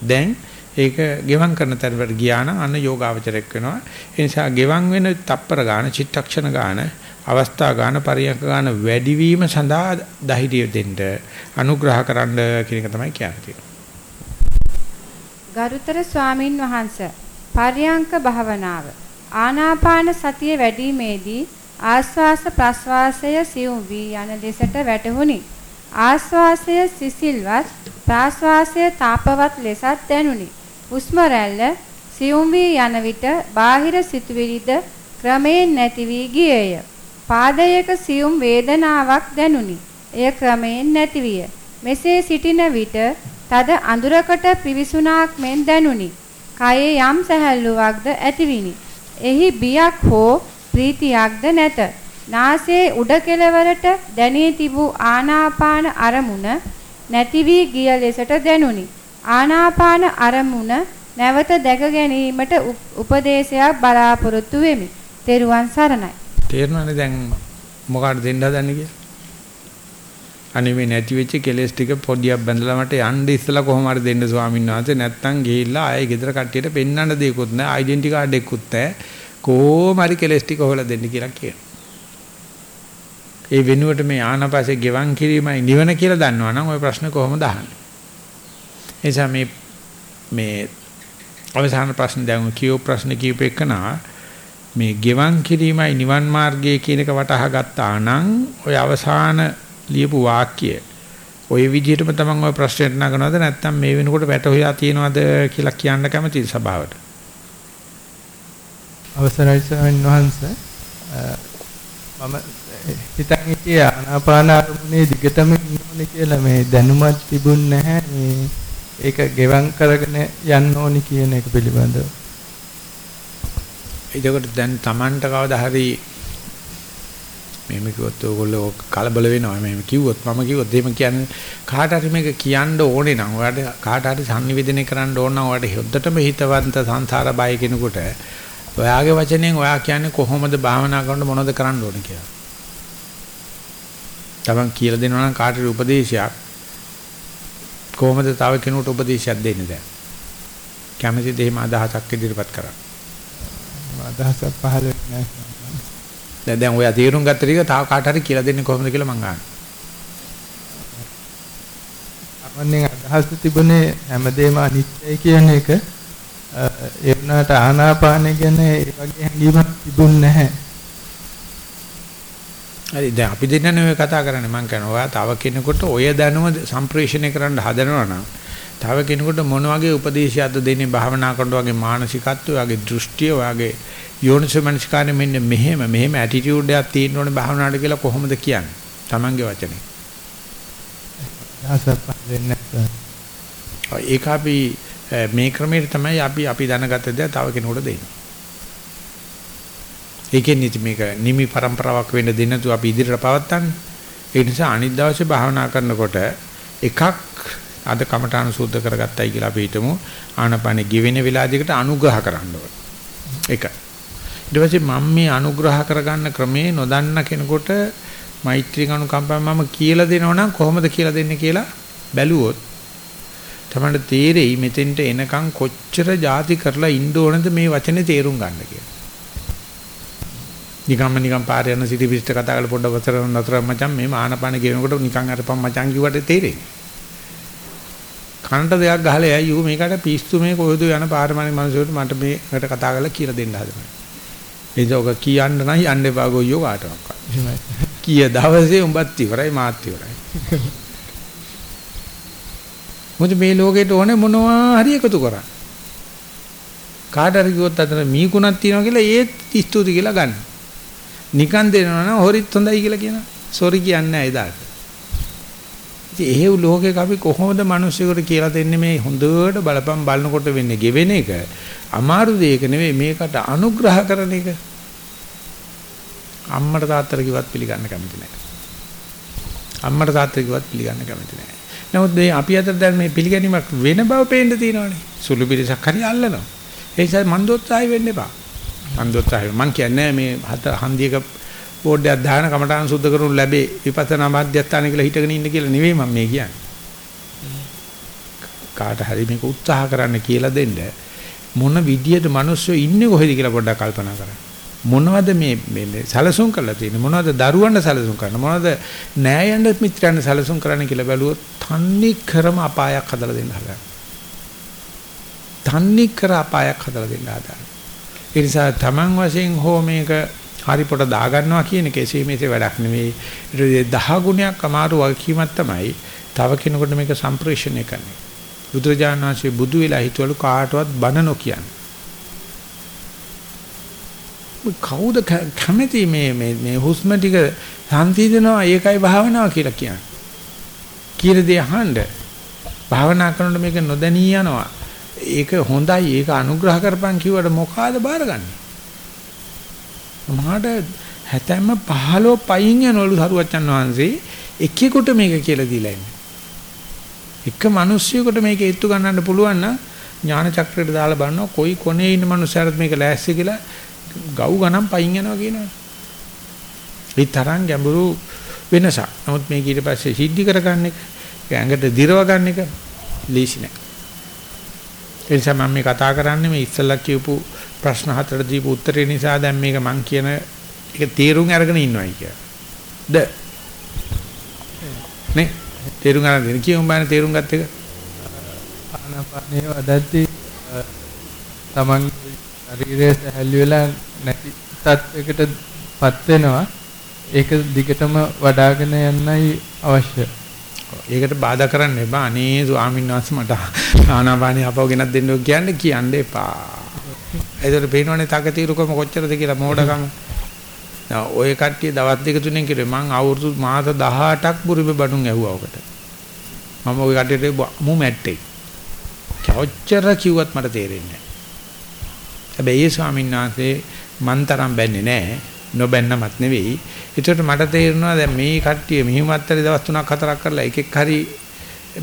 දැන් ඒක ගෙවම් කරන තැනකට ගියා නම් අන්න යෝගාවචරයක් වෙනවා. ඒ නිසා ගෙවම් වෙන තප්පර ගාන, චිත්තක්ෂණ ගාන, අවස්ථා ගාන, පරියන්ක ගාන වැඩිවීම සඳහා ධෛර්යය දෙන්න, අනුග්‍රහ කරන්න කියන එක තමයි කියන්නේ. ගරුතර ස්වාමින් වහන්සේ පරියංක භාවනාව ආනාපාන සතිය වැඩිීමේදී ආස්වාස ප්‍රස්වාසය සියුම් වී යන දෙසට වැටහුණි. ආස්වාසය සිසිල්වත් ප්‍රාස්වාසය තාපවත් ලෙසත් දැනුනි. හුස්ම රැල්ල සියුම් වී යන විට බාහිර සිතුවිලිද ක්‍රමයෙන් නැති වී ගියේය. පාදයක සියුම් වේදනාවක් දැනුනි. එය ක්‍රමයෙන් නැති විය. මෙසේ සිටින විට තද අඳුරකට පිවිසුණාක් මෙන් දැනුනි. කයේ යම් සැහැල්ලුවක්ද ඇතිවිනි. එහි බියක් හෝ ප්‍රීතියක්ද නැත. නාසයේ උඩ කෙළවරට දැනී තිබූ ආනාපාන අරමුණ නැති වී ගිය ලෙසට දැනුනි. ආනාපාන අරමුණ නැවත දැක ගැනීමට උපදේශයක් බලාපොරොත්තු වෙමි. තෙරුවන් සරණයි. තේරුණානේ දැන් මොකක්ද දෙන්න හදන්නේ කියලා? අනේ මේ නැති වෙච්ච කෙලස් ටික පොඩියක් බැඳලා මට යන්න ඉස්සලා කොහොම හරි දෙන්න ස්වාමීන් වහන්සේ නැත්තම් ගිහිල්ලා ආයේ ගෙදර කට්ටියට පෙන්වන්න දෙයක්වත් නැහැ ඩෙන්ටි කාඩ් එකකුත් නැහැ කොහොම හරි කෙලස් ටික හොයලා දෙන්න කියලා කියනවා. ඒ වෙනුවට මේ ආනපසේ ගෙවන් කිරීමයි නිවන කියලා දන්නවනම් ওই ප්‍රශ්න කොහොමද අහන්නේ? එනිසා මේ මේ අවසාන ප්‍රශ්න දැන් කියෝ ප්‍රශ්න කියූප එකනා මේ ගෙවන් කිරීමයි නිවන් මාර්ගය කියන එක වටහා ගත්තා නම් ওই අවසාන ලියපු වාක්‍ය ওই විදිහටම තමන් ওই ප්‍රශ්නෙට නගනවද නැත්නම් මේ වෙනකොට වැටහොයා තියනවද කියලා කියන්න කැමති සභාවට අවසරයි ස්වාමීන් වහන්සේ මම හිතන් හිටියේ ආනාපාන අරමුණේ දිගටම ඉන්නෝනේ කියලා මේ දැනුමක් තිබුණ නැහැ මේ ඒක ගෙවම් කරගෙන යන්න ඕනි කියන එක පිළිබඳව. ඒකට දැන් Tamanට කවදා හරි මෙහෙම කිව්වොත් ඕගොල්ලෝ කලබල වෙනවා. මෙහෙම කිව්වොත් මම කිව්වොත් එහෙම කියන්නේ කාට හරි මේක කියන්න ඕනේ නම් ඔයාලට කාට හරි sannivedana කරන්න ඕන නම් ඔයාලට හොද්දටම හිතවන්ත සංසාර බය කෙනෙකුට ඔයාගේ වචනෙන් ඔයා කියන්නේ කොහොමද භාවනා කරනකොට මොනවද කරන්න ඕනේ කියලා. තමන් කියලා දෙනවා නම් කාට හරි උපදේශයක් කොහොමද තව කෙනෙකුට උපදේශයක් දෙන්නේ දැන්? කැමැතිද එහෙම අදහසක් ඉදිරිපත් කරන්න? අදහසක් පහළ නැහැ. දැන් දැන් ඔයා තීරුම් ගත්ත ටික තව කාට හරි කියලා දෙන්නේ කොහොමද කියලා මං අහන්නේ. අමන්නේ අදහස් තිබුණේ හැමදේම අනිත්‍යයි කියන එක ඒ වුණාට ආනාපානය ගැන ඒ වගේ හැඟීමක් තිබුණ නැහැ. හරි දැන් අපි දෙන්නනේ ඔය කතා කරන්නේ මං කියනවා ඔයා තව කෙනෙකුට ඔය දැනුම සම්ප්‍රේෂණය කරන්න හදනවා නම් තව කෙනෙකුට මොන වගේ උපදේශයක්ද දෙන්නේ භාවනා කරනකොට වගේ මානසිකත්වය වගේ දෘෂ්ටිය වගේ යෝනිසමනස්කාරය මෙන්න මෙහෙම මෙහෙම ඇටිටියුඩ් එකක් තියෙන්න ඕනේ භාවනාවට කියලා කොහොමද කියන්නේ? Tamange වචනේ. ඒක අපි මේ ක්‍රමයට තමයි අපි අපි දැනගත දේ තව කෙනෙකුට දෙන්නේ. ඒකෙන් ඉතින් මේක නිමි પરම්පරාවක් වෙන්න දෙන්න තු අපි ඉදිරියට පවත්න්නේ. ඒ නිසා අනිත් දවසේ භාවනා කරනකොට එකක් අද කමඨාන සූද්ධ කරගත්තයි කියලා අපි හිතමු. ආනපනෙ ගෙවෙන වෙලාවදීකට අනුග්‍රහ කරන්න ඕන. එක. ඊට පස්සේ මම මේ අනුග්‍රහ කරගන්න ක්‍රමේ නොදන්න කෙනෙකුට මෛත්‍රී ගනුකම්පා මම කියලා දෙනවනම් කොහොමද කියලා දෙන්නේ කියලා බැලුවොත් තමයි තේරෙයි මෙතෙන්ට එනකන් කොච්චර ಜಾති කරලා ඉන්න ඕනද මේ වචනේ තේරුම් ගන්න කියලා. නිකම්ම නිකම් පාරේ යන සිටි පිට කතා කරලා පොඩ්ඩක් වතර නතර මචං මේ ආනපාන කියනකොට නිකන් අරපම් මචං කිව්වට තේරෙන්නේ. කනට දෙයක් ගහලා ඇයි ඌ මේකට පිස්සු මේ කොහෙද යන පාරමණි මිනිස්සුන්ට මට මේකට කතා කරලා කියලා දෙන්න හදනවා. ඒක කියන්න නම් යන්න එපා ගොයියෝ කාටවත්. කීය දවසේ උඹත් ඉවරයි මාත් ඉවරයි. මොකද මේ ලෝකෙට ඕනේ මොනවා හරි එකතු කරා. කාට හරි කිව්වොත් අතන මීකුණක් තියනවා කියලා ඒත් ස්තුති කියලා ගන්න. නිකන් දෙනවා නම් හොරිත් හොඳයි කියලා කියනවා. සෝරි කියන්නේ නැහැ එදාට. ඉතින් එහෙව් ලෝකෙක අපි කොහොමද මිනිස්සුන්ට කියලා දෙන්නේ? මේ හොඳට බලපම් බලනකොට වෙන්නේ ගෙවෙන එක. අමාරු දෙයක නෙවෙයි මේකට අනුග්‍රහ කරන එක. අම්මට තාත්තට කිව්වත් පිළිගන්න කැමති නැහැ. අම්මට තාත්තට කිව්වත් පිළිගන්න කැමති නැහැ. නමුත් මේ අපි අතර දැන් මේ පිළිගැනීමක් වෙන බව පේන්න තියෙනවානේ. සුළු පිටසක් හරි අල්ලනවා. ඒ නිසා මන් දොස්සායි වෙන්න එපා. අන්දොත්සාහය මං කියන්නේ මේ හත හන්දියක බෝඩ් එකක් දාන කමඨාන් සුද්ධ කරනු ලැබේ විපස්සනා මාධ්‍යස්ථාන කියලා හිටගෙන ඉන්න කියලා නෙවෙයි මම මේ කියන්නේ. කාට හරි මේක උත්සාහ කරන්න කියලා දෙන්න මොන විදියට මිනිස්සු ඉන්නේ කොහෙද කියලා පොඩ්ඩක් කල්පනා කරන්න. මොනවද මේ මේ සැලසුම් කරලා තියෙන්නේ මොනවද දරුවන්ට සැලසුම් කරන්න මොනවද නෑයන්ට මිත්‍රයන්ට සැලසුම් කරන්න කියලා බැලුවොත් තන්නේ කරම අපායක් හදලා දෙන්න හදනවා. තන්නේ කර අපායක් හදලා දෙන්න හදනවා. ඒ නිසා Taman වශයෙන් හෝ මේක හරි පොට දා ගන්නවා කියන එක එසේ මෙසේ වැඩක් නෙවෙයි. ඊට දහ ගුණයක් අමාරු වගකීමක් තමයි තව කෙනෙකුට මේක සම්ප්‍රේෂණය කරන්නේ. බුදුරජාණන් වහන්සේ බුදු වෙලා හිටවලු කාටවත් බන නොකියන්නේ. කවුද කැමති මේ මේ මේ හුස්ම ටික සංසිඳනවා ඒකයි භාවනාව කියලා කියන්නේ. කියන දේ අහන්න. භාවනා කරනකොට මේක නොදැනී යනවා. ඒක හොඳයි ඒක අනුග්‍රහ කරපන් කිව්වට මොකಾದ බාරගන්නේ. මහාට හැතැම්ම 15 පයින් යනවලු සරුවච්චන් වහන්සේ එකෙකුට මේක කියලා දීලා ඉන්නේ. එක මිනිස්සුයෙකුට මේක ඒත්තු ගන්නන්න පුළුවන් නම් ඥාන චක්‍රයට දාලා බලනවා කොයි කොනේ ඉන්න මිනිස්සුන්ට මේක ලෑස්ති කියලා ගව් ගණන් පයින් යනවා කියනවා. ඒ තරම් ගැඹුරු වෙනසක්. නමුත් මේක ඊට පස්සේ සිද්ධි කරගන්න එක, ඇඟට දිරව ගන්න එක ලීසි නෑ. ඒ නිසා මම මේ කතා කරන්නේ මේ ඉස්සල්ලා කියපු ප්‍රශ්න හතරට දීපු උත්තරේ නිසා දැන් මේක මං කියන එක තේරුම් අරගෙන ඉන්නවයි කියලා. ද නේ තේරුම් ගන්න දෙන කියමු බෑනේ තේරුම් ගත්ත එක. ආනාපානේ වදද්දී තමන් ශරීරය සැහැල්ලු වෙලා නැති තත්යකටපත් වෙනවා. ඒක දිගටම වඩ아가න යන්නයි අවශ්‍ය. ඒකට බාධා කරන්න එපා. අනේ ස්වාමීන් වහන්සේ මට ආනාපානිය අපව ගෙනත් දෙන්න ඕක කියන්නේ කියන්න එපා. ඒතර පේනවනේ තකතිරුකම කොච්චරද කියලා මෝඩකම. දැන් ඔය කට්ටිය දවස් දෙක තුනෙන් කිව්වේ මං අවුරුදු මාස 18ක් බුරුබ බඩුන් ඇහුවා ඔකට. මම ওই කට්ටියට මු මැට්ටේ. කොච්චර කිව්වත් මට තේරෙන්නේ නැහැ. හැබැයි ඒ ස්වාමීන් වහන්සේ මන් තරම් බැන්නේ නැහැ. නොබැන්නමත් නෙවෙයි. ඒකට මට තේරෙනවා දැන් මේ කට්ටිය මෙහිමත්තරි දවස් 3ක් 4ක් කරලා එකෙක් හරි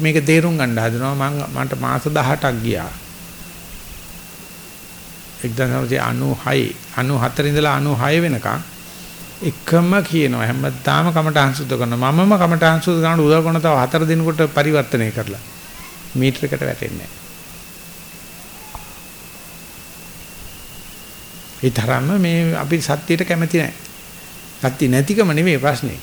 මේක තේරුම් ගන්න හදනවා. මම මන්ට මාස 18ක් ගියා. 1996 94 ඉඳලා 96 වෙනකන් එකම කියනවා. හැමදාම කමටහන් සුද්ධ කරනවා. මමම කමටහන් සුද්ධ කරන උදව් කරන තව හතර දිනකට පරිවර්තනය කරලා මීටරයකට වැටෙන්නේ නැහැ. ඒ තරම්ම මේ අපි සත්‍යයට කැමති නැහැ. සත්‍ය නැතිකම නෙමෙයි ප්‍රශ්නේ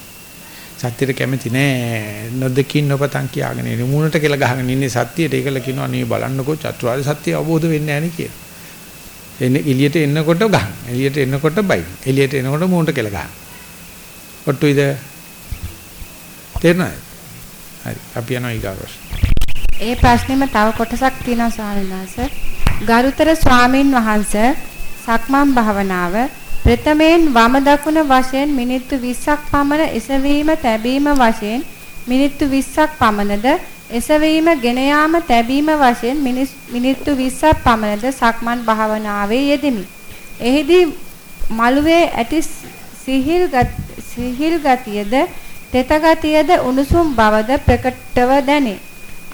සත්‍යයට කැමති නෑ නොදකින් නොපතන් කියාගෙන ඉන්නේ මූණට කියලා ගහගෙන ඉන්නේ සත්‍යයට ඒකල කියනවා නේ බලන්නකෝ චතුරාර්ය සත්‍ය අවබෝධ වෙන්නේ නැහැ නේ කියලා. එන්නේ එළියට එන්නකොට ගහන. එළියට එන්නකොට බයි. එළියට එනකොට මූණට කියලා ගහන. ඔට්ටුයිද? තේරෙනවද? හරි. අපි යනවා ඊගාවට. ඒ ප්‍රශ්නෙම තව කොටසක් තියෙනවා ස්වාමීන් වහන්සේ. ගරුතර ස්වාමින් වහන්සේ සක්මන් භාවනාව ප්‍රථමයෙන් වම දකුණ වශයෙන් මිනිත්තු 20ක් පමණ එසවීම තැබීම වශයෙන් මිනිත්තු 20ක් පමණද එසවීම ගෙන යාම තැබීම වශයෙන් මිනිත්තු 20ක් පමණද සක්මන් භාවනාවේ යෙදෙමි. එහිදී මළුවේ ඇති සිහිල් සිහිල් ගතියද තෙත ගතියද උණුසුම් බවද ප්‍රකටව දැනේ.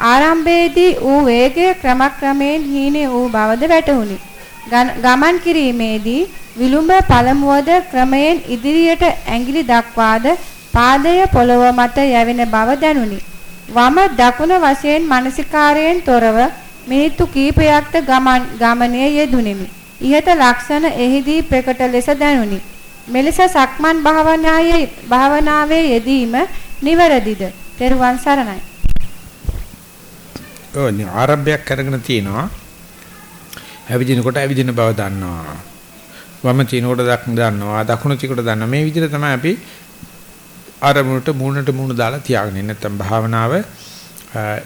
ආරම්භයේදී ඌ වේගය ක්‍රමක්‍රමයෙන් හීනේ වූ බවද වැටහුණි. ගමන් කිරීමේදී විලුඹ පළමුවද ක්‍රමයෙන් ඉදිරියට ඇඟිලි දක්වාද පාදය පොළව මත යැවෙන බව දැනුනි. වම දකුණ වශයෙන් මානසිකාරයෙන් තොරව මිනිත්තු කිහිපයක්ද ගමන් ගමනේ යෙදුණෙමි. ইহත ලක්ෂණ එහිදී ප්‍රකට ලෙස දැනුනි. මෙලෙස සක්මන් භාවනාවේ භාවනාවේ යෙදීම නිවැරදිද? තෙරුවන් සරණයි. ඔව් ආරම්භයක් කරගෙන තිනවා. ඇවිදිනකොට ඇවිදින බව දන්නවා. වම තිනකොට දක්න දන්නවා. දකුණු තිනකොට දන්නවා. මේ විදිහට තමයි අපි ආරමුණට මූණට මූණ දාලා තියාගෙන නැත්තම් භාවනාව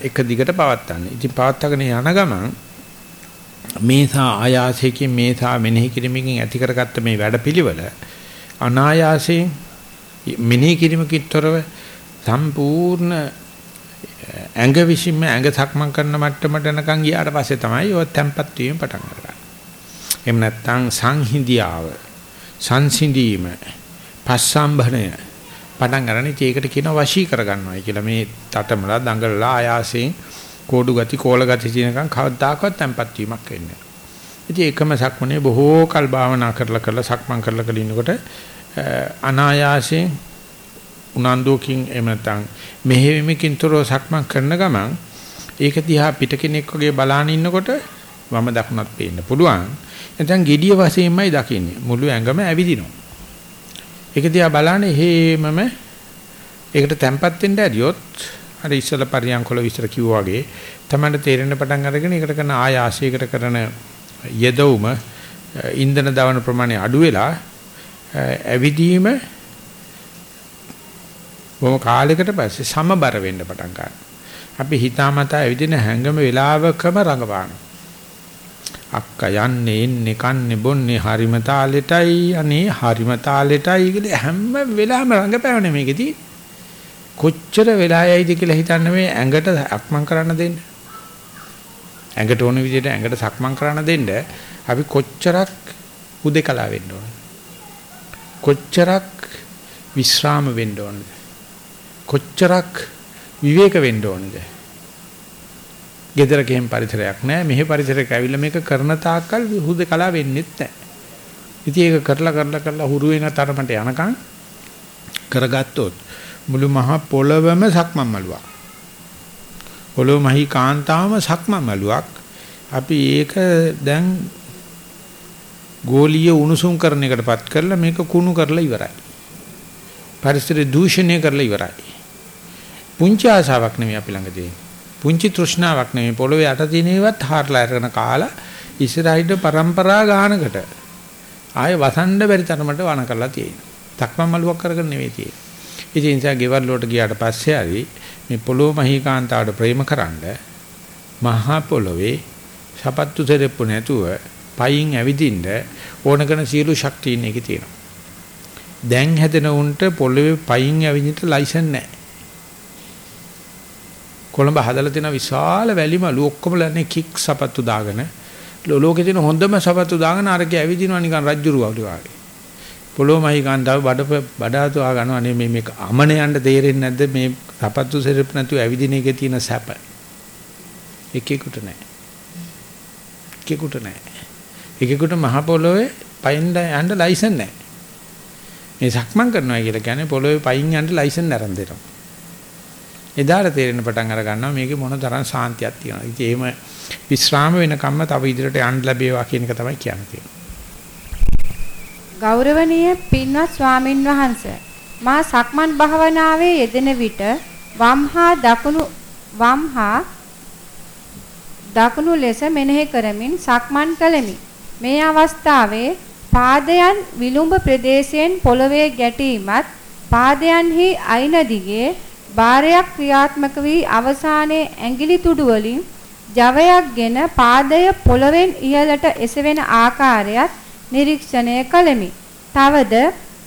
එක දිගට පවත්වන්නේ. ඉතින් පවත්වාගෙන යන ගමන් මේසා ආයාසයෙන් මේසා මෙනෙහි කිරීමකින් ඇති කරගත්ත මේ වැඩපිළිවෙල අනායාසයෙන් මෙනෙහි කිරීමකින් තොරව සම්පූර්ණ ඇඟ විසින්ම ඇඟ සක්මන් කරන මට්ටමට යනකම් ගියාට පස්සේ තමයි ඔය තැම්පත් වීම පටන් ගන්න. එහෙම නැත්නම් සංහිඳියාව, සංසිඳීම, පස්සම්භණය පටන් ගන්න. ඒකට කියනවා වශී කරගන්නවායි කියලා. මේ තටමලා දඟලලා ආයාසයෙන් කෝඩු ගති, කෝල ගති තියෙනකම් කවදාකවත් තැම්පත් වීමක් වෙන්නේ නැහැ. ඉතින් එකම සක්මනේ බොහෝ කල් භාවනා කරලා කරලා සක්මන් කරලා කරලා ඉන්නකොට අනායාසයෙන් උනන්දුවකින් එහෙම නැත්නම් මෙහෙවීමකින් තොරව සක්මන් කරන ගමන් ඒක දිහා පිට කෙනෙක් වගේ බලාන ඉන්නකොට වම දකුණත් පේන්න පුළුවන්. නැත්නම් gediya වශයෙන්මයි දකින්නේ. මුළු ඇඟම ඇවිදිනවා. ඒක දිහා බලන්නේ හේමම ඒකට තැම්පත් වෙන්න ඇරියොත් අර ඉස්සල පරියන්කොල විස්තර කිව්වා වගේ තමයි තේරෙන පටන් අරගෙන ඒකට කරන ආයාසයකට කරන යෙදවුම ඉන්ධන දවන ප්‍රමාණය අඩු වෙලා ඇවිදීම බොහොම කාලයකට පස්සේ සමබර වෙන්න පටන් ගන්නවා. අපි හිතාමතා ඇවිදින හැංගම වෙලාවකම රඟපානවා. අක්ක යන්නේ එන්නේ කන්නේ බොන්නේ හරිම තාලෙටයි අනේ හරිම තාලෙටයි කියලා හැම වෙලාවෙම රඟපෑවනේ මේකෙදී කොච්චර වෙලා යයිද කියලා හිතන්න මේ ඇඟට අක්මන් කරන්න දෙන්න. ඇඟට ඕන විදිහට ඇඟට සක්මන් කරන්න දෙන්න අපි කොච්චරක් උදේකලා වෙන්න ඕන කොච්චරක් විශ්‍රාම වෙන්න ඕනද? කොච්චරක් විවේක වෙන්න ඕනද? ගෙදරක එහෙම පරිසරයක් නැහැ. මෙහි පරිසරයක ඇවිල්ලා මේක කරන තාක්කල් හුදකලා වෙන්නෙත් නැහැ. ඉතින් ඒක කරලා කරලා කරලා හුරු වෙන තරමට යනකම් කරගත්තොත් මුළු මහා පොළවම සක්මන් මළුවක්. පොළොව මහී කාන්තාවම සක්මන් මළුවක්. අපි ඒක දැන් ගෝලීය උණුසුම් කරන එකටපත් කරලා මේක කුණු කරලා ඉවරයි. පරිසර දූෂණය කරලා ඉවරයි. පුංචි ආසාවක් නෙමෙයි අපි ළඟ තියෙන්නේ. පුංචි තෘෂ්ණාවක් නෙමෙයි පොළවේ යට තියෙන ඒවත් හාරලා අරගෙන කාලා ඉස්සරහිට પરම්පරා ගානකට ආයේ වසන්ඩ බැරි තරමට වණ කරලා තියෙනවා. තක්මන් මලුවක් කරගෙන නෙවෙයි තියෙන්නේ. ඉතින් නිසා ගෙවල් වලට ගියාට පස්සේ හරි මේ පොළොව මහීකාන්තාවට ප්‍රේමකරනද මහා පොළොවේ සපත්තු සෙරෙප්පු නැතුව පයින් ඇවිදින්න ඕන කරන සියලු ශක්තියින් එකේ තියෙනවා. දැන් හැදෙන උන්ට පොළොවේ පයින් ඇවිදින්න ලයිසන් නැහැ. කොළඹ හදලා තියෙන විශාල වැලිමලු ඔක්කොම ලන්නේ කික් සපත්තු දාගෙන ලෝකේ තියෙන හොඳම සපත්තු දාගෙන අරක ඇවිදිනවා නිකන් රජ්ජුරුවලු වගේ. පොළොමයි කාන්තාව බඩ බඩාතු ආ ගන්නවා නේ මේ මේක අමන යන්න තේරෙන්නේ නැද්ද මේ සපත්තු සෙරප් නැතුව ඇවිදින එකේ තියෙන සැප. එකෙකුට නැහැ. එකෙකුට නැහැ. එකෙකුට මහ පොළොවේ පයින් යන්න ලයිසන් නැහැ. මේ සක්මන් කරනවා කියලා කියන්නේ පොළොවේ පයින් යන්න ලයිසන් නැරන් දෙනවා. එදාට තේරෙන පටන් අර ගන්නවා මේකේ මොන තරම් සාන්තියක් තියෙනවද. ඉතින් එහෙම විස්්‍රාම වෙනකම්ම තව ඉදිරියට යන්න ලැබේවා කියන එක තමයි කියන්නේ. ගෞරවනීය පින්වත් ස්වාමින් වහන්සේ මා සක්මන් භාවනාවේ යෙදෙන විට වම් හා දකුණු වම් හා දකුණු ලෙස මෙනෙහි කරමින් සක්මන් කළෙමි. මේ අවස්ථාවේ පාදයන් විලුඹ ප්‍රදේශයෙන් පොළවේ ගැටීමත් පාදයන්හි අයින දිගේ භාරයක් ක්‍රියාත්මක වී අවසානයේ ඇඟිලි තුඩු වලින් ජවයක්ගෙන පාදය පොළවෙන් ඉහළට එසවෙන ආකාරයත් නිරීක්ෂණය කළෙමි. තවද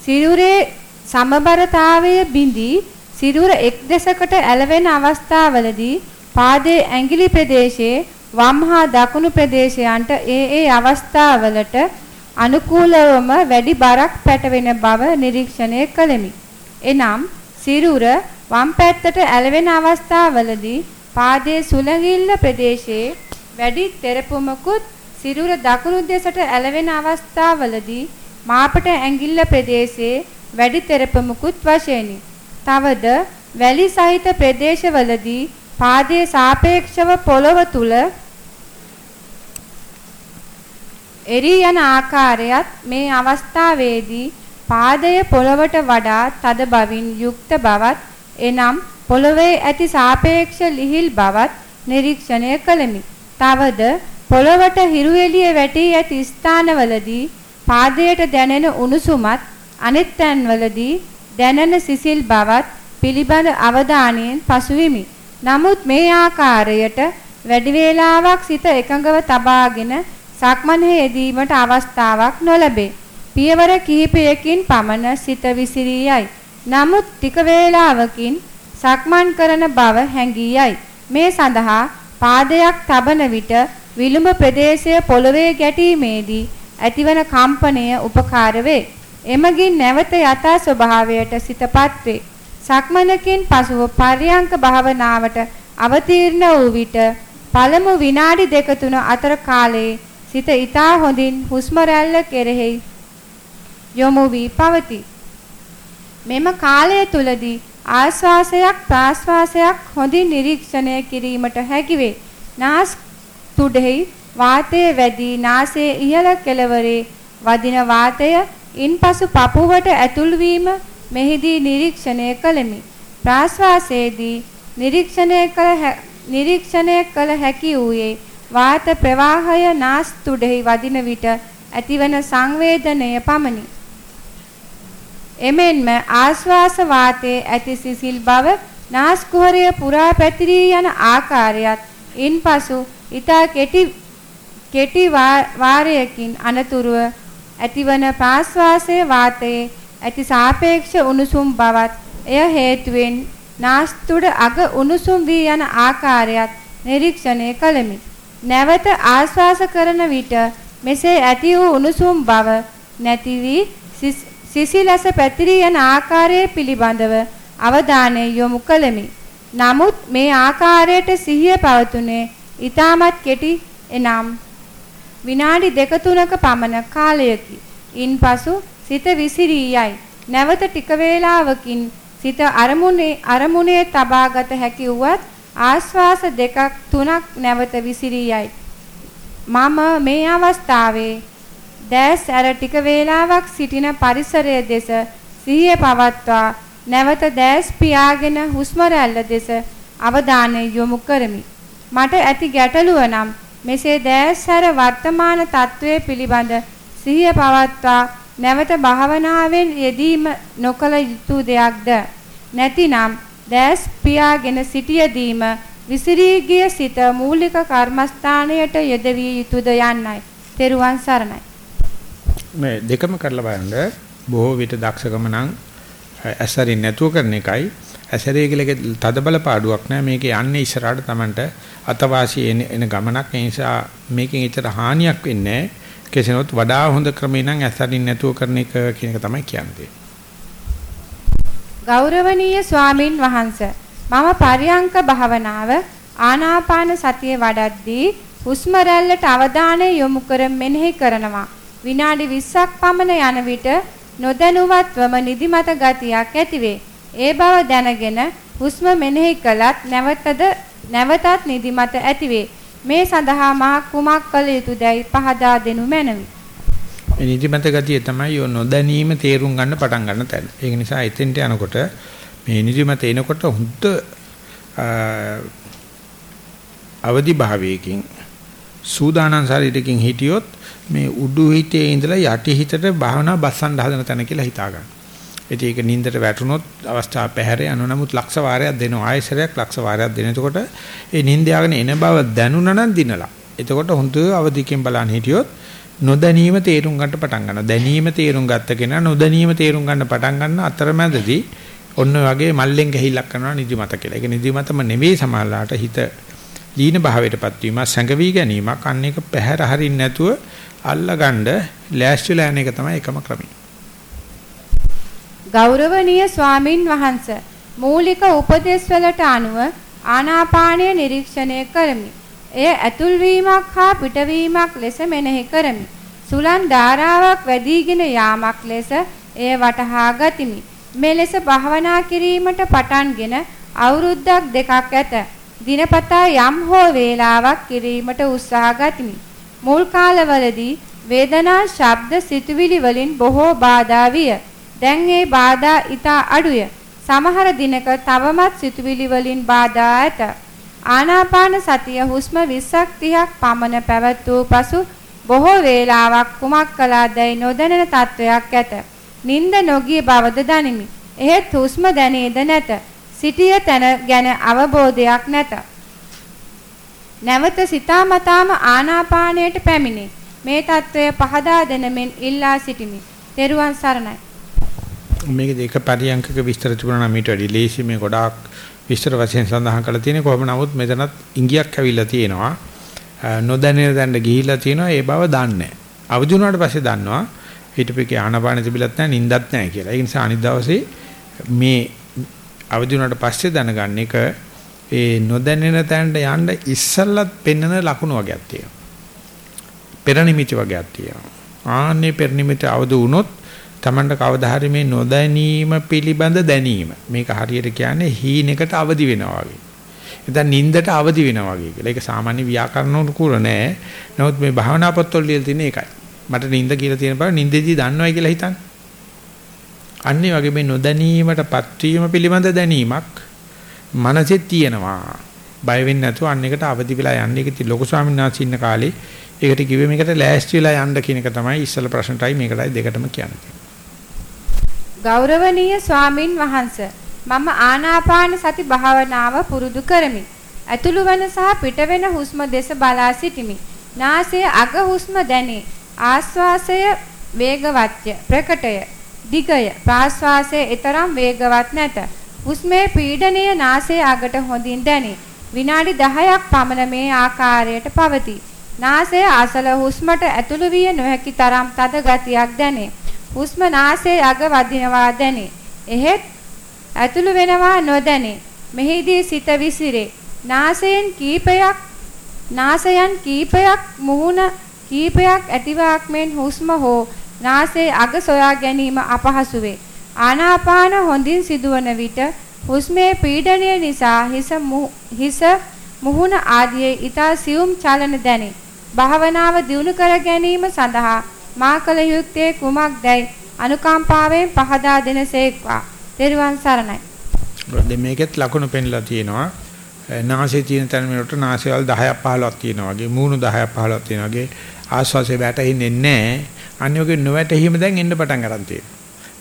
සිරුරේ සමබරතාවය බිඳී සිරුර එක් දෙසකට ඇලවෙන අවස්ථාවලදී පාදයේ ඇඟිලි ප්‍රදේශයේ වම් හා දකුණු ප්‍රදේශයන්ට ඒ ඒ අවස්ථාවලට අනුකූලවම වැඩි බරක් පැටවෙන බව නිරීක්ෂණය කළෙමි. එනම් සිරුර වම් පැත්තට ඇලවෙන අවස්ථාවලදී පාදයේ සුලඟිල්ල ප්‍රදේශයේ වැඩි තෙරපුමකුත් සිරුර දකුණු දෙසට ඇලවෙන අවස්ථාවලදී මාපට ඇඟිල්ල ප්‍රදේශයේ වැඩි තෙරපුමකුත් වශයෙන්ි. තවද වැලි සහිත ප්‍රදේශවලදී පාදයේ සාපේක්ෂව පොළව තුල එරී යන ආකාරයත් මේ අවස්ථාවේදී පාදය පොළවට වඩා තද බවින් යුක්ත බවත් එනම් පොළවේ ඇති සාපේක්ෂ ලිහිල් බවත් නිරීක්ෂණය කළෙමි. තවද පොළවට හිරු එළිය වැටී ඇති ස්ථානවලදී පාදයට දැනෙන උණුසුමත් අනෙත් තැන්වලදී දැනෙන සිසිල් බවත් පිළිබඳ අවධානයෙන් පසුවිමි. නමුත් මේ ආකාරයට වැඩි වේලාවක් සිත එකඟව තබාගෙන සක්මනේ යෙදීමට අවස්ථාවක් නොලැබේ. පියවර කිහිපයකින් පමණ සිත විසිරී යයි. නමුත් ටික වේලාවකින් සක්මන් කරන බව හැඟී යයි. මේ සඳහා පාදයක් තබන විට විලුඹ ප්‍රදේශය පොළවේ ගැටීමේදී ඇතිවන කම්පනය උපකාර වේ. එමගින් නැවත යථා ස්වභාවයට සිතපත් වේ. සක්මනකින් පසුව පර්යංක භාවනාවට අවතීර්ණ වූ විට පළමු විනාඩි දෙක තුන අතර කාලයේ සිත ඊතා හොඳින් හුස්ම රැල්ල කෙරෙහි යොමු වී පවතී. මෙම කාලය තුලදී ආශ්වාසයක් ප්‍රාශ්වාසයක් හොඳින් නිරීක්ෂණය කිරීමට හැකි වේ. නාස් තුඩෙහි වාතය වැඩි නාසයේ ඉහළ කෙළවරේ වදින වාතය ඉන්පසු පපුවට ඇතුල් වීම මෙහිදී නිරීක්ෂණය කළෙමි. ප්‍රාශ්වාසයේදී නිරීක්ෂණය කළ නිරීක්ෂණය කළ හැකි වූයේ වාත ප්‍රවාහය නාස් තුඩෙහි වදින විට ඇතිවන සංවේදනය පමණි. එමෙන්ම ආශ්වාස වාතයේ ඇති සිසිල් බව නාස් කුහරය පුරා පැතිරී යන ආකාරයත් ඉන්පසු ඊතා කෙටි කෙටි වාරයකින් අනතුරුව ඇතිවන ප්‍රාශ්වාසයේ වාතයේ ඇති සාපේක්ෂ උණුසුම් බවත් එය හේතුවෙන් නාස්තුඩ අග උණුසුම් වී යන ආකාරයත් නිරීක්ෂණය කළෙමි. නැවත ආශ්වාස කරන විට මෙසේ ඇති වූ උණුසුම් බව නැති වී සිසිලස පැතිරී යන ආකාරය පිළිබඳව අවධානය යොමු කළෙමි. නමුත් මේ ආකාරයට සිහිය පවතුනේ ඊටමත් කෙටි එනම් විනාඩි දෙක තුනක පමණ කාලයකි. ඉන්පසු සිත විසිරී යයි. නැවත ටික වේලාවකින් සිත අරමුණේ අරමුණේ තබාගත හැකි වුවත් ආශ්වාස දෙකක් තුනක් නැවත විසිරී යයි. මම මේ අවස්ථාවේ දැස් ඇර ටික වේලාවක් සිටින පරිසරය දෙස සිහිය පවත්වා නැවත දැස් පියාගෙන හුස්ම රැල්ල දෙස අවධානය යොමු කරමි. මට ඇති ගැටලුව නම් මෙසේ දැස් හැර වර්තමාන තත්වයේ පිළිබඳ සිහිය පවත්වා නැවත භාවනාවෙන් යෙදීම නොකල යුතු දෙයක්ද නැතිනම් දැස් පියාගෙන සිටියදීම විසිරී ගිය සිත මූලික කර්මස්ථානයට යෙදවිය යුතුයද යන්නයි. තෙරුවන් සරණයි. මේ දෙකම කරලා බලන්න. බොහෝ විට දක්ෂකම නම් ඇසරින් නැතුව කරන එකයි. ඇසරේ කියලා තද බල පාඩුවක් නෑ. මේක යන්නේ ඉස්සරහට Tamanට අතවාසී එන එන ගමනක්. ඒ නිසා මේකෙන් ඇතර හානියක් වෙන්නේ කෙසේනොත් වඩා හොඳ ක්‍රමේ නම් ඇසරින් නැතුව කරන එක කියන එක තමයි කියන්නේ. ගෞරවනීය ස්වාමින් වහන්සේ මම පරියංක භාවනාව ආනාපාන සතිය වඩද්දී හුස්ම රැල්ලට අවධානය යොමු කර මෙනෙහි කරනවා. විනාඩි 20ක් පමණ යන විට නොදැනුවත්වම නිදිමත ගතියක් ඇතිවේ. ඒ බව දැනගෙන හුස්ම මෙනෙහි කළත් නැවතද නැවතත් නිදිමත ඇතිවේ. මේ සඳහා මා කුමක් කළ යුතුදයි පහදා දෙනු මැනවි. මේ නිදිමත ගතිය තමයි යෝ නොදැනීම තේරුම් ගන්න පටන් ගන්න තැන. ඒක නිසා එතෙන්ට යනකොට මේ නිදිමත එනකොට හුද්ද අවදි භාවයකින් සූදානම් ශරීරයකින් හිටියොත් මේ උඩු හිතේ ඉඳලා යටි හිතට භාවනා බස්සන්න හදන තැන කියලා හිතා ගන්න. ඉතින් ඒක නින්දට වැටුනොත් අවස්ථාව පැහැර යනවා. නමුත් ලක්ෂ වාරයක් දෙනවා. ආයසරයක් ලක්ෂ වාරයක් දෙන. එතකොට ඒ නින්ද යගෙන එන බව දැනුණා නම් දිනලා. එතකොට හොඳ අවදිකින් බලන් හිටියොත් නොදැනීම තේරුම් ගන්න පටන් ගන්නවා. දැනීම තේරුම් ගත්ත කෙනා නොදැනීම තේරුම් ගන්න පටන් ගන්න අතරමැදදී ඔන්න වගේ මල්ලෙන් ගහිල්ලක් කරනවා නිදිමත කියලා. ඒක නිදිමතම නෙවෙයි සමාලාට හිත ලීන භාවයටපත් වීම සංගවි ගැනීමක් අන්න එක පැහැර හරින්න නැතුව අල්ලගන්න ලෑස්තිලා යන එක තමයි එකම ක්‍රමය. ගෞරවනීය ස්වාමින් වහන්සේ මූලික උපදේශ වලට අනුව ආනාපානය නිරීක්ෂණය කරමි. එය ඇතුල් වීමක් හා පිටවීමක් ලෙස මෙනෙහි කරමි. සුලන් ධාරාවක් වැඩිගෙන යාමක් ලෙස එය වටහා ගතිමි. මේ ලෙස භාවනා කිරීමට පටන්ගෙන අවුරුද්දක් දෙකක් ඇත. දිනපතා යම් හෝ වේලාවක් කිරීමට උත්සාහ ගතිමි. මුල් කාලවලදී වේදනා ශබ්ද සිතුවිලි වලින් බොහෝ බාධා විය. දැන් ඒ බාධා ඊට අඩුය. සමහර දිනක තවමත් සිතුවිලි වලින් බාධා ඇත. ආනාපාන සතිය හුස්ම 20ක් 30ක් පමණ පැවැත් වූ පසු බොහෝ වේලාවක් කුමක් කළාදැයි නොදැනෙන තත්වයක් ඇත. නිින්ද නොගිය බවද දනිමි. එහෙත් හුස්ම දැනේද නැත. සිටිය තැන ගැන අවබෝධයක් නැත. නැවත සිතාමතාම ආනාපානයට පැමිණේ. මේ తত্ত্বය පහදා දෙන මෙන් ඉල්ලා සිටිමි. තෙරුවන් සරණයි. මේක දෙක පරියන්කක විස්තර තිබුණා නම් ඊට වැඩි ලේසි මේ ගොඩාක් විස්තර වශයෙන් සඳහන් කරලා තියෙන කොහොම නමුත් මෙතනත් ඉංගියක් ඇවිල්ලා තියෙනවා. නොදැනෙන දැන්න ගිහිලා තියෙනවා ඒ බව දන්නේ. අවදි වුණාට පස්සේ දන්නවා හිටපෙකේ ආනාපාන තිබිලත් නැහැ නිින්දත් නැහැ කියලා. ඒ නිසා අනිත් දවසේ මේ අවදි වුණාට පස්සේ දැනගන්න එක ඒ නොදැනෙන තැනට යන්න ඉස්සල්ලත් පෙන්වන ලකුණු වගේක් තියෙනවා. පෙරනිමිති වගේක් තියෙනවා. ආන්නේ පෙරනිමිති අවදි වුණොත් Tamanට කවදා හරි මේ නොදැනීම පිළිබඳ දැනීම. මේක හරියට කියන්නේ හීනෙකට අවදි වෙනවා වගේ. එතන නින්දට අවදි වෙනවා වගේ කියලා. ඒක සාමාන්‍ය ව්‍යාකරණ උනුකූල නෑ. නමුත් මේ භාවනා පොත්වල ලියලා තියෙන එකයි. මට නින්ද කියලා තියෙන බව නින්දේදී දන්නවයි කියලා හිතන්නේ. අන්නේ වගේ මේ නොදැනීමටපත් වීම පිළිබඳ දැනීමක් මනසේ තියෙනවා. බය වෙන්නේ නැතුව අන්න එකට අවදි වෙලා යන්නේ. ඒක ඉතින් ලොකු ස්වාමීන් වහන්සේ ඉන්න කාලේ ඒකට කිව්වේ මේකට ලෑස්ති වෙලා යන්න කියන එක තමයි ඉස්සල ප්‍රශ්නටයි මේකටයි දෙකටම කියන්නේ. ගෞරවනීය ස්වාමින් වහන්සේ මම ආනාපාන සති භාවනාව පුරුදු කරමි. ඇතුළු වන සහ පිටවෙන හුස්ම දෙස බලා සිටිමි. නාසයේ අග හුස්ම දැනේ. ආශ්වාසය වේගවත්ය ප්‍රකටය. දිගය ප්‍රාශ්වාසයේ ඊතරම් වේගවත් නැත. හුස්මේ පීඩනය නාසයේ අගට හොඳින් දැනේ. විනාඩි 10ක් පමණ මේ ආකාරයට පවතී. නාසය අසල හුස්මට ඇතුළු විය නොහැකි තරම් තද ගතියක් දැනේ. හුස්ම නාසයේ අග වදිනවා දැනේ. එහෙත් ඇතුළු වෙනවා නොදැනේ. මෙහිදී සිත විසිරේ. නාසයෙන් කීපයක් නාසයන් කීපයක් මුහුණ කීපයක් ඇතිවාක් මෙන් හුස්ම හෝ නාසයේ අග සොයා ගැනීම අපහසු වේ. ආනාපාන හොඳින් සිදුවන විට හුස්මේ පීඩනය නිසා හිස හිස මුහුණ ආදී ඊතා සියුම් චලන දැනේ. භාවනාව දියුණු කර ගැනීම සඳහා මා කල යුත්තේ කුමක්දයි අනුකම්පාවෙන් පහදා දෙනසේක්වා. තෙරුවන් සරණයි. දැන් මේකෙත් ලකුණු පෙන්ලා තියෙනවා. නාසයේ තියෙන තැන වලට නාසයවල් 10ක් 15ක් තියෙනවා වගේ මූණු 10ක් 15ක් තියෙනවා වගේ ආස්වාසේ වැටෙන්නේ නැහැ. අන්‍යෝගේ නොවැටීම දැන් එන්න පටන් ගන්න තියෙනවා.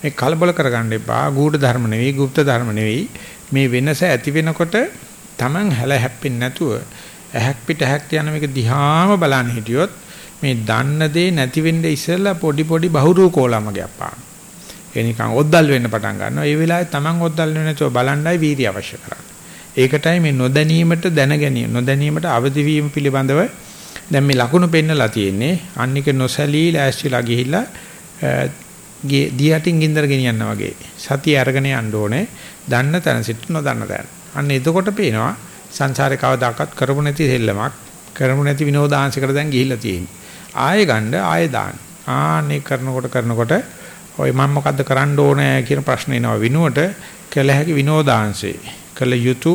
මේ කලබල කරගන්න එපා. ගුඪ ධර්ම නෙවෙයි, গুপ্ত ධර්ම නෙවෙයි. මේ වෙනස ඇති වෙනකොට Taman හැල හැප්පෙන්නේ නැතුව ඇහක් පිට ඇහක් යන මේක දිහාම බලන්න හිටියොත් මේ දන්න දේ නැති වෙන්න ඉස්සෙල්ලා පොඩි පොඩි බහුරු කෝලමගේ අප්පා. ඒ නිකන් ඔද්දල් වෙන්න පටන් ගන්නවා. ඒ වෙලාවේ Taman ඔද්දල් වෙන්නේ නැතුව බලන්නයි වීර්ය අවශ්‍ය කරන්නේ. ඒකටයි මේ නොදැනීමට දැන ගැනීම නොදැනීමට අවදි වීම පිළිබඳව දැන් මේ ලකුණු පෙන්නලා තියෙන්නේ අන්නික නොසලී ලෑස්තිලා ගිහිල්ලා දියටින් ගින්දර ගෙනියනවා වගේ සතිය අරගෙන යන්න ඕනේ දන්න තැන සිට නොදන්න තැන. අන්න එතකොට පේනවා සංසාරේ කවදාකවත් කරපු නැති දෙල්ලමක් කරමු නැති විනෝදාංශයකට දැන් ගිහිල්ලා තියෙන්නේ. ආයෙ ගන්න ආයෙ දාන්න. ආන්නේ කරනකොට කරනකොට ඔය මම මොකද්ද කරන්න ඕනේ කියන ප්‍රශ්නේ එනවා විනුවට කළ හැකි විනෝදාංශේ කළ යුතු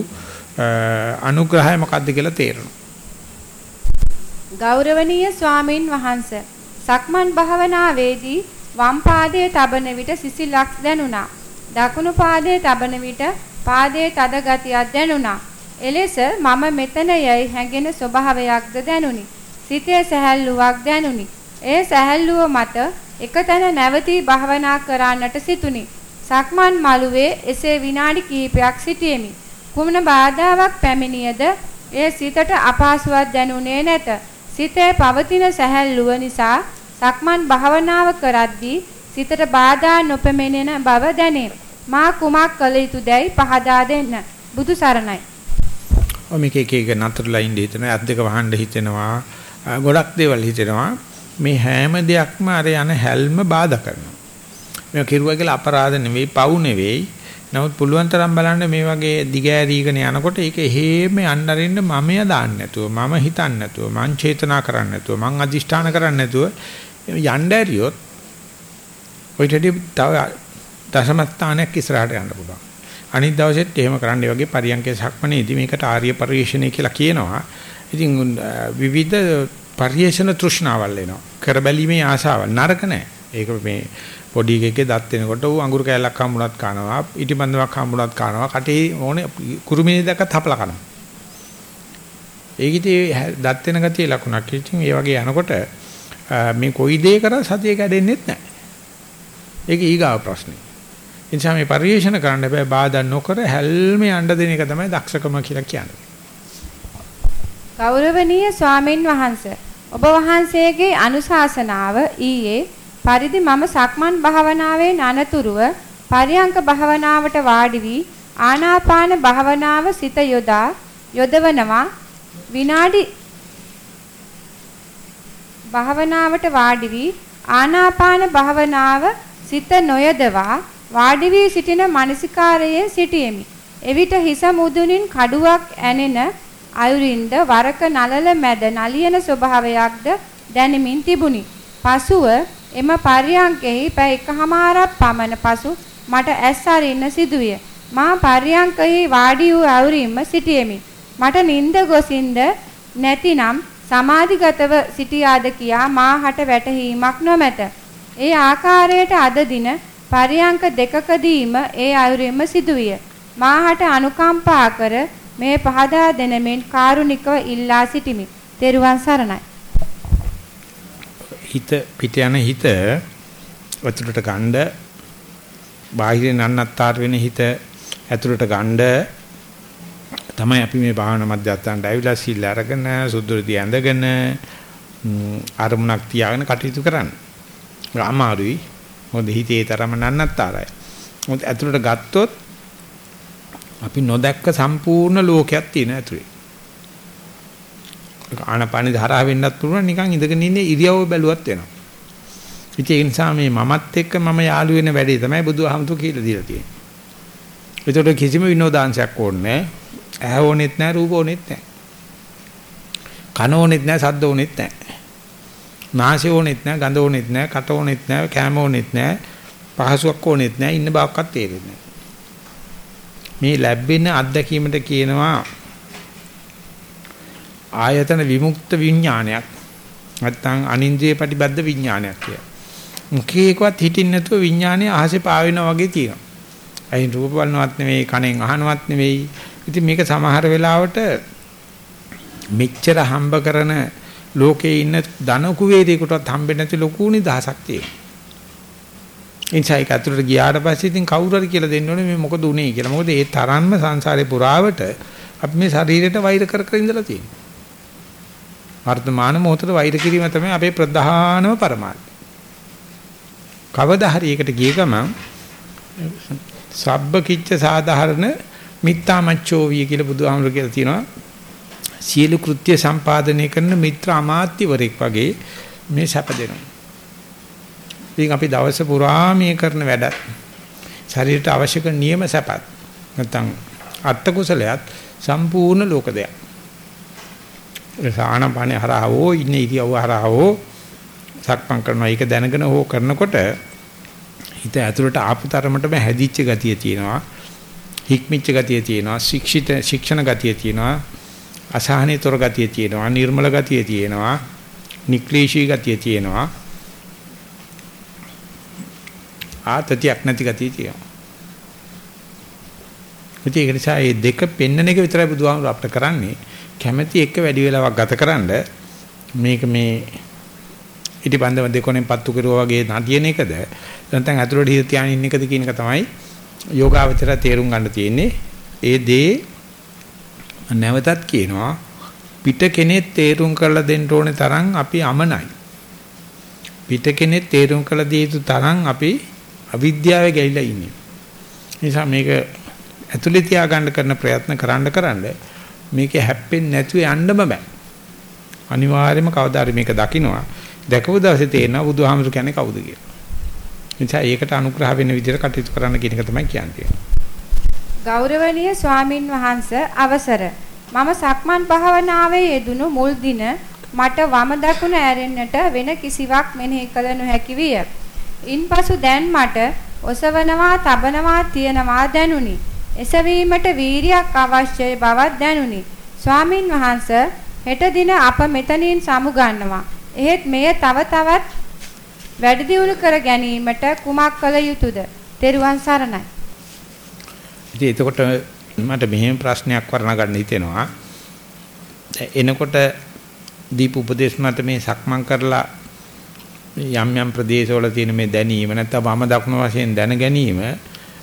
අනුග්‍රහය මොකද්ද කියලා තේරෙනවා. ගෞරවනීය ස්වාමින් වහන්සේ සක්මන් භාවනාවේදී වම් පාදයේ තබන විට සිසිලක් දැනුණා. දකුණු පාදයේ තබන විට පාදයේ තද ගතියක් දැනුණා. එලෙස මම මෙතන යයි හැඟෙන ස්වභාවයක්ද දැනුනි. සිතේ සැහැල්ලුවක් දැනුනි. ඒ සැහැල්ලුව මත එකතැන නැවතී භාවනා කරන්නට සිතුනි. සක්මන් මළුවේ එසේ විනාඩි කිහිපයක් සිටියෙමි. කුමන බාධාවක් පැමිණියද ඒ සිතට අපහසුවක් දැනුනේ නැත. සිතේ පවතින සැහැල්ලුව නිසා සක්මන් භාවනාව කරද්දී සිතට බාධා නොපැමිණෙන බව දැනේ. මා කුමක් කළ යුතුදැයි පහදා දෙන්න. බුදු සරණයි. ඔය මේක එක එක නතරලා ඉඳ හිතනවා, අත් දෙක වහන්න හිතෙනවා, ගොඩක් දේවල් හිතෙනවා. මේ හැම දෙයක්ම අර යන හැල්ම බාධා කරනවා. මේ කිරුවා කියලා අපරාධ නෙවෙයි, පව් නෙවෙයි. නමුත් පුළුවන් තරම් බලන්න මේ වගේ දිගෑරීගෙන යනකොට ඒක හේම යන්න අරින්න මමයා දාන්න නැතුව, මම හිතන්න නැතුව, මං චේතනා කරන්න නැතුව, මං අදිෂ්ඨාන කරන්න නැතුව යන්න ඇරියොත් ඔයිටදී තව දශමස්ථානයක් ඉස්සරහට යන්න පුළුවන්. අනිත් දවසෙත් එහෙම කරන්න වගේ පරියන්කේ සක්මනේදී මේකට ආර්ය පරිශ්‍රණය කියලා කියනවා. ඉතින් විවිධ පරිේශන තෘෂ්ණාවල් එනවා. කරබැලීමේ ආශාවල් නරක නැහැ. ඒක මේ පොඩි එකෙක්ගේ දත් වෙනකොට ඌ අඟුරු කෑල්ලක් හම්බුණත් කනවා, ඉටිබන්දමක් හම්බුණත් කනවා, කටේ ඕනේ කුරුමිනේ දැක්කත් හපලා කනවා. ඒක ඉතින් දත් වෙන ගතිය ලකුණක්. ඉතින් ඒ වගේ යනකොට මේ කොයි දේ කරා සතිය කැඩෙන්නෙත් නැහැ. ඒක ඊගාව ප්‍රශ්නේ. ඒ නිසා මේ පරිේශන කරන්න බෑ බාධා නොකර හැල්ම යන්න දෙන එක තමයි දක්ෂකම කියලා කියන්නේ. ගෞරවනීය ස්වාමින් වහන්සේ ඔබ වහන්සේගේ අනුශාසනාව ඊයේ පරිදි මම සක්මන් භාවනාවේ අනතුරුව පරියංක භාවනාවට වාඩි වී ආනාපාන භාවනාව සිත යොදා යොදවනවා විනාඩි භාවනාවට වාඩි වී ආනාපාන භාවනාව සිත නොයදවා වාඩි වී සිටින මානසිකාරයේ සිටියෙමි. එවිට හිස මුදුනින් කඩුවක් ඇනෙන අයුරින්ද වරක නලල මැද නලියන ස්වභාවයක්ද දැනෙමින් තිබුණි. පසුව එම පර්යංකෙහි පැය එකහමාරක් පමණ පසු මට ඇස් අරින්න සිදුවිය. මා පර්යංකෙහි වාඩි වූ ඇවුරින්ම සිටියෙමි. මට නිින්ද ගොසින්ද නැතිනම් සමාධිගතව සිටියාද කියා මාහට වැටහීමක් නොමැත. ඒ ආකාරයට අද දින පරියංක දෙකකදීම ඒ අයුරින්ම සිදුවිය. මාහට අනුකම්පා කර මේ පහදා දෙනමින් කාරුණිකව ඉල්ලා සිටිමි. තෙරුවන් සරණයි. හිත පිට යන හිත ඇතුළට ගන්න බාහිරින් අන්නත්තර වෙන හිත ඇතුළට ගන්න තමයි අපි මේ භාවනා මධ්‍යස්ථානට ඇවිල්ලා සිල් අරගෙන සුදුරුදී ඇඳගෙන අරමුණක් තියාගෙන කටයුතු කරන්න. අමාරුයි. මොකද හිතේ තරම නන්නත්තරයි. මොකද ඇතුළට ගත්තොත් අපි නොදැක්ක සම්පූර්ණ ලෝකයක් තියෙන ඇතුලේ. ආනපානි ධාරා වෙන්නත් පුළුවන් නිකන් ඉඳගෙන ඉන්නේ ඉරියව්ව බැලුවත් වෙනවා. ඉතින් ඒ නිසා මේ මමත් එක්ක මම යාළු වෙන වැඩේ තමයි බුදුහාමුදුරු කියලා දීලා තියෙන්නේ. ඒකට කිසිම විනෝදාංශයක් ඕනේ නැහැ. ඇහැ ඕනෙත් නැහැ, රූප ඕනෙත් නැහැ. කන ඕනෙත් නැහැ, ශබ්ද ඕනෙත් නැහැ. නාසය ඕනෙත් නැහැ, ගඳ ඕනෙත් නැහැ, කට ඕනෙත් නැහැ, කෑම ඕනෙත් නැහැ, පහසුවක් ඕනෙත් නැහැ, ඉන්න බවක්වත් තේරෙන්නේ නැහැ. මේ ලැබෙන අත්දැකීමට කියනවා ආයතන විමුක්ත විඥානයක් නැත්නම් අනින්ද්‍රිය ප්‍රතිබද්ධ විඥානයක් කියලා. මුඛේකවත් හිටින්න නැතුව විඥානය අහසේ පාවෙනා වගේ තියෙනවා. අයින් රූප බලනවත් නෙවෙයි, කණෙන් අහනවත් නෙවෙයි. ඉතින් මේක සමහර වෙලාවට මෙච්චර හම්බ කරන ලෝකේ ඉන්න ධන කුවේරයෙකුටවත් හම්බෙන්නේ නැති ලොකු නිදහසක් තියෙනවා. ඉන්සයි කතරට ගියාට පස්සේ ඉතින් කවුරු හරි කියලා දෙන්න ඕනේ මේ මොකද උනේ කියලා. මොකද ඒ තරම්ම සංසාරේ පුරාවට අපි මේ ශරීරයට වෛර කර කර ඉඳලා තියෙනවා. වර්තමාන මොහොතේ වෛර කිරීම තමයි අපේ ප්‍රධානම පරමාර්ථය. කවදා හරි ඒකට ගිය ගමන් සබ්බ කිච්ච සාධාරණ මිත්තාමච්චෝ විය කියලා බුදුහාමුදුරු කියලා තියෙනවා. සියලු කෘත්‍ය සම්පාදනය කරන මිත්‍ර අමාත්‍යවරයෙක් වගේ මේ සැප දෙනවා. ඉතින් අපි දවස පුරා මේ කරන වැඩ ශරීරයට අවශ්‍ය කරන නියම සැපත් නැත්නම් අත්ත කුසලයක් සම්පූර්ණ ලෝක දෙයක්. සානපනේ හරහවෝ ඉන්නේ ඉරියව්ව හරහවෝ සක්මන් කරනවා ඒක දැනගෙන හෝ කරනකොට හිත ඇතුළට ආපු තරමටම හැදිච්ච ගතිය තියෙනවා හික්මිච්ච ගතිය තියෙනවා ශික්ෂිත ශික්ෂණ ගතිය තියෙනවා අසහනීතර ගතිය තියෙනවා නිර්මල ගතිය තියෙනවා නික්ලේශී ගතිය තියෙනවා. ආතතියක් නැති ගතිය තියෙනවා. ඒක නිසා මේ දෙක පෙන්නන එක විතරයි බුදුහාමුදුර අපිට කරන්නේ. කැමැති එක වැඩි වෙලාවක් ගතකරනද මේක මේ ඉටිබන්දම දෙකොනෙන් පත්තු කරුවා වගේ නදියන එකද නැත්නම් අතුරට හිත තියාගෙන ඉන්න එකද කියන එක තමයි යෝගාවචර තේරුම් ගන්න තියෙන්නේ ඒ දේ නැවතත් කියනවා පිට කෙනෙක් තේරුම් කරලා දෙන්න ඕනේ තරම් අපි අමනයි. පිට කෙනෙක් තේරුම් කරලා දිය යුතු තරම් අපි අවිද්‍යාවේ ගැලිලා ඉන්නේ. නිසා මේක ඇතුලේ තියාගන්න කරන ප්‍රයත්න කරන්න කරන්න මේක හැප්පෙන්නේ නැතුව යන්නම බෑ. අනිවාර්යයෙන්ම කවදා හරි මේක දකින්නවා. දැකපු දවසේ තේරෙනවා බුදුහාමුදුරු කියන්නේ කවුද කියලා. නිසා ඒකට අනුග්‍රහ වෙන විදිහට කටයුතු කරන්න කියන එක තමයි කියන්නේ. ගෞරවනීය ස්වාමින් වහන්සේ අවසර මම සක්මන් භාවනාවේ යෙදුණු මුල් දින මට වම දකුණ ඇරෙන්නට වෙන කිසිවක් මෙනෙහි කළ නොහැකි විය. ඉන්පසු දැන් මට ඔසවනවා, තබනවා, තියනවා දැනුනි. එසවීමට වීරියක් අවශ්‍යයි බවක් දැනුනි. ස්වාමින් වහන්සේ හෙට දින අප මෙතනින් සමුගන්නවා. එහෙත් මෙය තව තවත් වැඩි දියුණු කර ගැනීමට කුමක් කළ යුතුද? තෙරුවන් සරණයි. ඉතින් එතකොට මට මෙහෙම ප්‍රශ්නයක් වර්ණගන්න හිතෙනවා. එනකොට දීප උපදේශ මත මේ සක්මන් කරලා යම් යම් ප්‍රදේශවල තියෙන මේ දැනීම නැත්නම් වම දකුණ වශයෙන් දැන ගැනීම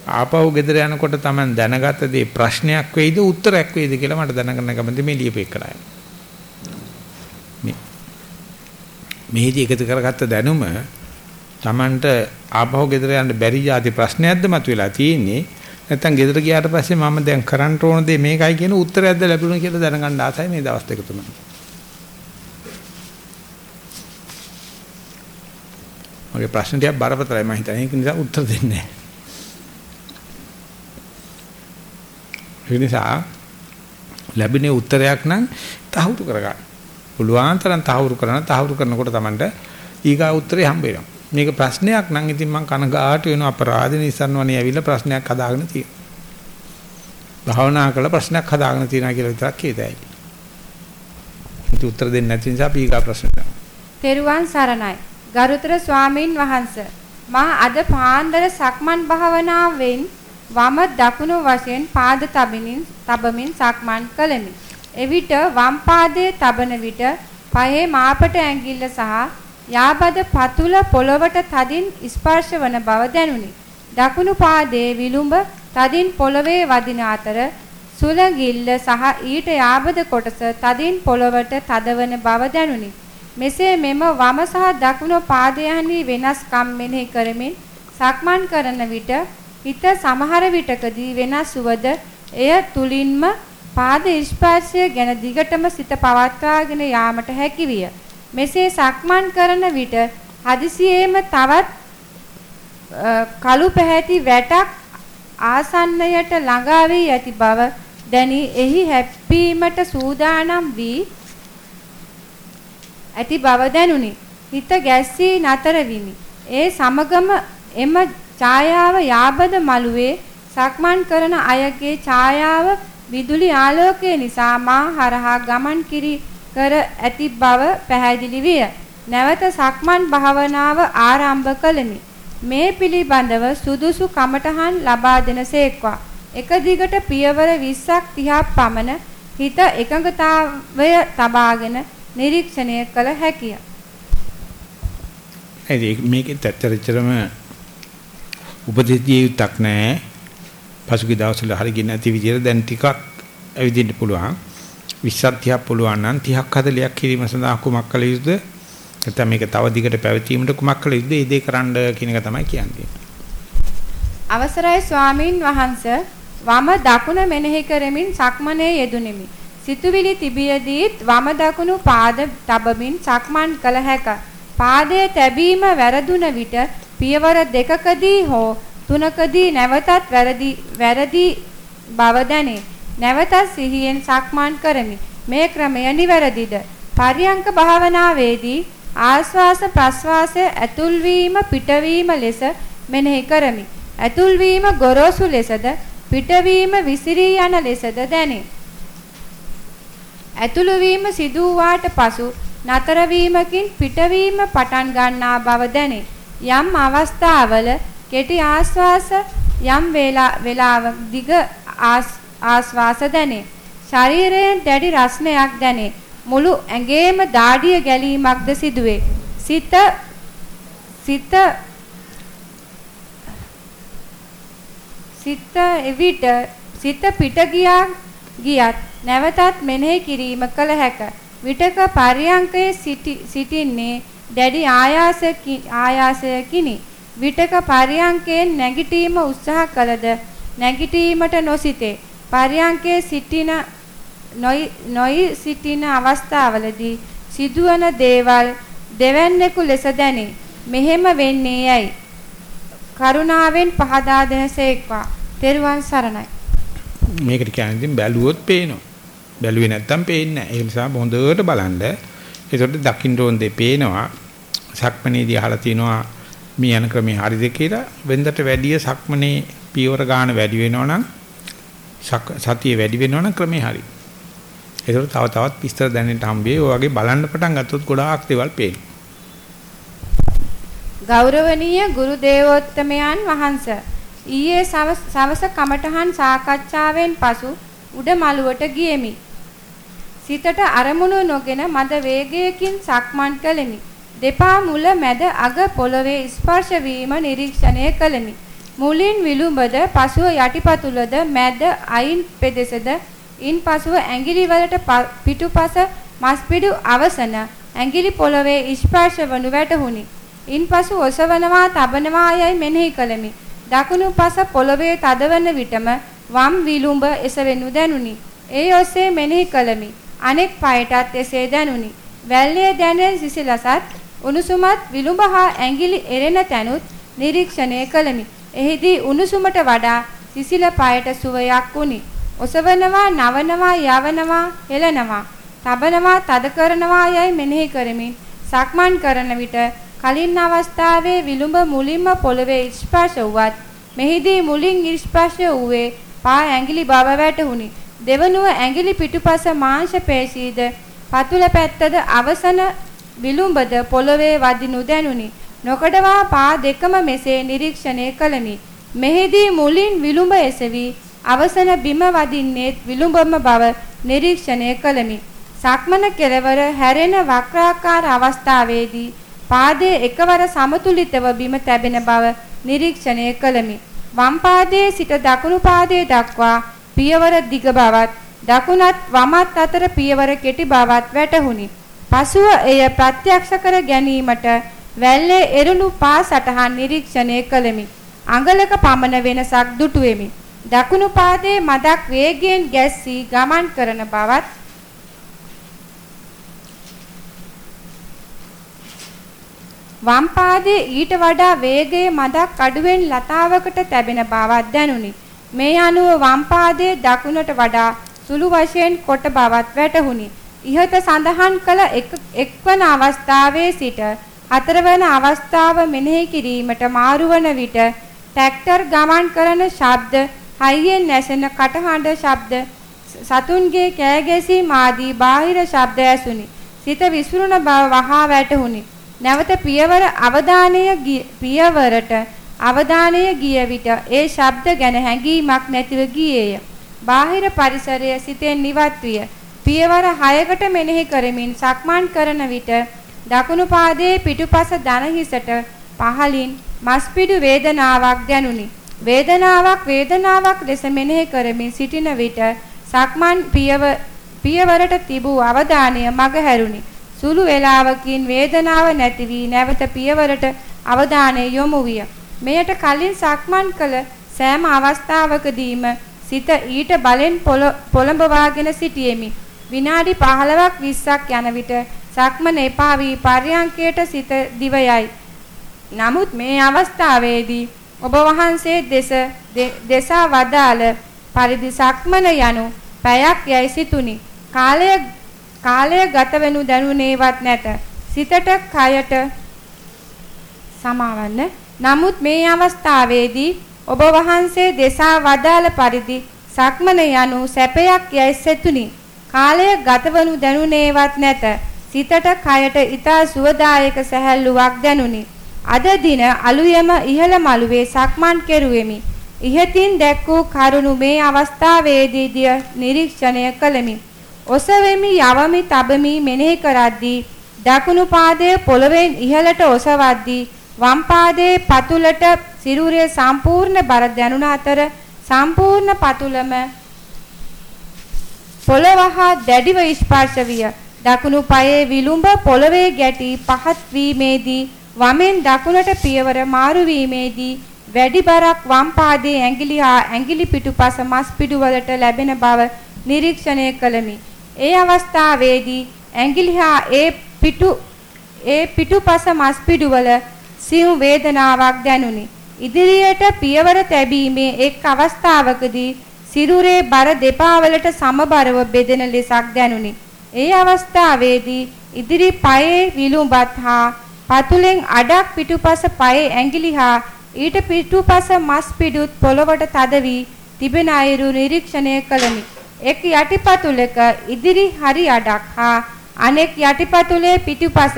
ආපහු ගෙදර යනකොට Taman දැනගත දේ ප්‍රශ්නයක් වෙයිද උත්තරයක් වෙයිද කියලා මට දැනගන්න කැමති මේ ලියපෙකලා. මේ මේදි එකතු කරගත්ත දැනුම Tamanට ආපහු ගෙදර යන්න බැරි જાති ප්‍රශ්නයක්ද මතුවලා තියෙන්නේ නැත්තම් ගෙදර ගියාට පස්සේ මම දැන් කරන්න ඕන දේ මේකයි කියන උත්තරයක්ද ලැබුණා කියලා දැනගන්න ආසයි මේ දවස් දෙක තුන. මගේ ප්‍රශ්න ටික බරපතලයි මම හිතන්නේ ඒක නිසා උත්තර දෙන්නේ නැහැ. ඒ නිසා ලැබෙන උත්තරයක් නම් තහවුරු කරගන්න. පුළුවන් තරම් තහවුරු කරන තහවුරු කරනකොට Tamanට ඊගා උත්තරේ හම්බ වෙනවා. මේක ප්‍රශ්නයක් නම් ඉතින් මම කනගාටු වෙන අපරාධ නිසන්වනේ ඇවිල්ලා ප්‍රශ්නයක් හදාගෙන තියෙනවා. භාවනා කළ ප්‍රශ්නයක් හදාගෙන තියෙනවා කියලා විතරක් කියතයි. ඒක උත්තර දෙන්නේ නැති නිසා අපි ඊගා ප්‍රශ්නට. තෙරුවන් සරණයි. ගරුතර ස්වාමින් වහන්සේ මා අද පාන්දර සක්මන් භාවනාවෙන් වම දකුණු වශයෙන් පාද තබමින් තබමින් සක්මන් කළෙමි. එවිට වම් පාදයේ තබන විට පයේ මාපට ඇඟිල්ල සහ යාබද පතුල පොළවට තදින් ස්පර්ශ වන බව දැනුනි. දකුණු පාදයේ විලුඹ තදින් පොළවේ වදින අතර සුලගිල්ල සහ ඊට යාබද කොටස තදින් පොළවට තදවන බව දැනුනි. මෙසේ මෙම වම සහ දකුණු පාදයන්හි වෙනස්කම් මෙනෙහි කරමින් සක්මන් කරන විට හිත සමහර විටකදී වෙනස් වුවද එය තුලින්ම පාද ස්පර්ශය ගැන දිගටම සිත පවත්වාගෙන යාමට හැකිවිය. මෙසේ සක්මන් කරන විට හදිසියේම තවත් කළු පැහැති වැටක් ආසන්නයට ළඟා වී ඇති බව දැනි එහි හැප්පීමට සූදානම් වී ඇති බව දැනුනි. හිත ගැස්සී නතර විමි. ඒ සමගම එම ඡායාව යාබද මළුවේ සක්මන් කරන අයගේ ඡායාව විදුලි ආලෝකය නිසා මා හරහා ගමන් කිරි කර ඇති බව පැහැදිලි විය. නැවත සක්මන් භාවනාව ආරම්භ කළෙමි. මේ පිළිබඳව සුදුසු කමටහන් ලබා දෙනසේක්වා. එක දිගට පියවර 20ක් 30ක් පමණ හිත එකඟතාවය තබාගෙන නිරීක්ෂණය කළ හැකිය. ඒ මේකෙත් ඇත්තටම උපදෙස්දිය යුක්තක් නැහැ. පසුගිය දවස්වල හරියගෙන නැති විදිහට දැන් ටිකක් ඇවිදින්න පුළුවන්. 20ක් 30ක් පුළුවන් නම් 30ක් 40ක් කිරීම සඳහා කුමක් කළ යුතුද? නැත්නම් මේක තව දිගට පැවතීමට කුමක් කළ යුතුද? ඒ දේ කරන්න කියන එක තමයි කියන්නේ. අවසරයි ස්වාමින් වහන්සේ වම දකුණ මෙනෙහි කරමින් සක්මනේ යෙදුණෙමි. සිතුවිලි තිබියදීත් වම දකුණු පාද තබමින් සක්මන් කළ හැක. පාදයේ තැබීම වැරදුන විට පියවර දෙකකදී හෝ තුනකදී නැවතත් වැරදි වැරදි බව දැනේ. නැවතත් සිහියෙන් සක්මන් කරමි. මේ ක්‍රමය නිවැරදිද? පරියංක භාවනාවේදී ආස්වාස ප්‍රස්වාසය ඇතුල් වීම පිටවීම ලෙස මෙනෙහි කරමි. ඇතුල් වීම ගොරෝසු ලෙසද පිටවීම විසිරී යන ලෙසද දැනේ. ඇතුළු වීම සිදු වූාට පසු නතර වීමකින් පිටවීම පටන් ගන්නා බව දැනේ. යම් අවස්ථාවල කෙටි ආස්වාස යම් වේලාවක් දිග ආස්වාස දැනේ. ශරීරයෙන් දැඩි රස්නයක් දැනේ. මුළු ඇඟේම දාඩිය ගැලීමක්ද සිදුවේ. සිත සිත සිත එවිට සිත පිට ගියා ගියත් නැවතත් මෙනෙහි කිරීම කළ හැක. විටක පරියංකයේ සිටින්නේ දැඩි ආයාසයකිනි. විටක පරියංකයෙන් නැගිටීම උත්සාහ කළද නැගිටීමට නොසිතේ. පරියංකයේ සිටින නොයි සිටින අවස්ථාවලදී සිදුවන දේවල් දෙවැන්නෙකු ලෙස දැනේ. මෙහෙම වෙන්නේ යයි. කරුණාවෙන් පහදා දෙනසේක්වා. තෙරුවන් සරණයි. මේකට කියන්නේ ඉතින් බැලුවොත් පේනවා. බැලුවේ නැත්තම් පේන්නේ නැහැ. ඒ නිසා හොඳට බලන්න. ඒකට දකින්න ඕන දෙ පේනවා. සක්මනේදී අහලා තිනවා මේ යන ක්‍රමේ හරිද කියලා. වෙන්දට වැඩිය සක්මනේ පියවර ගන්න වැඩි වෙනවනම් සතිය වැඩි වෙනවනම් ක්‍රමේ හරි. ඒකට තව තවත් විස්තර දැනෙන්න හම්බෙයි. ඔය වගේ බලන්න පටන් ගත්තොත් ගොඩාක් දේවල් පේනවා. ගෞරවනීය ගුරු දේවෝත්තමයන් වහන්සේ ඊයේ සවස කමඨහන් සාකච්ඡාවෙන් පසු උඩ මළුවට ගියෙමි. සිතට අරමුණු නොගෙන මද වේගයකින් සක්මන් කළෙමි. දෙපා මුල මැද අග පොළවේ ස්පර්ශ වීම නිරීක්ෂණය කළෙමි. මුලින් විලුඹද පසුව යටිපතුලද මැද අයින් පෙදෙසද ඉන්පසුව ඇඟිලි වලට පිටුපස මස්පිඩු අවසන ඇඟිලි පොළවේ ස්පර්ශ වනු වැටහුණි. ඉන්පසු ඔසවනවා තබනවා යයි මෙනෙහි කළෙමි. දකුණු පස පොළවේ තදවන විටම වම් විලුඹ එසවෙනු දැනුනි. ඒ ඔස්සේ මෙනෙහි කළමි. අනෙක් පායටත් එසේ දැනුනි. වැල්ලේ දැනෙන සිසිලසත් උණුසුමත් විලුඹ හා ඇඟිලි එරෙන තැනුත් නිරීක්ෂණය කළමි. එහිදී උණුසුමට වඩා සිසිල පායට සුවයක් වුනි. ඔසවනවා, නවනවා, යවනවා, හෙලනවා. තබනවා තද කරනවා යයි මෙනෙහි කරමින් සක්මන් කරන විට කලින් අවස්ථාවේ විලුඹ මුලින්ම පොළවේ ස්පර්ශ වුවත් මෙහිදී මුලින් ස්පර්ශ වූයේ පා ඇඟිලි බව වැටහුණි. දෙවනුව ඇඟිලි පිටුපස මාංශ පේශීද පතුල පැත්තද අවසන විලුඹද පොළවේ වදිනු දැනුනි. නොකඩවා පා දෙකම මෙසේ නිරීක්ෂණය කළමි. මෙහිදී මුලින් විලුඹ එසවි අවසන බිම වදින්නේත් විලුඹම බව නිරීක්ෂණය කළමි. සක්මන කෙලවර හැරෙන වක්‍රාකාර අවස්ථාවේදී පාදයේ එකවර සමතුලිතව බිම තැබෙන බව නිරීක්ෂණය කළමි. වම් පාදයේ සිට දකුණු පාදයේ දක්වා පියවර දිග බවත් දකුණත් වමත් අතර පියවර කෙටි බවත් වැටහුණි. පසුව එය ප්‍රත්‍යක්ෂ කර ගැනීමට වැල්ලේ එරුණු පා සටහන් නිරීක්ෂණය කළෙමි. අඟලක පමණ වෙනසක් දුටුවෙමි. දකුණු පාදයේ මදක් වේගයෙන් ගැස්සී ගමන් කරන බවත් වම් පාදයේ ඊට වඩා වේගයේ මදක් අඩුවෙන් ලතාවකට තැබෙන බවක් දැනුනි. මේ අනුව වම් පාදයේ දකුණට වඩා සුළු වශයෙන් කොට බවත් වැටහුණි. ඉහත සඳහන් කළ එක්වන අවස්ථාවේ සිට හතරවන අවස්ථාව මෙනෙහි කිරීමට මාරුවන විට ට්‍රැක්ටර් ගමන් කරන ශබ්ද, හයියෙන් නැසෙන කටහඬ ශබ්ද, සතුන්ගේ කෑගැසීම් ආදී බාහිර ශබ්ද ඇසුනි. සිත විසිරුණ බව වහා වැටහුණි. නැවත පියවර අවධානය පියවරට අවධානය ගිය විට ඒ ශබ්ද ගැන හැඟීමක් නැතිව ගියේය. බාහිර පරිසරය සිතෙන් නිවත් විය. පියවර 6කට මෙනෙහි කරමින් සක්මන් කරන විට දකුණු පාදයේ පිටුපස දන හිසට පහලින් මස්පිඩු වේදනාවක් දැනුනි. වේදනාවක් වේදනාවක් ලෙස මෙනෙහි කරමින් සිටින විට සක්මන් පියවරට තිබූ අවධානය මගහැරුණි. සුළු වේලාවකින් වේදනාව නැති වී නැවත පියවරට අවධානය යොමු විය. මෙයට කලින් සක්මන් කළ සෑම අවස්ථාවකදීම සිත ඊට බලෙන් පොළඹවාගෙන සිටියෙමි. විනාඩි 15ක් 20ක් යන විට සක්මන එපා වී පර්යංකයට සිත දිව යයි. නමුත් මේ අවස්ථාවේදී ඔබ වහන්සේ දෙස දෙසා වදාළ පරිදි සක්මන යනු පැයක් යයි සිතුනි. කාලය කාලය ගත වෙනු දැනුනේවත් නැත. සිතට කයට සමාවන්න. නමුත් මේ අවස්ථාවේදී ඔබ වහන්සේ දෙසා වදාළ පරිදි සක්මන යනු සැපයක් යයි සෙතුනි. කාලය ගතවනු දැනුනේවත් නැත. සිතට කයට ඊතා සුවදායක සැහැල්ලුවක් දැනුනි. අද දින අලුයම ඉහළ මළුවේ සක්මන් කෙරුවෙමි. ඉහතින් දැක් වූ කරුණු මේ අවස්ථාවේදී නිරීක්ෂණය කළෙමි. ඔසවෙමි යවමි තබමි මෙනෙහි කරද්දී දකුණු පාදයේ පොළවෙන් ඉහළට ඔසවද්දී වම් පාදයේ පතුලට සිරුරේ සම්පූර්ණ බර දැනුණ අතර සම්පූර්ණ පතුලම පොළව හා දැඩිව ස්පර්ශ විය. දකුණු පායේ විලුඹ පොළවේ ගැටි පහත් වීමේදී වමෙන් දකුණට පියවර මාරු වීමේදී වැඩි බරක් වම් පාදයේ ඇඟිලි හා ඇඟිලි පිටුපස මස් පිටු වලට ලැබෙන බව නිරීක්ෂණය කළමි. ඒ අවස්ථාවේදී ඇඟිලි හා ඒ පිටු ඒ පිටුපස මස් පිඩුවල සියුම් වේදනාවක් දැනුනි. ඉදිරියට පියවර තැබීමේ එක් අවස්ථාවකදී සිරුරේ බර දෙපා වලට සමබරව බෙදෙන ලෙසක් දැනුනි. ඒ අවස්ථාවේදී ඉදිරි පායේ විලුඹත් හා පතුලෙන් අඩක් පිටුපස පායේ ඇඟිලි හා ඊට පිටුපස මස් පිඩුත් පොළවට තද වී තිබෙන අයුරු නිරීක්ෂණය කළමි. එක් යටිපතුලක ඉදිරි හරි අඩක් හා අනෙක් යටිපතුලේ පිටුපස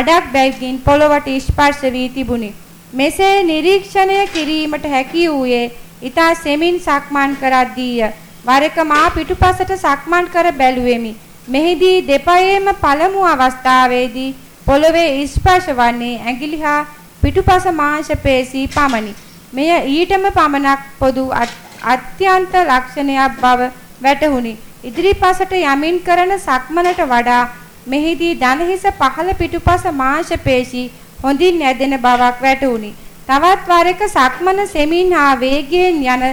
අඩක් බැගින් පොළවට ස්පර්ශ වී තිබුණි. මෙසේ නිරීක්ෂණය කිරීමට හැකි වූයේ ඊතා සෙමින් සක්මන් කරද්දීය. වරක මා පිටුපසට සක්මන් කර බැලුවෙමි. මෙහිදී දෙපයේම පළමු අවස්ථාවේදී පොළවේ ස්පර්ශ වන්නේ ඇඟිලි හා පිටුපස මාංශ පේශී පමණි. මෙය ඊටම පමණක් පොදු අත්‍යන්ත ලක්ෂණයක් බව වැටහුණි. ඉදිරිපසට යමින් කරන සක්මනට වඩා මෙහිදී දනහිස පහළ පිටුපස මාංශ පේශි හොඳින් නැදෙන බවක් වැටහුණි. තවත් වරක සක්මන සෙමින් හා වේගයෙන් යන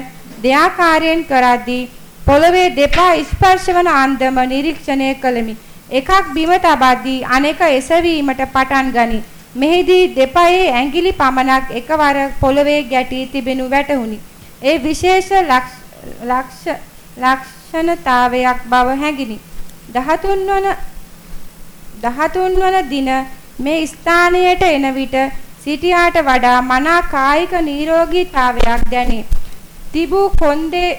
දෙආකාරයෙන් කරද්දී පොළවේ දෙපා ස්පර්ශවන අන්දම නිරීක්ෂණය කළෙමි. එකක් බිම තබද්දී අනෙක එසවීමට පටන් ගනි. මෙහිදී දෙපයේ ඇඟිලි පමණක් එකවර පොළවේ ගැටී තිබෙනු වැටහුණි. ඒ විශේෂ ලක්ෂ ලක්ෂණතාවයක් බව හැඟිනි. 13 වන 13 වන දින මේ ස්ථානයට එන විට සිටියාට වඩා මනා කායික නිරෝගීතාවයක් දැනේ. තිබූ කොන්දේ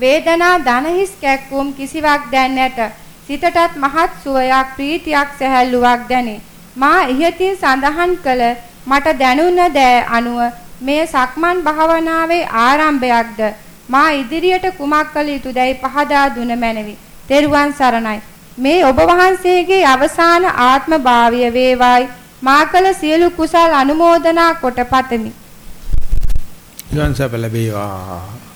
වේදනා දනහිස් කැක්කුම් කිසිවක් දැන් නැත. සිතටත් මහත් සුවයක් ප්‍රීතියක් සැහැල්ලුවක් දැනේ. මා ඉහතින් සඳහන් කළ මට දැනුණ දෑ අනුව මේ සක්මන් භාවනාවේ ආරම්භයක්ද මා ඉදිරියට කුමක් කළ යුතුදයි පහදා දුන මැනවි. තෙරුවන් සරණයි. මේ ඔබ වහන්සේගේ අවසාන ආත්ම භාවය වේවායි මා කළ සියලු කුසල් අනුමෝදනා කොට පතමි. යන්සප ලැබේවා.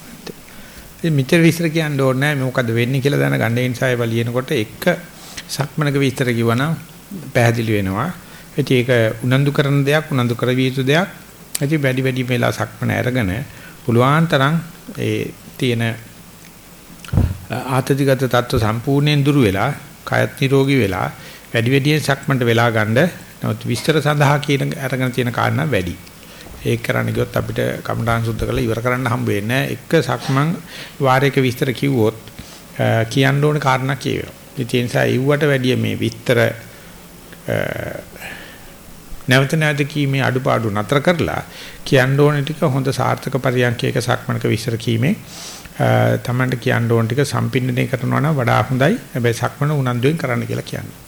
ඉතින් මිත්‍ර විස්තර කියන්න ඕනේ නැහැ මොකද වෙන්නේ කියලා දැනගන්න ඒ නිසා ඒවා ලියනකොට එක සක්මනක විස්තර කිව්වනම් පැහැදිලි වෙනවා. ඉතින් ඒක උනන්දු කරන දෙයක් උනන්දු කරවිය යුතු දෙයක්. ඉතින් වැඩි වැඩි වෙලා සක්මන අරගෙන පුළුවන් තරම් ඒ තියෙන ආතතිගත තත්ත්ව සම්පූර්ණයෙන් දුරු වෙලා කයත් නිරෝගී වෙලා වැඩි වැඩියෙන් සක්මන්ට වෙලා ගන්න නමුත් විස්තර සඳහා කියන අරගෙන තියෙන කාරණා වැඩි. ඒක කරන්න ගියොත් අපිට කමඨාන් සුද්ධ කරලා ඉවර කරන්න හම්බ වෙන්නේ එක සක්මන් වාරයක විස්තර කිව්වොත් කියන්න ඕන කාරණා කියවෙනවා. ඒ නිසා ඉව්වට වැඩිය මේ විස්තර නැවත නැවත කීමේ අඩුපාඩු නතර කරලා කියන්න ඕන ටික හොඳ සාර්ථක පරියන්කයක සක්මනක විස්තර කීමේ තමන්ට කියන්න ඕන ටික සම්පින්නණය කරනවා නම් වඩා හොඳයි. හැබැයි සක්මන උනන්දුවෙන් කරන්න කියලා කියන්නේ.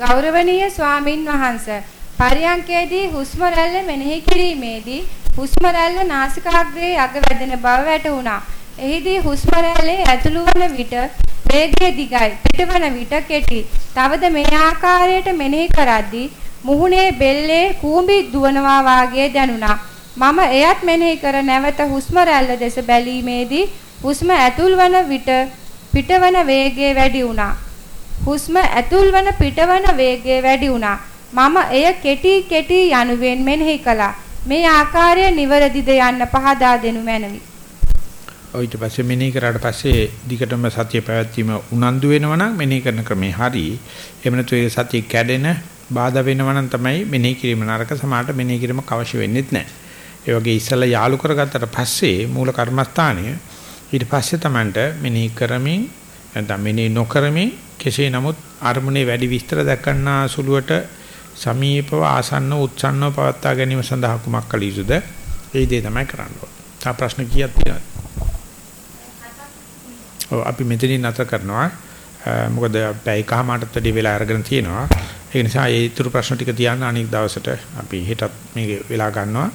ගෞරවනීය ස්වාමින් වහන්සේ පරියන්කේදී හුස්ම රැල්ල මෙනෙහි කිරීමේදී හුස්ම රැල්ල නාසිකාග්‍රයේ අග වැදෙන බව වැටහුණා. එහිදී හුස්ම රැල්ලේ ඇතුළු වන විට වේගය දිගයි, පිටවන විට කෙටි. තවද මේ ආකාරයට මෙනෙහි කරද්දී මුහුණේ බෙල්ලේ කූඹි දුවනවා වාගේ දැනුණා. මම එයත් මෙනෙහි කර නැවත හුස්ම රැල්ල දෙස බැලීමේදී හුස්ම ඇතුල් වන විට පිටවන වේගය වැඩි වුණා. හුස්ම ඇතුල් වන පිටවන වේගය වැඩි වුණා. මම එය කෙටි කෙටි යනුවෙන් මෙනෙහි කළා. මේ ආකාරය නිවැරදිද යන්න පහදා දෙනු මැනවි. ඔය ඊට පස්සේ මෙනෙහි කරාට පස්සේ දිගටම සතිය පැවැත්වීම උනන්දු වෙනවා නම් මෙනෙහි කරන ක්‍රමේ හරි. එහෙම නැතු ඒ සතිය කැඩෙන බාධා වෙනවා නම් තමයි මෙනෙහි කිරීම නරක සමාට මෙනෙහි කිරීමක් අවශ්‍ය වෙන්නේ නැහැ. ඒ වගේ ඉස්සලා යාලු කරගත්තට පස්සේ මූල කර්මස්ථානය ඊට පස්සේ Tamanට මෙනෙහි කරමින් නැත්නම් මෙනෙහි නොකරමින් කෙසේ නමුත් අරමුණේ වැඩි විස්තර දක්වන්නා සුළුවට සමීපව ආසන්න උත්සන්නව පවත්වා ගැනීම සඳහා කුමක් කළ යුතුද? ඒ දේ තමයි කරන්න ඕනේ. තා ප්‍රශ්න කීයක් තියෙනවද? ඔව් අපි මෙතනින් නැතර කරනවා. මොකද පැයකමාරට වැඩි වෙලා අරගෙන තියෙනවා. ඒ නිසා ඒ ඊතුරු ප්‍රශ්න ටික තියන්න අනික් දවසට අපි හෙටත් මේක වෙලා ගන්නවා.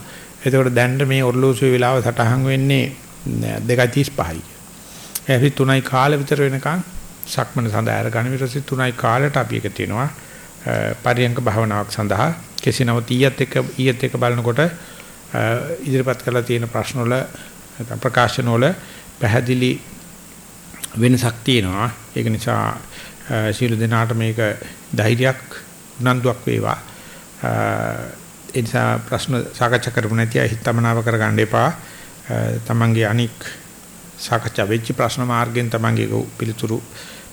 එතකොට දැන් මේ ඔර්ලෝසුවේ වෙලාව සටහන් වෙන්නේ 2:35යි. ඒ 3යි කාලෙ විතර වෙනකන් සක්මන සඳහා අරගෙන ඊට පස්සේ 3යි කාලයට අපි එක තියෙනවා. පරියංග භාවනාවක් සඳහා කෙසේ නමුත් ඊයත් එක්ක ඊයත් එක්ක බලනකොට ඉදිරිපත් කරලා තියෙන ප්‍රශ්න වල නැත්නම් ප්‍රකාශන වල පැහැදිලි වෙනසක් තියෙනවා. ඒක නිසා සියලු දෙනාට මේක ධෛර්යයක් උනන්දුවක් වේවා. ඒ නිසා ප්‍රශ්න සාකච්ඡා කරමු නැති අය හිතමනාව කරගන්න එපා. තමන්ගේ අනික් සාකච්ඡා වෙච්ච ප්‍රශ්න මාර්ගෙන් තමන්ගේ පිළිතුරු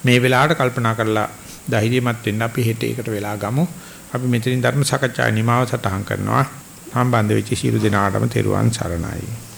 මේ වෙලාවට කල්පනා කරලා ධෛර්යමත් වෙන්න අපි හෙට ඒකට වෙලා ගමු. අපි මෙතනින් ධර්ම සාකච්ඡා නිමාව සටහන් කරනවා. සම්බන්ධ වෙච්ච සියලු දෙනාටම තෙරුවන් සරණයි.